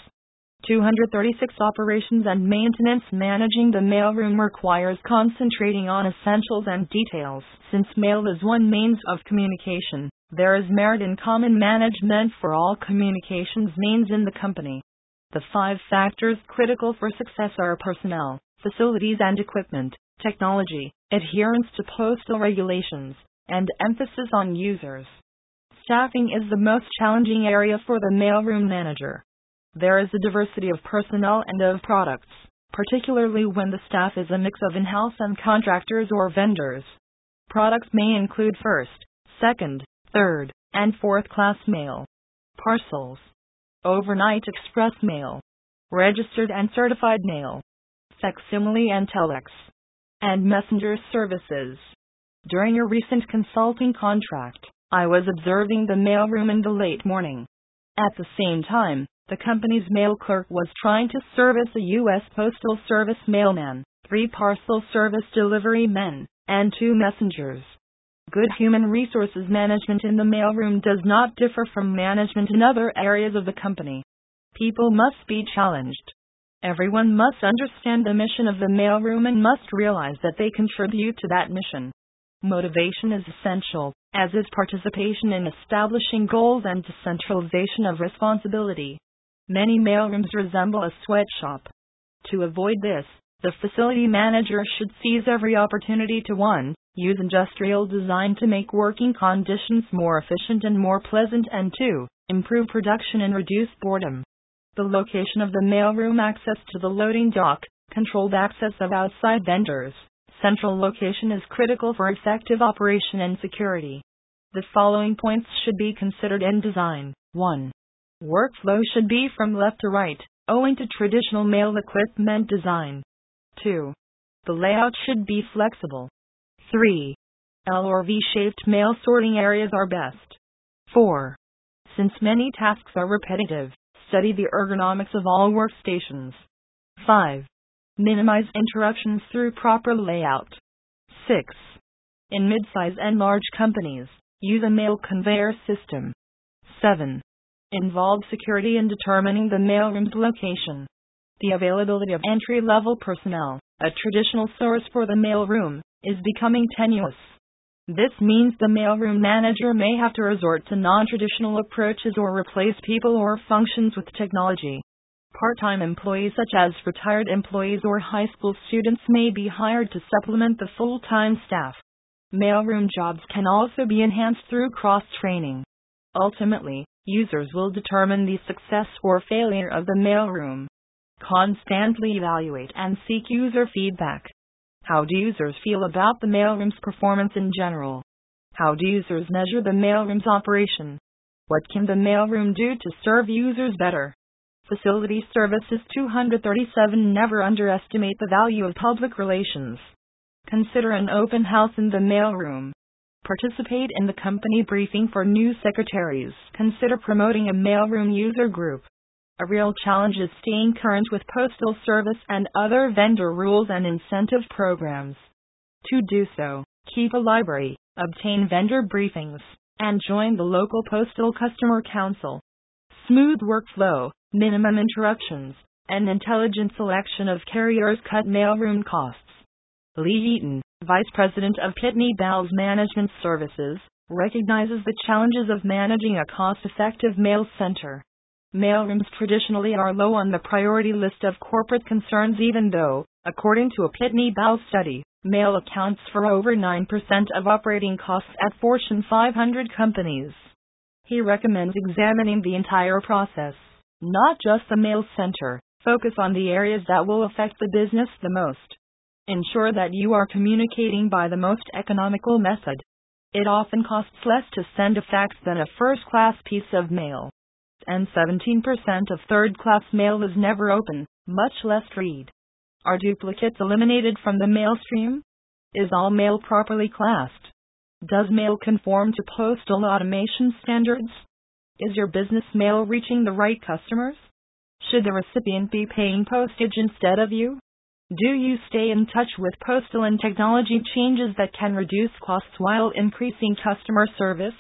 236 Operations and maintenance Managing the mailroom requires concentrating on essentials and details. Since mail is one means of communication, there is merit in common management for all communications means in the company. The five factors critical for success are personnel, facilities and equipment, technology, adherence to postal regulations, and emphasis on users. Staffing is the most challenging area for the mailroom manager. There is a diversity of personnel and of products, particularly when the staff is a mix of in house and contractors or vendors. Products may include first, second, third, and fourth class mail, parcels, overnight express mail, registered and certified mail, facsimile and telex, and messenger services. During a recent consulting contract, I was observing the mailroom in the late morning. At the same time, the company's mail clerk was trying to service a U.S. Postal Service mailman, three parcel service delivery men, and two messengers. Good human resources management in the mailroom does not differ from management in other areas of the company. People must be challenged. Everyone must understand the mission of the mailroom and must realize that they contribute to that mission. Motivation is essential, as is participation in establishing goals and decentralization of responsibility. Many mailrooms resemble a sweatshop. To avoid this, the facility manager should seize every opportunity to 1. Use industrial design to make working conditions more efficient and more pleasant, and 2. Improve production and reduce boredom. The location of the mailroom access to the loading dock, controlled access of outside vendors, central location is critical for effective operation and security. The following points should be considered in design. 1. Workflow should be from left to right, owing to traditional mail equipment design. 2. The layout should be flexible. 3. L or V shaped mail sorting areas are best. 4. Since many tasks are repetitive, study the ergonomics of all workstations. 5. Minimize interruptions through proper layout. 6. In midsize and large companies, use a mail conveyor system. 7 involved security in determining the mailroom's location. The availability of entry level personnel, a traditional source for the mailroom, is becoming tenuous. This means the mailroom manager may have to resort to non traditional approaches or replace people or functions with technology. Part time employees, such as retired employees or high school students, may be hired to supplement the full time staff. Mailroom jobs can also be enhanced through cross training. Ultimately, users will determine the success or failure of the mailroom. Constantly evaluate and seek user feedback. How do users feel about the mailroom's performance in general? How do users measure the mailroom's operation? What can the mailroom do to serve users better? Facility Services 237 Never underestimate the value of public relations. Consider an open house in the mailroom. Participate in the company briefing for new secretaries. Consider promoting a mailroom user group. A real challenge is staying current with postal service and other vendor rules and incentive programs. To do so, keep a library, obtain vendor briefings, and join the local postal customer council. Smooth workflow, minimum interruptions, and intelligent selection of carriers cut mailroom costs. Lee Eaton, Vice President of Pitney Bowes Management Services, recognizes the challenges of managing a cost effective mail center. Mailrooms traditionally are low on the priority list of corporate concerns, even though, according to a Pitney Bowes study, mail accounts for over 9% of operating costs at Fortune 500 companies. He recommends examining the entire process, not just the mail center. Focus on the areas that will affect the business the most. Ensure that you are communicating by the most economical method. It often costs less to send a fax than a first class piece of mail. And 17% of third class mail is never open, much less read. Are duplicates eliminated from the mail stream? Is all mail properly classed? Does mail conform to postal automation standards? Is your business mail reaching the right customers? Should the recipient be paying postage instead of you? Do you stay in touch with postal and technology changes that can reduce costs while increasing customer service?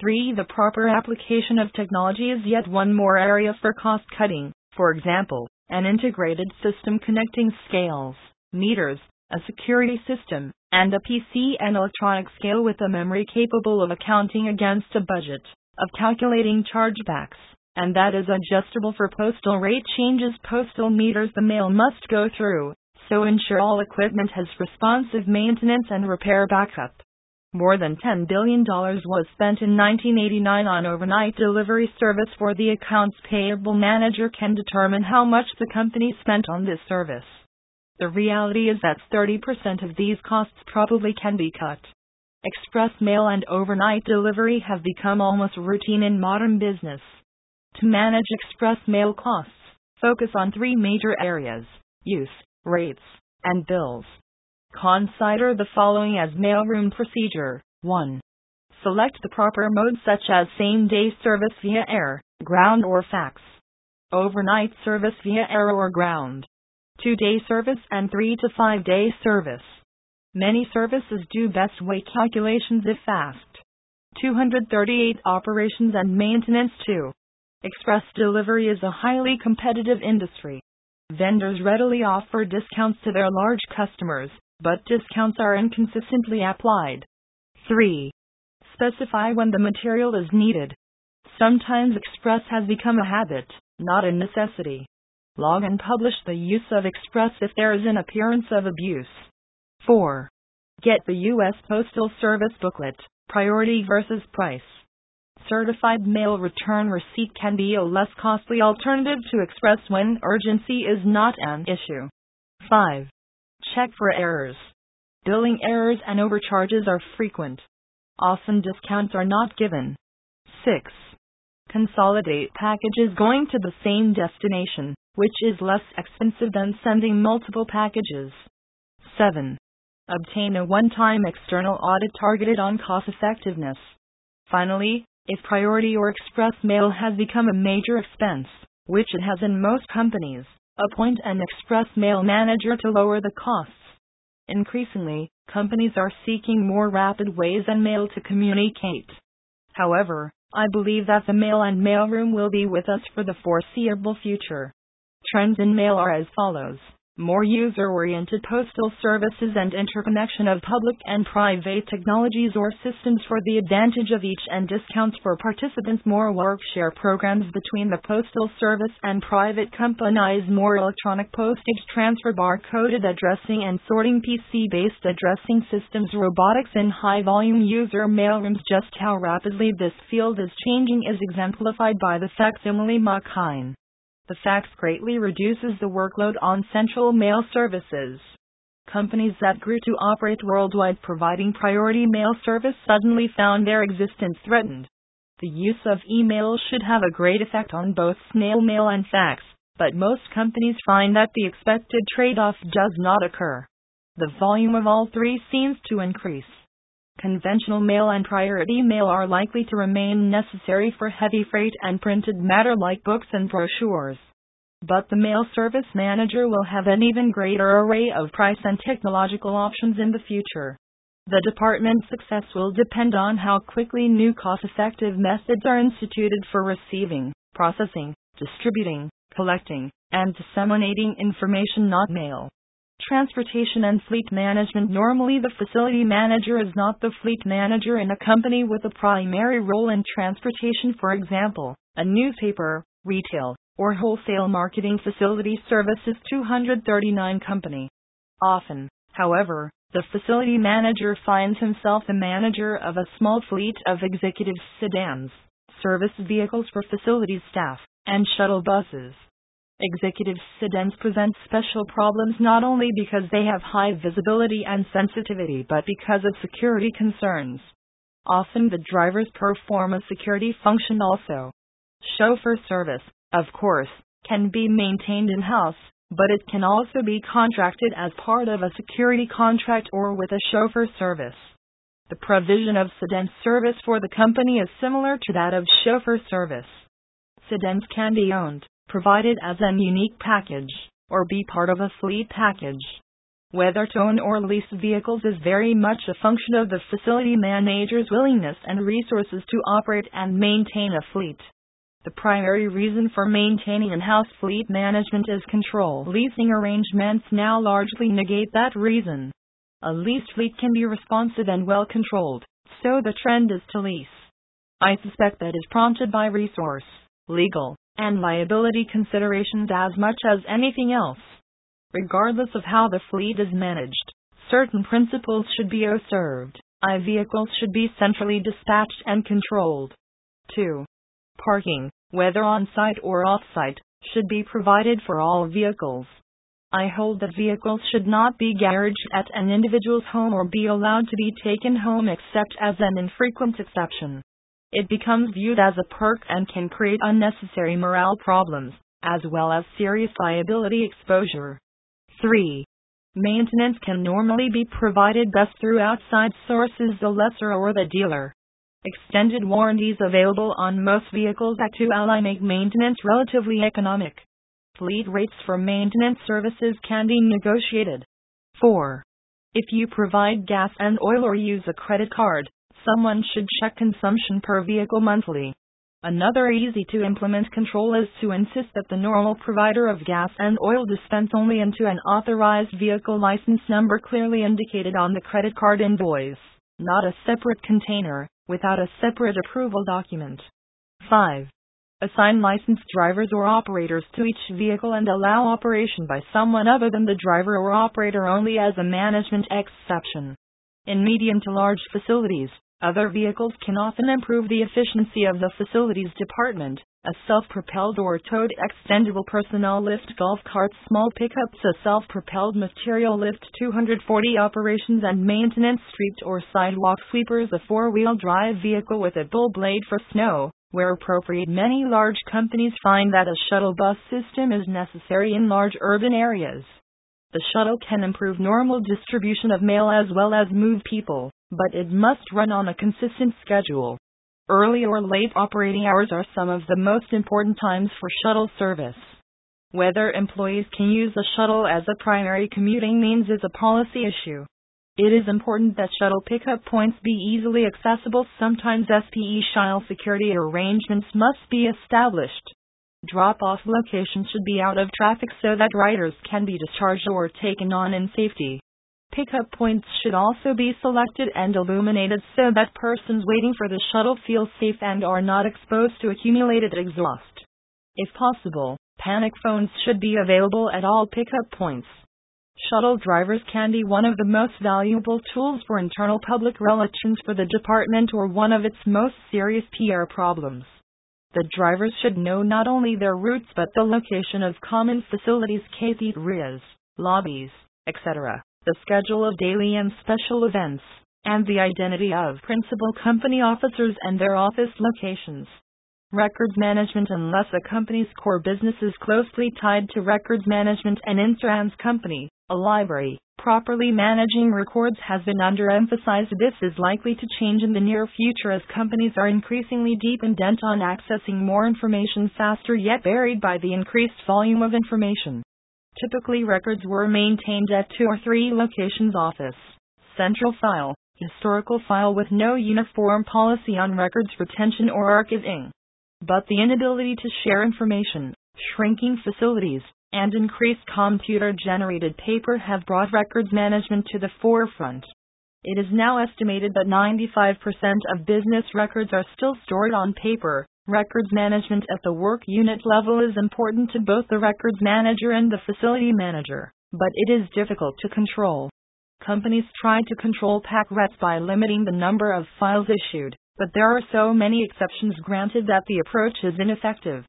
3. The proper application of technology is yet one more area for cost cutting. For example, an integrated system connecting scales, meters, a security system, and a PC and electronic scale with a memory capable of accounting against a budget, of calculating chargebacks, and that is adjustable for postal rate changes postal meters the mail must go through, so ensure all equipment has responsive maintenance and repair backup. More than $10 billion was spent in 1989 on overnight delivery service for the accounts payable manager can determine how much the company spent on this service. The reality is that 30% of these costs probably can be cut. Express mail and overnight delivery have become almost routine in modern business. To manage express mail costs, focus on three major areas use, rates, and bills. Consider the following as mailroom procedure 1. Select the proper mode such as same day service via air, ground, or fax. Overnight service via air or ground. 2 day service and 3 to 5 day service. Many services do best weight calculations if fast. 238 Operations and maintenance 2. Express delivery is a highly competitive industry. Vendors readily offer discounts to their large customers, but discounts are inconsistently applied. 3. Specify when the material is needed. Sometimes Express has become a habit, not a necessity. Log and publish the use of Express if there is an appearance of abuse. 4. Get the U.S. Postal Service booklet, Priority versus Price. Certified mail return receipt can be a less costly alternative to Express when urgency is not an issue. 5. Check for errors. Billing errors and overcharges are frequent. Often discounts are not given. 6. Consolidate packages going to the same destination, which is less expensive than sending multiple packages. 7. Obtain a one time external audit targeted on cost effectiveness. Finally, if priority or express mail has become a major expense, which it has in most companies, Appoint an express mail manager to lower the costs. Increasingly, companies are seeking more rapid ways than mail to communicate. However, I believe that the mail and mailroom will be with us for the foreseeable future. Trends in mail are as follows more user oriented postal services and interconnection of public and private technologies or systems for the advantage of each and discounts for participants, more work share programs between the postal service and private companies, more electronic postage transfer, barcoded addressing and sorting, PC based addressing systems, robotics in high volume user mailrooms. Just how rapidly this field is changing is exemplified by the facsimile machine fax greatly reduces the workload on central mail services. Companies that grew to operate worldwide providing priority mail service suddenly found their existence threatened. The use of email should have a great effect on both snail mail and fax, but most companies find that the expected trade off does not occur. The volume of all three seems to increase. Conventional mail and priority mail are likely to remain necessary for heavy freight and printed matter like books and brochures. But the mail service manager will have an even greater array of price and technological options in the future. The department's success will depend on how quickly new cost effective methods are instituted for receiving, processing, distributing, collecting, and disseminating information not mail. Transportation and fleet management. Normally, the facility manager is not the fleet manager in a company with a primary role in transportation, for example, a newspaper, retail, or wholesale marketing facility services 239 company. Often, however, the facility manager finds himself the manager of a small fleet of executive sedans, service vehicles for facility staff, and shuttle buses. Executive sedans present special problems not only because they have high visibility and sensitivity but because of security concerns. Often the drivers perform a security function also. Chauffeur service, of course, can be maintained in house, but it can also be contracted as part of a security contract or with a chauffeur service. The provision of sedan service for the company is similar to that of chauffeur service. Sedans can be owned, provided as an unique package, or be part of a fleet package. Whether to own or lease vehicles is very much a function of the facility manager's willingness and resources to operate and maintain a fleet. The primary reason for maintaining in-house fleet management is control. Leasing arrangements now largely negate that reason. A leased fleet can be responsive and well controlled, so the trend is to lease. I suspect that is prompted by resource, legal, and liability considerations as much as anything else. Regardless of how the fleet is managed, certain principles should be observed. I vehicles should be centrally dispatched and controlled. 2. Parking, whether on site or off site, should be provided for all vehicles. I hold that vehicles should not be garaged at an individual's home or be allowed to be taken home except as an infrequent exception. It becomes viewed as a perk and can create unnecessary morale problems, as well as serious liability exposure. 3. Maintenance can normally be provided best through outside sources, the lessor or the dealer. Extended warranties available on most vehicles at 2LI make maintenance relatively economic. Fleet rates for maintenance services can be negotiated. 4. If you provide gas and oil or use a credit card, someone should check consumption per vehicle monthly. Another easy to implement control is to insist that the normal provider of gas and oil dispense only into an authorized vehicle license number clearly indicated on the credit card invoice, not a separate container without a separate approval document. 5. Assign licensed drivers or operators to each vehicle and allow operation by someone other than the driver or operator only as a management exception. In medium to large facilities, other vehicles can often improve the efficiency of the facilities department. A self propelled or towed extendable personnel lift golf carts, small pickups, a self propelled material lift 240 operations and maintenance, street or sidewalk sweepers, a four wheel drive vehicle with a bull blade for snow. Where appropriate, many large companies find that a shuttle bus system is necessary in large urban areas. The shuttle can improve normal distribution of mail as well as move people, but it must run on a consistent schedule. Early or late operating hours are some of the most important times for shuttle service. Whether employees can use the shuttle as a primary commuting means is a policy issue. It is important that shuttle pickup points be easily accessible. Sometimes SPE style security arrangements must be established. Drop off locations should be out of traffic so that riders can be discharged or taken on in safety. Pickup points should also be selected and illuminated so that persons waiting for the shuttle feel safe and are not exposed to accumulated exhaust. If possible, panic phones should be available at all pickup points. Shuttle drivers can be one of the most valuable tools for internal public relations for the department or one of its most serious PR problems. The drivers should know not only their routes but the location of common facilities, cafeterias, lobbies, etc the schedule of daily and special events, and the identity of principal company officers and their office locations. Records management Unless a company's core business is closely tied to records management and insurance company, a library, properly managing records has been underemphasized. This is likely to change in the near future as companies are increasingly deep and dent on accessing more information faster yet buried by the increased volume of information. Typically, records were maintained at two or three locations office, central file, historical file with no uniform policy on records retention or archiving. But the inability to share information, shrinking facilities, and increased computer generated paper have brought records management to the forefront. It is now estimated that 95% of business records are still stored on paper, Records management at the work unit level is important to both the records manager and the facility manager, but it is difficult to control. Companies try to control pack rats by limiting the number of files issued, but there are so many exceptions granted that the approach is ineffective.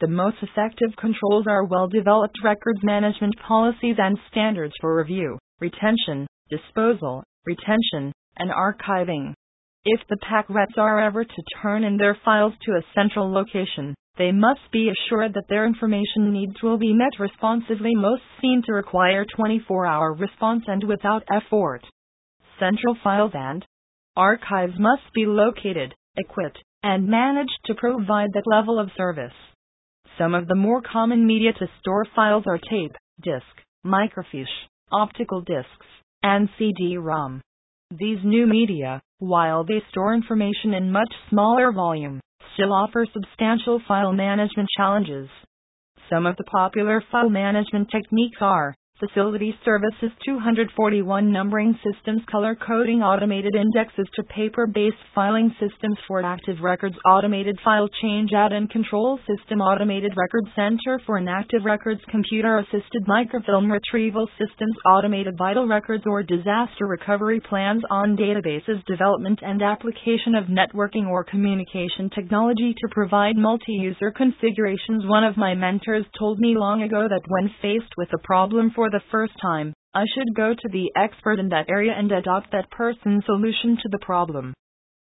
The most effective controls are well developed records management policies and standards for review, retention, disposal, retention, and archiving. If the pack rats are ever to turn in their files to a central location, they must be assured that their information needs will be met responsively. Most seem to require 24 hour response and without effort. Central files and archives must be located, equipped, and managed to provide that level of service. Some of the more common media to store files are tape, disk, microfiche, optical discs, and CD ROM. These new media, while they store information in much smaller volume, still offer substantial file management challenges. Some of the popular file management techniques are Facility Services 241 Numbering Systems Color Coding Automated Indexes to Paper-Based Filing Systems for Active Records Automated File Change-Out and Control System Automated Record Center for Inactive Records Computer-Assisted Microfilm Retrieval Systems Automated Vital Records or Disaster Recovery Plans on Databases Development and Application of Networking or Communication Technology to provide multi-user configurations. One of my mentors told me long ago that when faced with a problem for for the first time, I should go to the expert in that area and adopt that person's solution to the problem.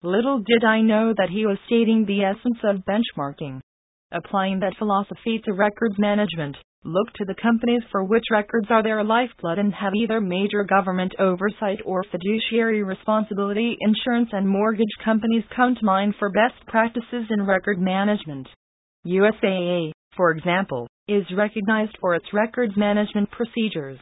Little did I know that he was stating the essence of benchmarking. Applying that philosophy to records management, look to the companies for which records are their lifeblood and have either major government oversight or fiduciary responsibility. Insurance and mortgage companies come to mind for best practices in record management. USAA, for example, is recognized for its records management procedures.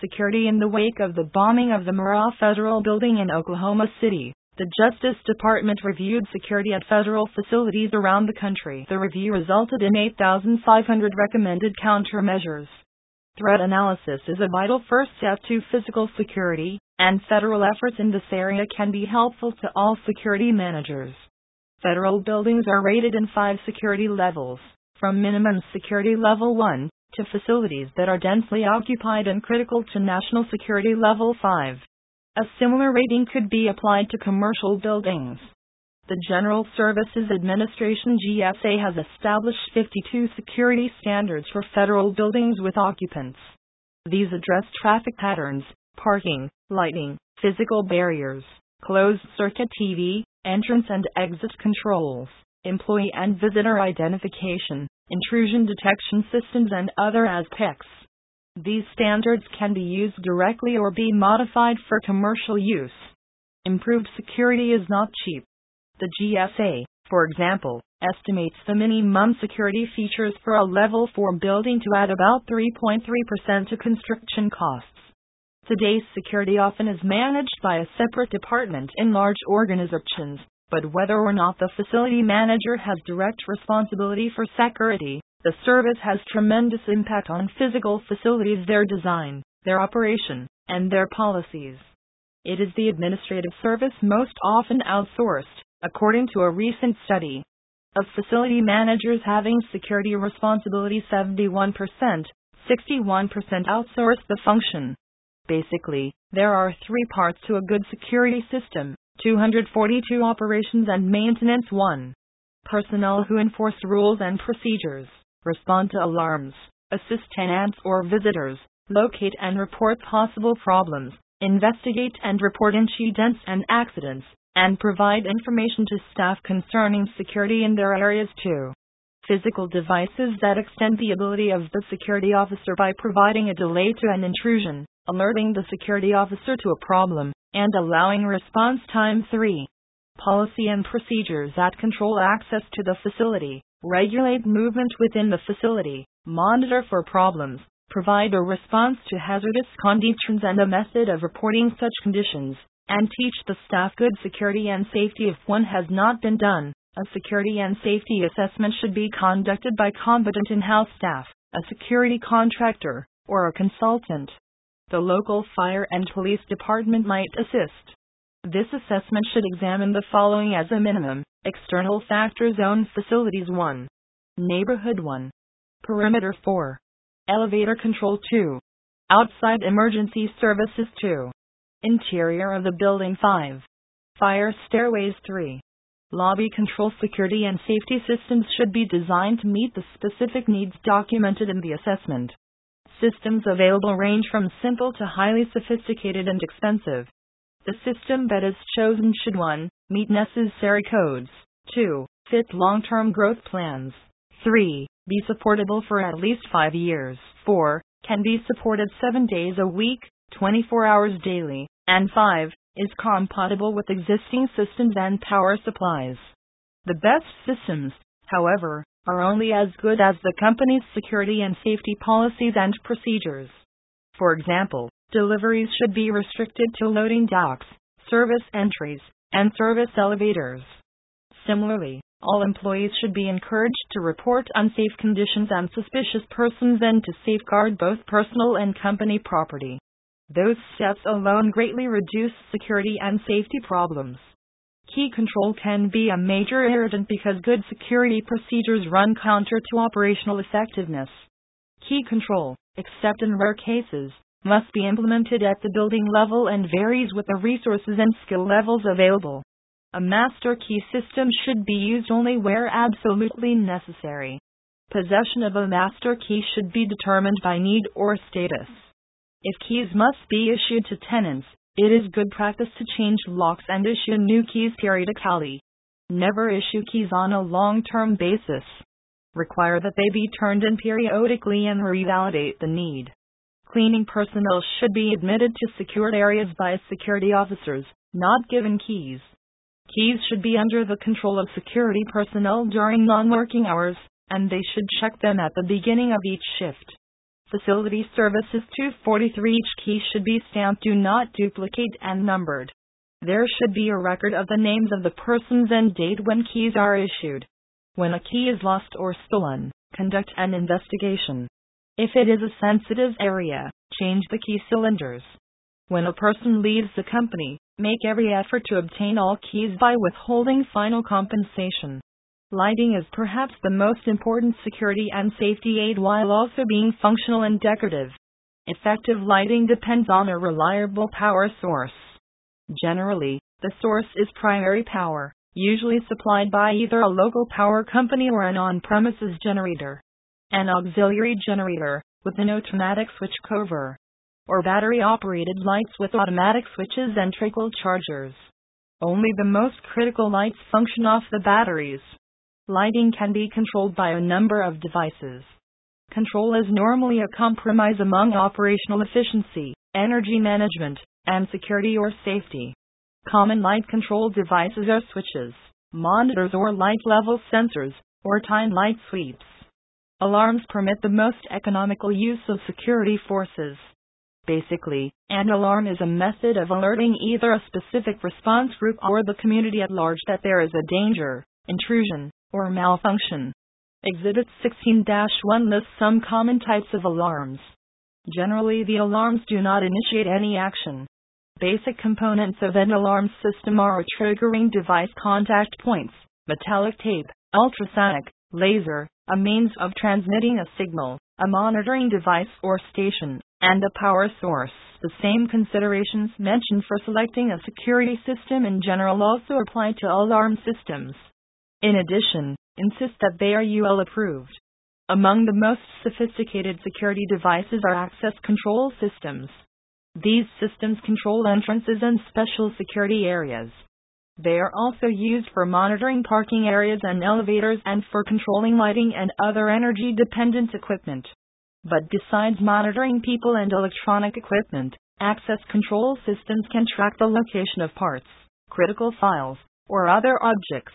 Security in the wake of the bombing of the Murrah Federal Building in Oklahoma City, the Justice Department reviewed security at federal facilities around the country. The review resulted in 8,500 recommended countermeasures. Threat analysis is a vital first step to physical security, and federal efforts in this area can be helpful to all security managers. Federal buildings are rated in five security levels from minimum security level 1 to facilities that are densely occupied and critical to national security level 5. A similar rating could be applied to commercial buildings. The General Services Administration GSA has established 52 security standards for federal buildings with occupants. These address traffic patterns, parking, lighting, physical barriers, closed circuit TV, entrance and exit controls, employee and visitor identification, intrusion detection systems, and other aspects. These standards can be used directly or be modified for commercial use. Improved security is not cheap. The GSA, for example, estimates the minimum security features for a level 4 building to add about 3.3% to construction costs. Today's security often is managed by a separate department in large organizations, but whether or not the facility manager has direct responsibility for security, the service has tremendous impact on physical facilities, their design, their operation, and their policies. It is the administrative service most often outsourced, according to a recent study. Of facility managers having security responsibility, 71%, 61% outsource the function. Basically, there are three parts to a good security system 242 Operations and Maintenance. 1. Personnel who enforce rules and procedures, respond to alarms, assist tenants or visitors, locate and report possible problems, investigate and report incidents and accidents, and provide information to staff concerning security in their areas too. Physical devices that extend the ability of the security officer by providing a delay to an intrusion, alerting the security officer to a problem, and allowing response time 3. Policy and procedures that control access to the facility, regulate movement within the facility, monitor for problems, provide a response to hazardous conditions and a method of reporting such conditions, and teach the staff good security and safety if one has not been done. A security and safety assessment should be conducted by competent in house staff, a security contractor, or a consultant the local fire and police department might assist. This assessment should examine the following as a minimum. External factor zone facilities 1, neighborhood 1, perimeter 4, elevator control 2, outside emergency services 2, interior of the building 5, fire stairways 3. Lobby control security and safety systems should be designed to meet the specific needs documented in the assessment. Systems available range from simple to highly sophisticated and expensive. The system that is chosen should 1. meet necessary codes, 2. fit long term growth plans, 3. be supportable for at least 5 years, 4. can be supported 7 days a week, 24 hours daily, and 5. is compatible with existing systems and power supplies. The best systems, however, are only as good as the company's security and safety policies and procedures. For example, deliveries should be restricted to loading docks, service entries, and service elevators. Similarly, all employees should be encouraged to report unsafe conditions and suspicious persons and to safeguard both personal and company property. Those steps alone greatly reduce security and safety problems. Key control can be a major irritant because good security procedures run counter to operational effectiveness. Key control, except in rare cases, must be implemented at the building level and varies with the resources and skill levels available. A master key system should be used only where absolutely necessary. Possession of a master key should be determined by need or status. If keys must be issued to tenants, it is good practice to change locks and issue new keys periodically. Never issue keys on a long term basis. Require that they be turned in periodically and revalidate the need. Cleaning personnel should be admitted to secured areas by security officers, not given keys. Keys should be under the control of security personnel during non working hours, and they should check them at the beginning of each shift. Facility Services 243 Each key should be stamped Do Not Duplicate and numbered. There should be a record of the names of the persons and date when keys are issued. When a key is lost or stolen, conduct an investigation. If it is a sensitive area, change the key cylinders. When a person leaves the company, make every effort to obtain all keys by withholding final compensation. Lighting is perhaps the most important security and safety aid while also being functional and decorative. Effective lighting depends on a reliable power source. Generally, the source is primary power, usually supplied by either a local power company or an on premises generator. An auxiliary generator, with an automatic switch cover, or battery operated lights with automatic switches and trickle chargers. Only the most critical lights function off the batteries. Lighting can be controlled by a number of devices. Control is normally a compromise among operational efficiency, energy management, and security or safety. Common light control devices are switches, monitors or light level sensors, or time light sweeps. Alarms permit the most economical use of security forces. Basically, an alarm is a method of alerting either a specific response group or the community at large that there is a danger, intrusion, or malfunction. Exhibit 16 1 lists some common types of alarms. Generally, the alarms do not initiate any action. Basic components of an alarm system are a triggering device contact points, metallic tape, ultrasonic, laser, a means of transmitting a signal, a monitoring device or station, and a power source. The same considerations mentioned for selecting a security system in general also apply to alarm systems. In addition, insist that they are UL approved. Among the most sophisticated security devices are access control systems. These systems control entrances and special security areas. They are also used for monitoring parking areas and elevators and for controlling lighting and other energy dependent equipment. But besides monitoring people and electronic equipment, access control systems can track the location of parts, critical files, or other objects.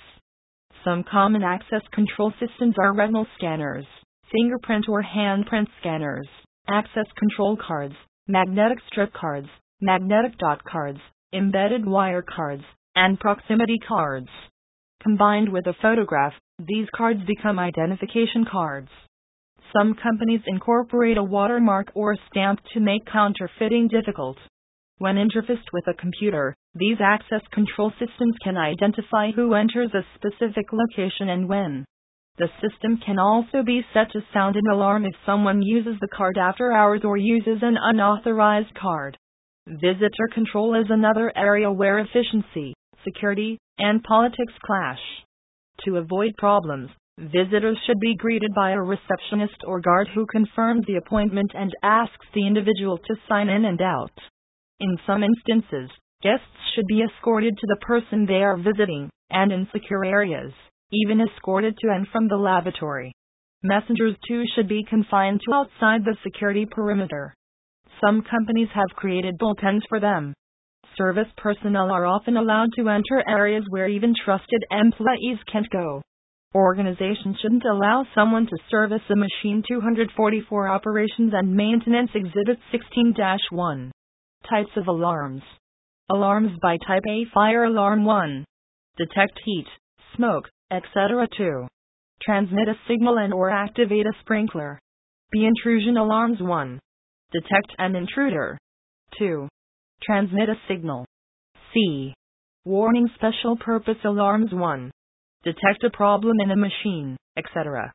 Some common access control systems are retinal scanners, fingerprint or handprint scanners, access control cards, magnetic strip cards, magnetic dot cards, embedded wire cards, and proximity cards. Combined with a photograph, these cards become identification cards. Some companies incorporate a watermark or stamp to make counterfeiting difficult. When interfaced with a computer, these access control systems can identify who enters a specific location and when. The system can also be set to sound an alarm if someone uses the card after hours or uses an unauthorized card. Visitor control is another area where efficiency, security, and politics clash. To avoid problems, Visitors should be greeted by a receptionist or guard who confirms the appointment and asks the individual to sign in and out. In some instances, guests should be escorted to the person they are visiting, and in secure areas, even escorted to and from the lavatory. Messengers too should be confined to outside the security perimeter. Some companies have created bullpens for them. Service personnel are often allowed to enter areas where even trusted employees can't go. Organizations shouldn't allow someone to service a machine 244 Operations and Maintenance Exhibit 16 1. Types of alarms. Alarms by type A Fire Alarm 1. Detect heat, smoke, etc. 2. Transmit a signal and or activate a sprinkler. B. Intrusion alarms 1. Detect an intruder. 2. Transmit a signal. C. Warning special purpose alarms 1. Detect a problem in a machine, etc.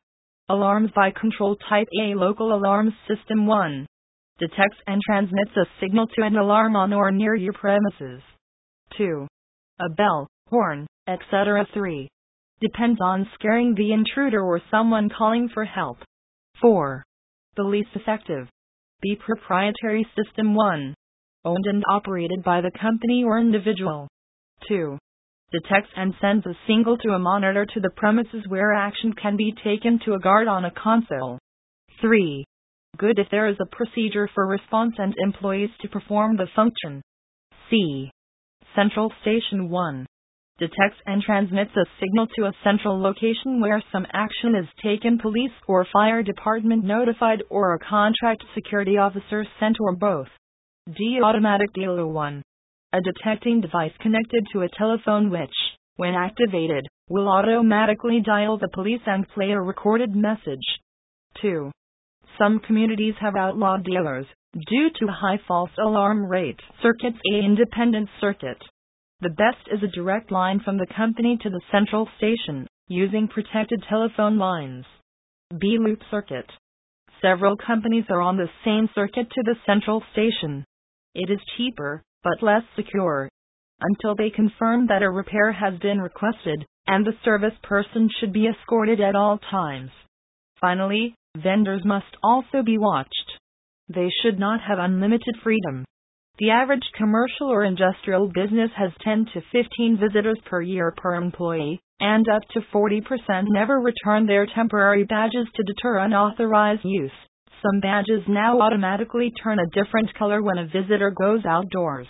Alarms by control type A local alarms system 1. Detects and transmits a signal to an alarm on or near your premises. 2. A bell, horn, etc. 3. Depends on scaring the intruder or someone calling for help. 4. The least effective. B. Proprietary System 1. Owned and operated by the company or individual. 2. Detects and sends a signal to a monitor to the premises where action can be taken to a guard on a console. 3. Good if there is a procedure for response and employees to perform the function. C. Central Station 1 detects and transmits a signal to a central location where some action is taken, police or fire department notified, or a contract security officer sent, or both. D. Automatic Dialer 1. A detecting device connected to a telephone which, when activated, will automatically dial the police and play a recorded message. 2. Some communities have outlawed dialers due to a high false alarm rate. Circuits A. Independent circuit the best is a direct line from the company to the central station, using protected telephone lines. B loop circuit. Several companies are on the same circuit to the central station. It is cheaper, but less secure. Until they confirm that a repair has been requested, and the service person should be escorted at all times. Finally, vendors must also be watched. They should not have unlimited freedom. The average commercial or industrial business has 10 to 15 visitors per year per employee, and up to 40% never return their temporary badges to deter unauthorized use. Some badges now automatically turn a different color when a visitor goes outdoors.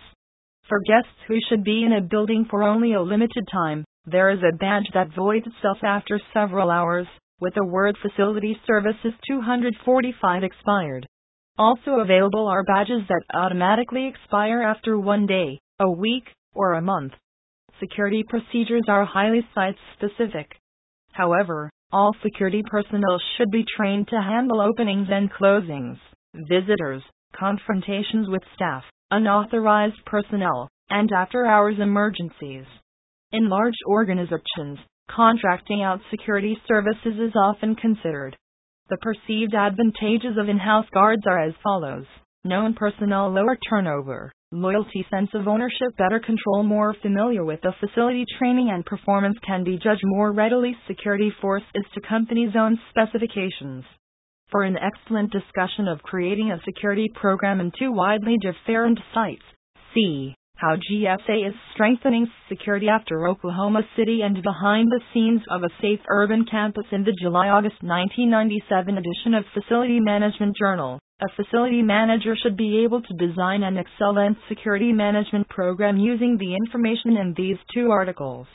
For guests who should be in a building for only a limited time, there is a badge that voids itself after several hours, with the word Facility Services 245 expired. Also available are badges that automatically expire after one day, a week, or a month. Security procedures are highly site specific. However, all security personnel should be trained to handle openings and closings, visitors, confrontations with staff, unauthorized personnel, and after hours emergencies. In large organizations, contracting out security services is often considered. The perceived advantages of in house guards are as follows known personnel, lower turnover, loyalty, sense of ownership, better control, more familiar with the facility, training and performance can be judged more readily. Security force is to company's own specifications. For an excellent discussion of creating a security program in two widely different sites, see how GSA is strengthening security after Oklahoma City and behind the scenes of a safe urban campus in the July August 1997 edition of Facility Management Journal. A facility manager should be able to design an excellent security management program using the information in these two articles.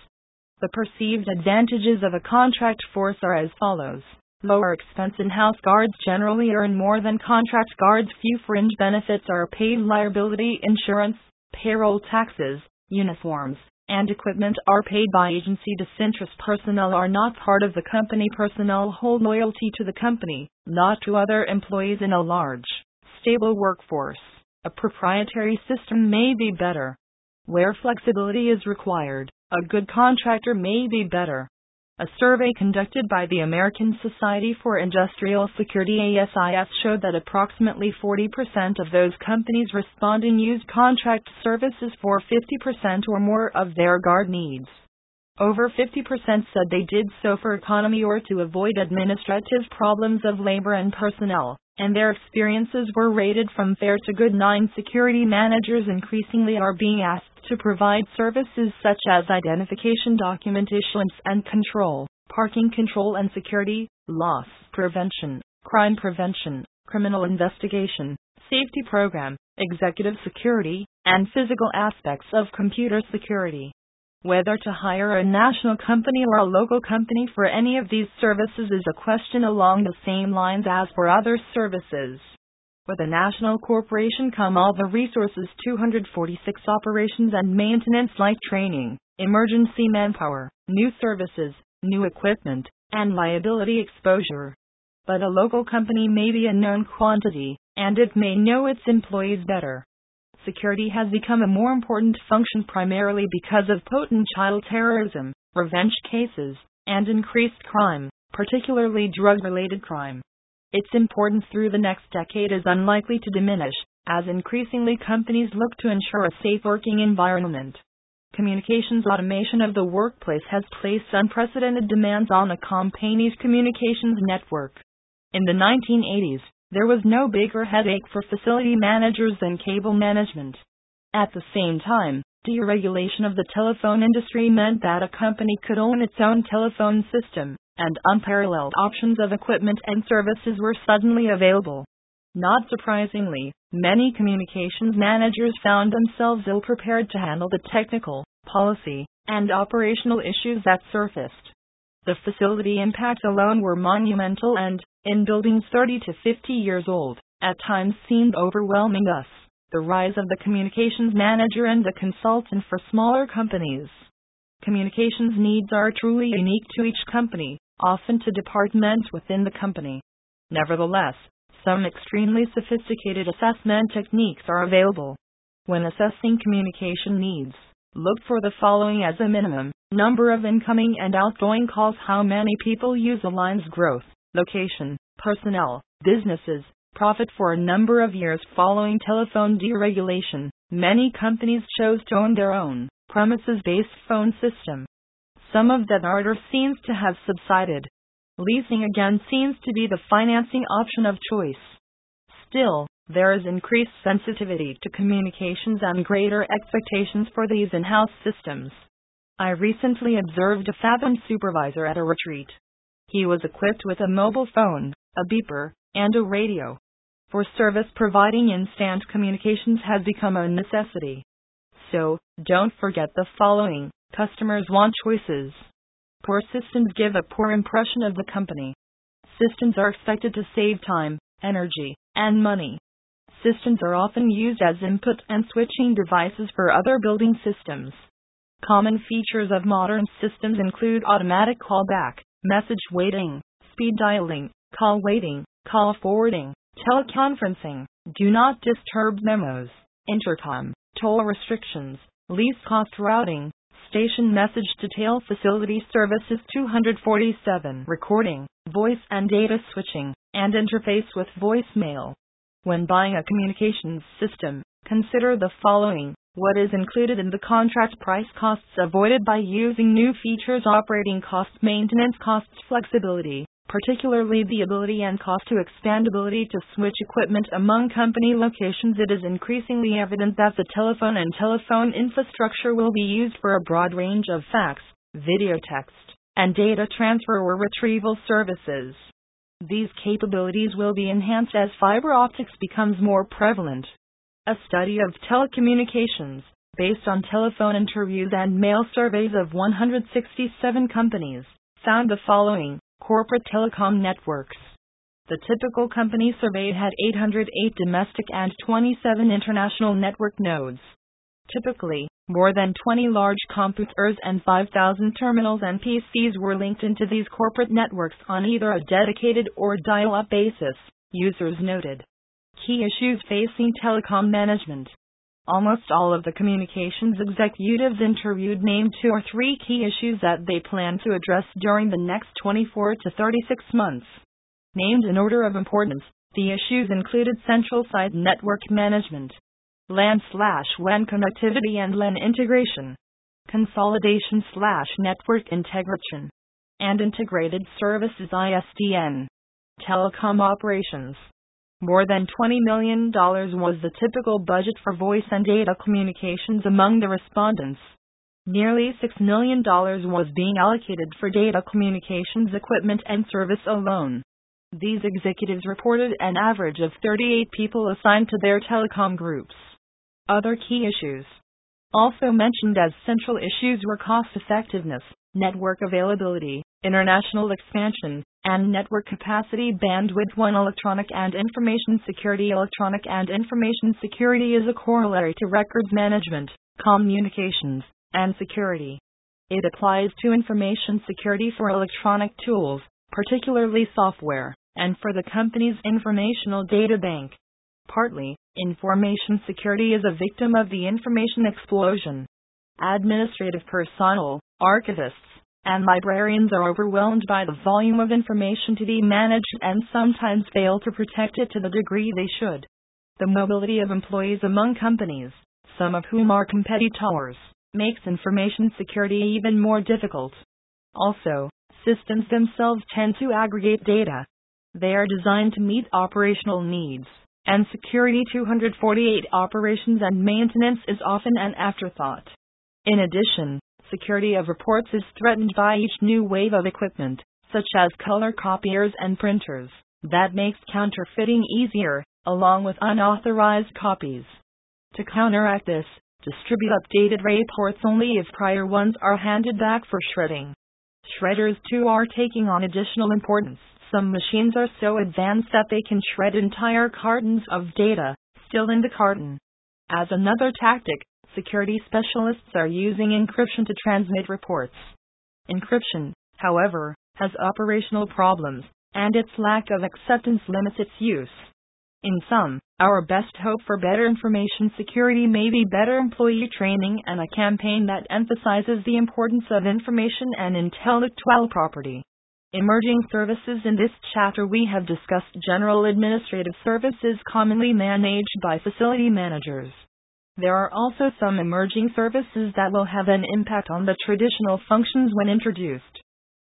The perceived advantages of a contract force are as follows. Lower expense in house guards generally earn more than contract guards. Few fringe benefits are paid. Liability insurance, payroll taxes, uniforms, and equipment are paid by agency disinterest personnel are not part of the company personnel hold loyalty to the company, not to other employees in a large, stable workforce. A proprietary system may be better. Where flexibility is required, a good contractor may be better. A survey conducted by the American Society for Industrial Security ASIS showed that approximately 40% of those companies responding used contract services for 50% or more of their guard needs. Over 50% said they did so for economy or to avoid administrative problems of labor and personnel and their experiences were rated from fair to good. Nine security managers increasingly are being asked to provide services such as identification document issuance and control, parking control and security, loss prevention, crime prevention, criminal investigation, safety program, executive security, and physical aspects of computer security. Whether to hire a national company or a local company for any of these services is a question along the same lines as for other services. With a national corporation come all the resources 246 operations and maintenance like training, emergency manpower, new services, new equipment, and liability exposure. But a local company may be a known quantity, and it may know its employees better. Security has become a more important function primarily because of potent child terrorism, revenge cases, and increased crime, particularly drug related crime. Its importance through the next decade is unlikely to diminish, as increasingly companies look to ensure a safe working environment. Communications automation of the workplace has placed unprecedented demands on a company's communications network. In the 1980s, there was no bigger headache for facility managers than cable management. At the same time, deregulation of the telephone industry meant that a company could own its own telephone system, and unparalleled options of equipment and services were suddenly available. Not surprisingly, many communications managers found themselves ill prepared to handle the technical, policy, and operational issues that surfaced. The facility impacts alone were monumental and, in buildings 30 to 50 years old, at times seemed overwhelming us. The rise of the communications manager and the consultant for smaller companies. Communications needs are truly unique to each company, often to departments within the company. Nevertheless, some extremely sophisticated assessment techniques are available. When assessing communication needs, look for the following as a minimum number of incoming and outgoing calls, how many people use a line's growth, location, personnel, businesses, profit for a number of years following telephone deregulation. Many companies chose to own their own premises based phone system. Some of that ardor seems to have subsided. Leasing again seems to be the financing option of choice. Still, there is increased sensitivity to communications and greater expectations for these in house systems. I recently observed a Fathom supervisor at a retreat. He was equipped with a mobile phone, a beeper, and a radio. For service providing instant communications has become a necessity. So, don't forget the following customers want choices. Poor systems give a poor impression of the company. Systems are expected to save time, energy, and money. Systems are often used as input and switching devices for other building systems. Common features of modern systems include automatic callback, message waiting, speed dialing, call waiting, call forwarding, teleconferencing, do not disturb memos, intercom, toll restrictions, least cost routing, station message detail facility services 247 recording, voice and data switching, and interface with voicemail. When buying a communications system, consider the following. What is included in the contract price costs avoided by using new features operating costs maintenance costs flexibility particularly the ability and cost to expandability to switch equipment among company locations, it is increasingly evident that the telephone and telephone infrastructure will be used for a broad range of fax, video text, and data transfer or retrieval services. These capabilities will be enhanced as fiber optics becomes more prevalent. A study of telecommunications, based on telephone interviews and mail surveys of 167 companies, found the following corporate telecom networks. The typical company surveyed had 808 domestic and 27 international network nodes. Typically, more than 20 large computers and 5,000 terminals and PCs were linked into these corporate networks on either a dedicated or dial up basis, users noted. Key issues facing telecom management. Almost all of the communications executives interviewed named two or three key issues that they plan to address during the next 24 to 36 months. Named in order of importance, the issues included central site network management, LAN slash WAN connectivity and LAN integration, consolidation slash network integration, and integrated services ISDN, telecom operations. More than $20 million was the typical budget for voice and data communications among the respondents. Nearly $6 million was being allocated for data communications equipment and service alone. These executives reported an average of 38 people assigned to their telecom groups. Other key issues. Also mentioned as central issues were cost effectiveness, network availability, international expansion, and network capacity bandwidth 1 electronic and information security electronic and information security is a corollary to records management communications and security. It applies to information security for electronic tools, particularly software, and for the company's informational data bank. Partly, information security is a victim of the information explosion. Administrative personnel, archivists, and librarians are overwhelmed by the volume of information to be managed and sometimes fail to protect it to the degree they should. The mobility of employees among companies, some of whom are competitors, makes information security even more difficult. Also, systems themselves tend to aggregate data. They are designed to meet operational needs, and Security 248 operations and maintenance is often an afterthought. In addition, security of reports is threatened by each new wave of equipment, such as color copiers and printers, that makes counterfeiting easier, along with unauthorized copies. To counteract this, distribute updated reports only if prior ones are handed back for shredding. Shredders too are taking on additional importance. Some machines are so advanced that they can shred entire cartons of data, still in the carton. As another tactic, security specialists are using encryption to transmit reports. Encryption, however, has operational problems, and its lack of acceptance limits its use. In sum, our best hope for better information security may be better employee training and a campaign that emphasizes the importance of information and intellectual property. Emerging services In this chapter, we have discussed general administrative services commonly managed by facility managers. There are also some emerging services that will have an impact on the traditional functions when introduced.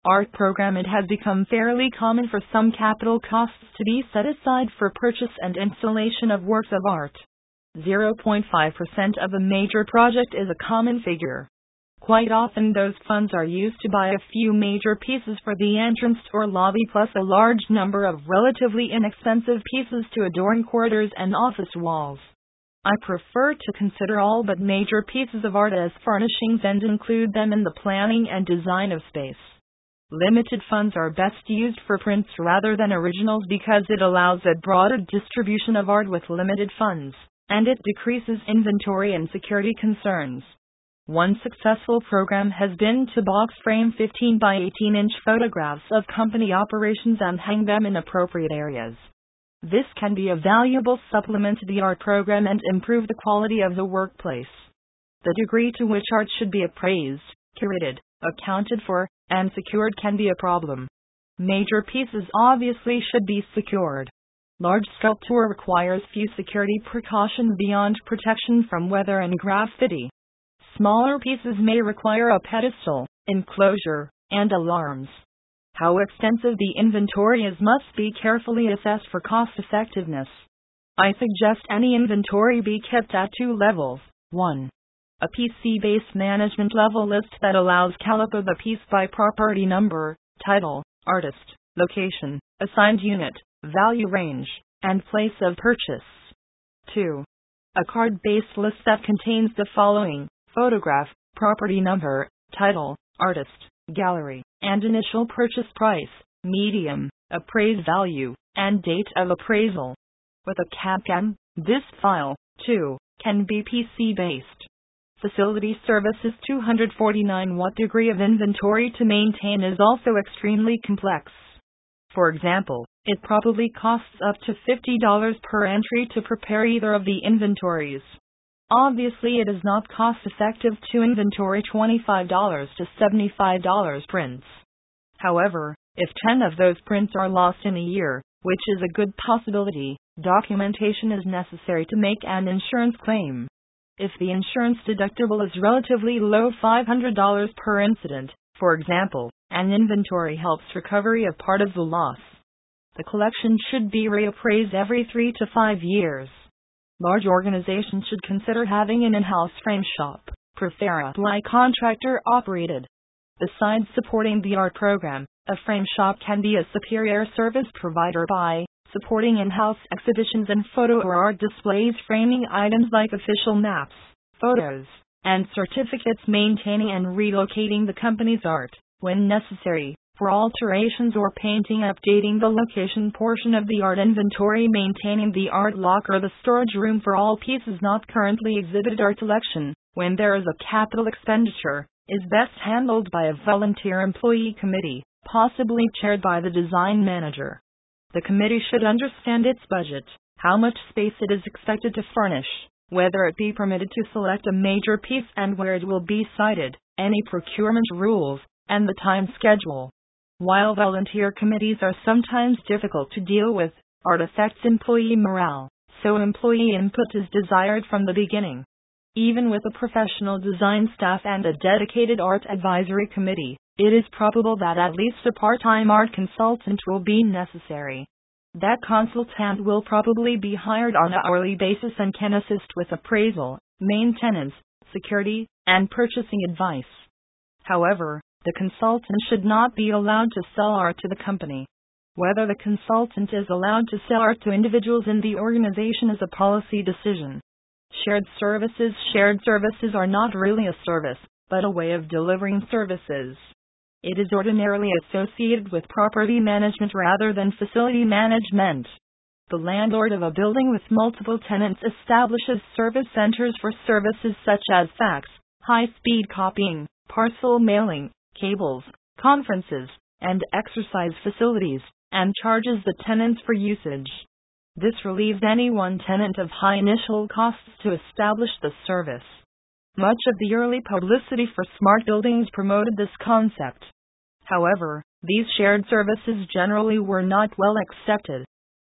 Art program It has become fairly common for some capital costs to be set aside for purchase and installation of works of art. 0.5% of a major project is a common figure. Quite often, those funds are used to buy a few major pieces for the entrance or lobby, plus a large number of relatively inexpensive pieces to adorn corridors and office walls. I prefer to consider all but major pieces of art as furnishings and include them in the planning and design of space. Limited funds are best used for prints rather than originals because it allows a broader distribution of art with limited funds, and it decreases inventory and security concerns. One successful program has been to box frame 15 by 18 inch photographs of company operations and hang them in appropriate areas. This can be a valuable supplement to the art program and improve the quality of the workplace. The degree to which art should be appraised, curated, accounted for, and secured can be a problem. Major pieces obviously should be secured. Large sculpture requires few security precautions beyond protection from weather and graffiti. Smaller pieces may require a pedestal, enclosure, and alarms. How extensive the inventory is must be carefully assessed for cost effectiveness. I suggest any inventory be kept at two levels. 1. A PC based management level list that allows CALIP the piece by property number, title, artist, location, assigned unit, value range, and place of purchase. 2. A card based list that contains the following photograph, property number, title, artist, gallery, and initial purchase price, medium, appraised value, and date of appraisal. With a CAD-CAM, this file, too, can be PC based. Facility Services 249 What degree of inventory to maintain is also extremely complex. For example, it probably costs up to $50 per entry to prepare either of the inventories. Obviously, it is not cost effective to inventory $25 to $75 prints. However, if 10 of those prints are lost in a year, which is a good possibility, documentation is necessary to make an insurance claim. If the insurance deductible is relatively low $500 per incident, for example, an inventory helps recovery of part of the loss. The collection should be reappraised every 3 to 5 years. Large organizations should consider having an in-house frame shop, preferably contractor operated. Besides supporting the art program, a frame shop can be a superior service provider by supporting in-house exhibitions and photo or art displays framing items like official maps, photos, and certificates maintaining and relocating the company's art when necessary for alterations or painting, updating the location portion of the art inventory, maintaining the art locker, the storage room for all pieces not currently exhibited art collection, when there is a capital expenditure, is best handled by a volunteer employee committee, possibly chaired by the design manager. The committee should understand its budget, how much space it is expected to furnish, whether it be permitted to select a major piece and where it will be sited, any procurement rules, and the time schedule. While volunteer committees are sometimes difficult to deal with, art affects employee morale, so employee input is desired from the beginning. Even with a professional design staff and a dedicated art advisory committee, it is probable that at least a part time art consultant will be necessary. That consultant will probably be hired on an hourly basis and can assist with appraisal, maintenance, security, and purchasing advice. However, the consultant should not be allowed to sell art to the company. Whether the consultant is allowed to sell art to individuals in the organization is a policy decision. Shared services Shared services are not really a service, but a way of delivering services. It is ordinarily associated with property management rather than facility management. The landlord of a building with multiple tenants establishes service centers for services such as fax, high speed copying, parcel mailing, cables, conferences, and exercise facilities, and charges the tenants for usage. This relieves any one tenant of high initial costs to establish the service. Much of the early publicity for smart buildings promoted this concept. However, these shared services generally were not well accepted.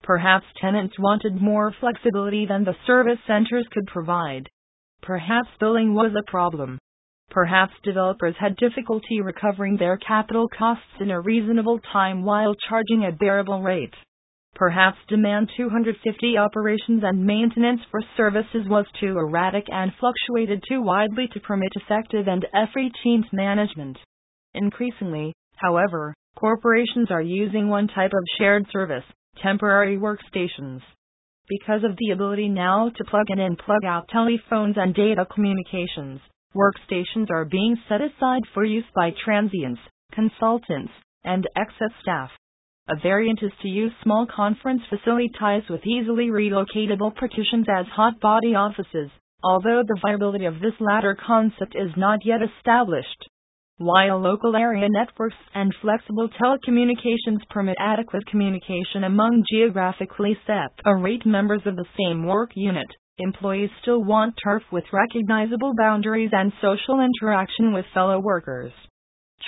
Perhaps tenants wanted more flexibility than the service centers could provide. Perhaps billing was a problem. Perhaps developers had difficulty recovering their capital costs in a reasonable time while charging a bearable rate. Perhaps demand 250 operations and maintenance for services was too erratic and fluctuated too widely to permit effective and efficient management. Increasingly, however, corporations are using one type of shared service, temporary workstations. Because of the ability now to plug in and plug out telephones and data communications, workstations are being set aside for use by transients, consultants, and excess staff. A variant is to use small conference facility ties with easily relocatable partitions as hot body offices, although the viability of this latter concept is not yet established. While local area networks and flexible telecommunications permit adequate communication among geographically separate members of the same work unit, employees still want turf with recognizable boundaries and social interaction with fellow workers.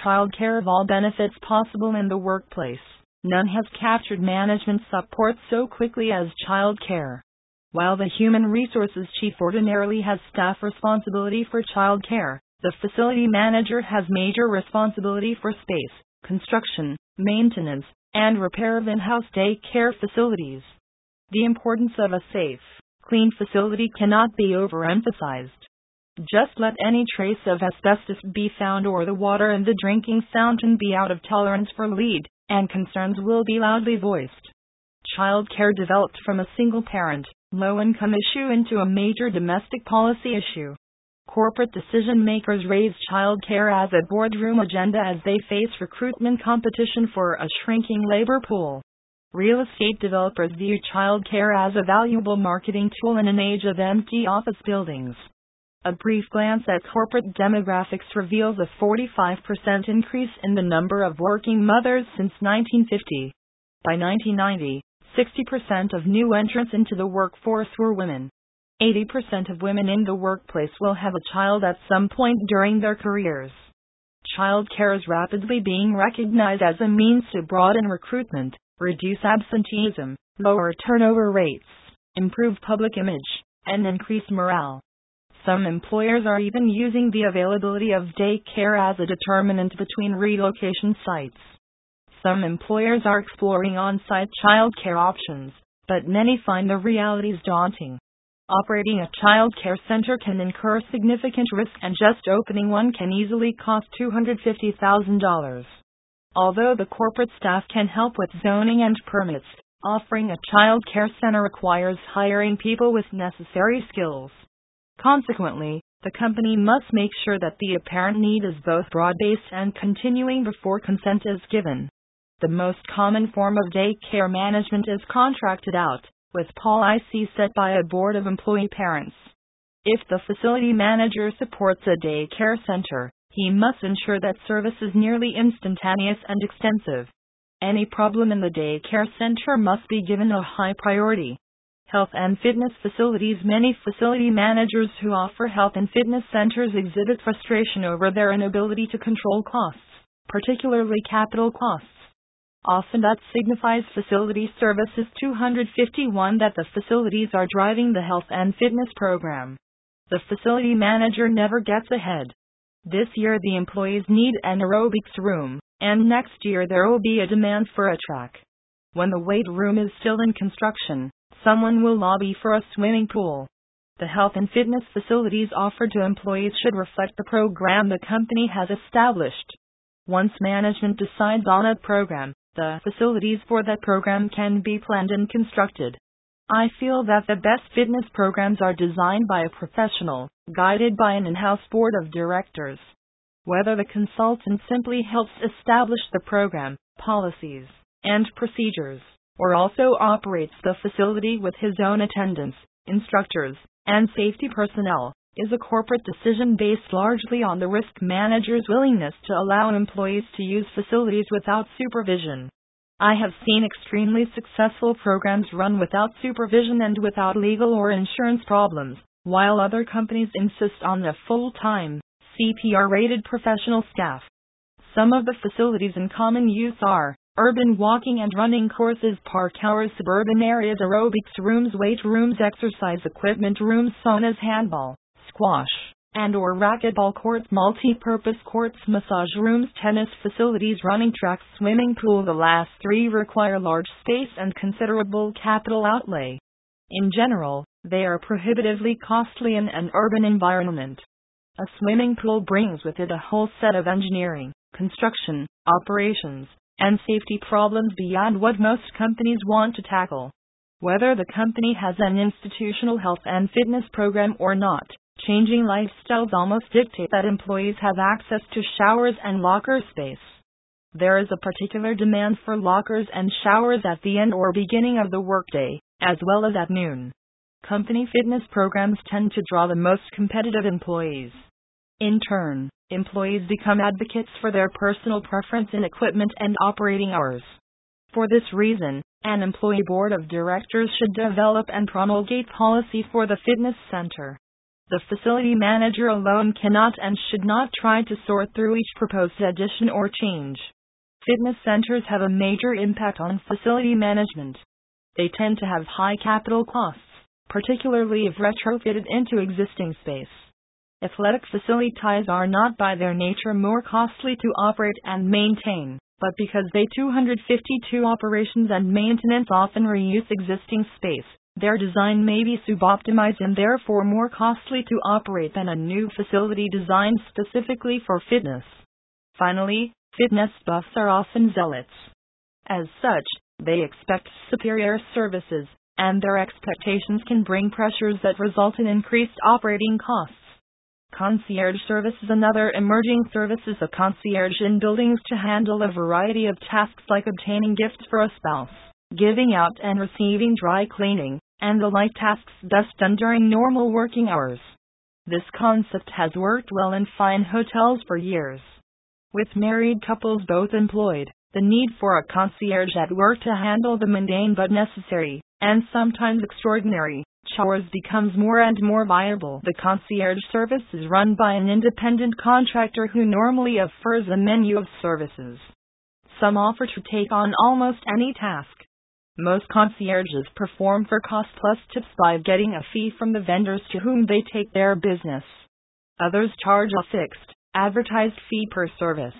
Childcare of all benefits possible in the workplace. None has captured management support so quickly as child care. While the human resources chief ordinarily has staff responsibility for child care, the facility manager has major responsibility for space, construction, maintenance, and repair of in-house day care facilities. The importance of a safe, clean facility cannot be overemphasized. Just let any trace of asbestos be found or the water in the drinking fountain be out of tolerance for lead, and concerns will be loudly voiced. Child care developed from a single parent, low income issue into a major domestic policy issue. Corporate decision makers raise child care as a boardroom agenda as they face recruitment competition for a shrinking labor pool. Real estate developers view child care as a valuable marketing tool in an age of empty office buildings. A brief glance at corporate demographics reveals a 45% increase in the number of working mothers since 1950. By 1990, 60% of new entrants into the workforce were women. 80% of women in the workplace will have a child at some point during their careers. Child care is rapidly being recognized as a means to broaden recruitment, reduce absenteeism, lower turnover rates, improve public image, and increase morale. Some employers are even using the availability of daycare as a determinant between relocation sites. Some employers are exploring on site childcare options, but many find the realities daunting. Operating a child care center can incur significant risk, and just opening one can easily cost $250,000. Although the corporate staff can help with zoning and permits, offering a child care center requires hiring people with necessary skills. Consequently, the company must make sure that the apparent need is both broad based and continuing before consent is given. The most common form of day care management is contracted out, with policy set by a board of employee parents. If the facility manager supports a daycare center, he must ensure that service is nearly instantaneous and extensive. Any problem in the daycare center must be given a high priority. Health and fitness facilities Many facility managers who offer health and fitness centers exhibit frustration over their inability to control costs, particularly capital costs. Often that signifies facility services 251 that the facilities are driving the health and fitness program. The facility manager never gets ahead. This year the employees need an aerobics room, and next year there will be a demand for a track. When the weight room is still in construction, someone will lobby for a swimming pool. The health and fitness facilities offered to employees should reflect the program the company has established. Once management decides on a program, the facilities for that program can be planned and constructed. I feel that the best fitness programs are designed by a professional, guided by an in house board of directors. Whether the consultant simply helps establish the program, policies, and procedures, or also operates the facility with his own attendants, instructors, and safety personnel, is a corporate decision based largely on the risk manager's willingness to allow employees to use facilities without supervision. I have seen extremely successful programs run without supervision and without legal or insurance problems, while other companies insist on a full time, CPR rated professional staff. Some of the facilities in common use are urban walking and running courses, park hours, suburban areas, aerobics rooms, weight rooms, exercise equipment rooms, saunas, handball, squash, and or racquetball courts, multi-purpose courts, massage rooms, tennis facilities, running tracks, swimming pool. The last three require large space and considerable capital outlay. In general, they are prohibitively costly in an urban environment. A swimming pool brings with it a whole set of engineering, construction, operations, and safety problems beyond what most companies want to tackle. Whether the company has an institutional health and fitness program or not, changing lifestyles almost dictate that employees have access to showers and locker space. There is a particular demand for lockers and showers at the end or beginning of the workday, as well as at noon. Company fitness programs tend to draw the most competitive employees. In turn, employees become advocates for their personal preference in equipment and operating hours. For this reason, an employee board of directors should develop and promulgate policy for the fitness center. The facility manager alone cannot and should not try to sort through each proposed addition or change. Fitness centers have a major impact on facility management. They tend to have high capital costs, particularly if retrofitted into existing space. Athletic facilities are not by their nature more costly to operate and maintain, but because they 252 operations and maintenance often reuse existing space, their design may be suboptimized and therefore more costly to operate than a new facility designed specifically for fitness. Finally, fitness buffs are often zealots. As such, they expect superior services, and their expectations can bring pressures that result in increased operating costs. Concierge service is another emerging service as a concierge in buildings to handle a variety of tasks like obtaining gifts for a spouse, giving out and receiving dry cleaning, and the light tasks thus done during normal working hours. This concept has worked well in fine hotels for years. With married couples both employed, the need for a concierge at work to handle the mundane but necessary, and sometimes extraordinary, chores becomes more and more viable. The concierge service is run by an independent contractor who normally offers a menu of services. Some offer to take on almost any task. Most concierges perform for cost plus tips by getting a fee from the vendors to whom they take their business. Others charge a fixed, advertised fee per service.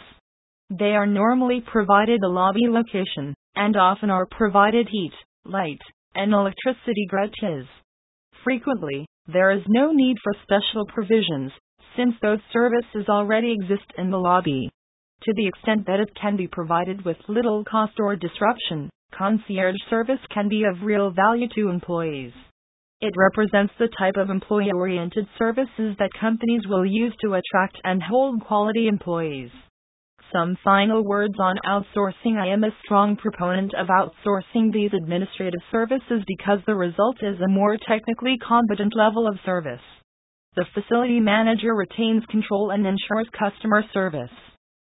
They are normally provided a lobby location, and often are provided heat, light, and electricity gratis. Frequently, there is no need for special provisions, since those services already exist in the lobby. To the extent that it can be provided with little cost or disruption, concierge service can be of real value to employees. It represents the type of employee oriented services that companies will use to attract and hold quality employees. Some final words on outsourcing. I am a strong proponent of outsourcing these administrative services because the result is a more technically competent level of service. the facility manager retains control and ensures customer service.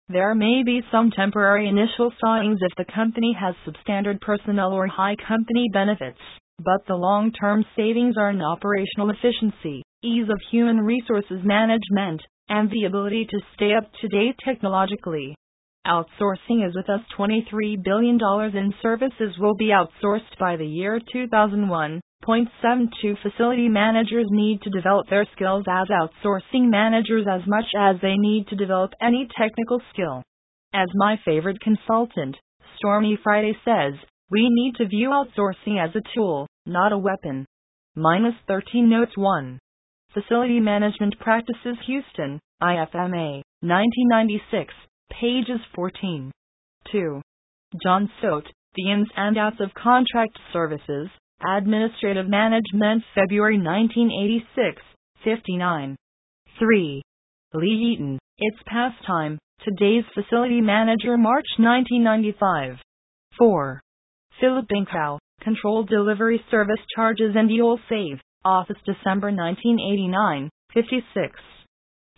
There may be some temporary initial stallings if the company has substandard personnel or high company benefits, but the long term savings are in operational efficiency, ease of human resources management, and the ability to stay up to date technologically. Outsourcing is with us $23 billion in services will be outsourced by the year 2001. Point seven two facility managers need to develop their skills as outsourcing managers as much as they need to develop any technical skill. As my favorite consultant, Stormy Friday says, we need to view outsourcing as a tool, not a weapon. Minus 13 Notes 1. Facility Management Practices Houston, IFMA, 1996, pages 14. 2. John Sote, The Ins and Outs of Contract Services, Administrative Management, February 1986, 59. 3. Lee Eaton, It's Past Time, Today's Facility Manager, March 1995. 4. Philip Inkow, Control Delivery Service Charges and You'll Save, Office December 1989, 56.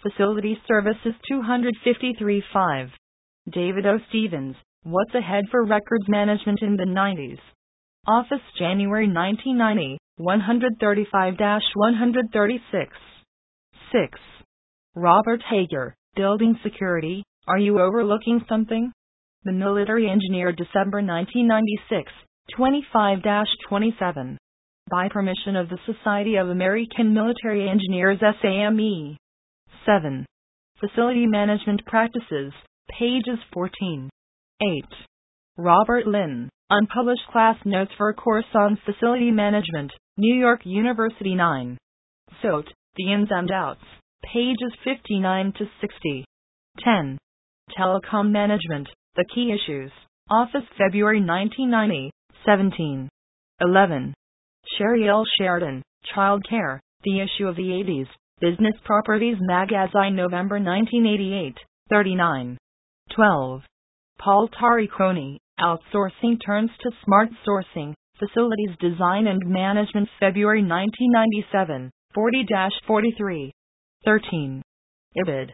Facility Services 253 5. David O. Stevens, What's Ahead for Records Management in the 90s? Office January 1990, 135 136. 6. Robert Hager, Building Security, Are You Overlooking Something? The Military Engineer, December 1996, 25 27. By permission of the Society of American Military Engineers, SAME. 7. Facility Management Practices, pages 14. 8. Robert Lynn, Unpublished Class Notes for a Course on Facility Management, New York University 9. Sote, The Ins and Outs, pages 59 to 60. 10. Telecom Management, The Key Issues, Office February 1990, 17. 11. Sherry L. Sheridan, Child Care, The Issue of the 80s, Business Properties Magazine November 1988, 39. 12. Paul Tari Crony, Outsourcing Turns to Smart Sourcing, Facilities Design and Management February 1997, 40-43. 13. IBID,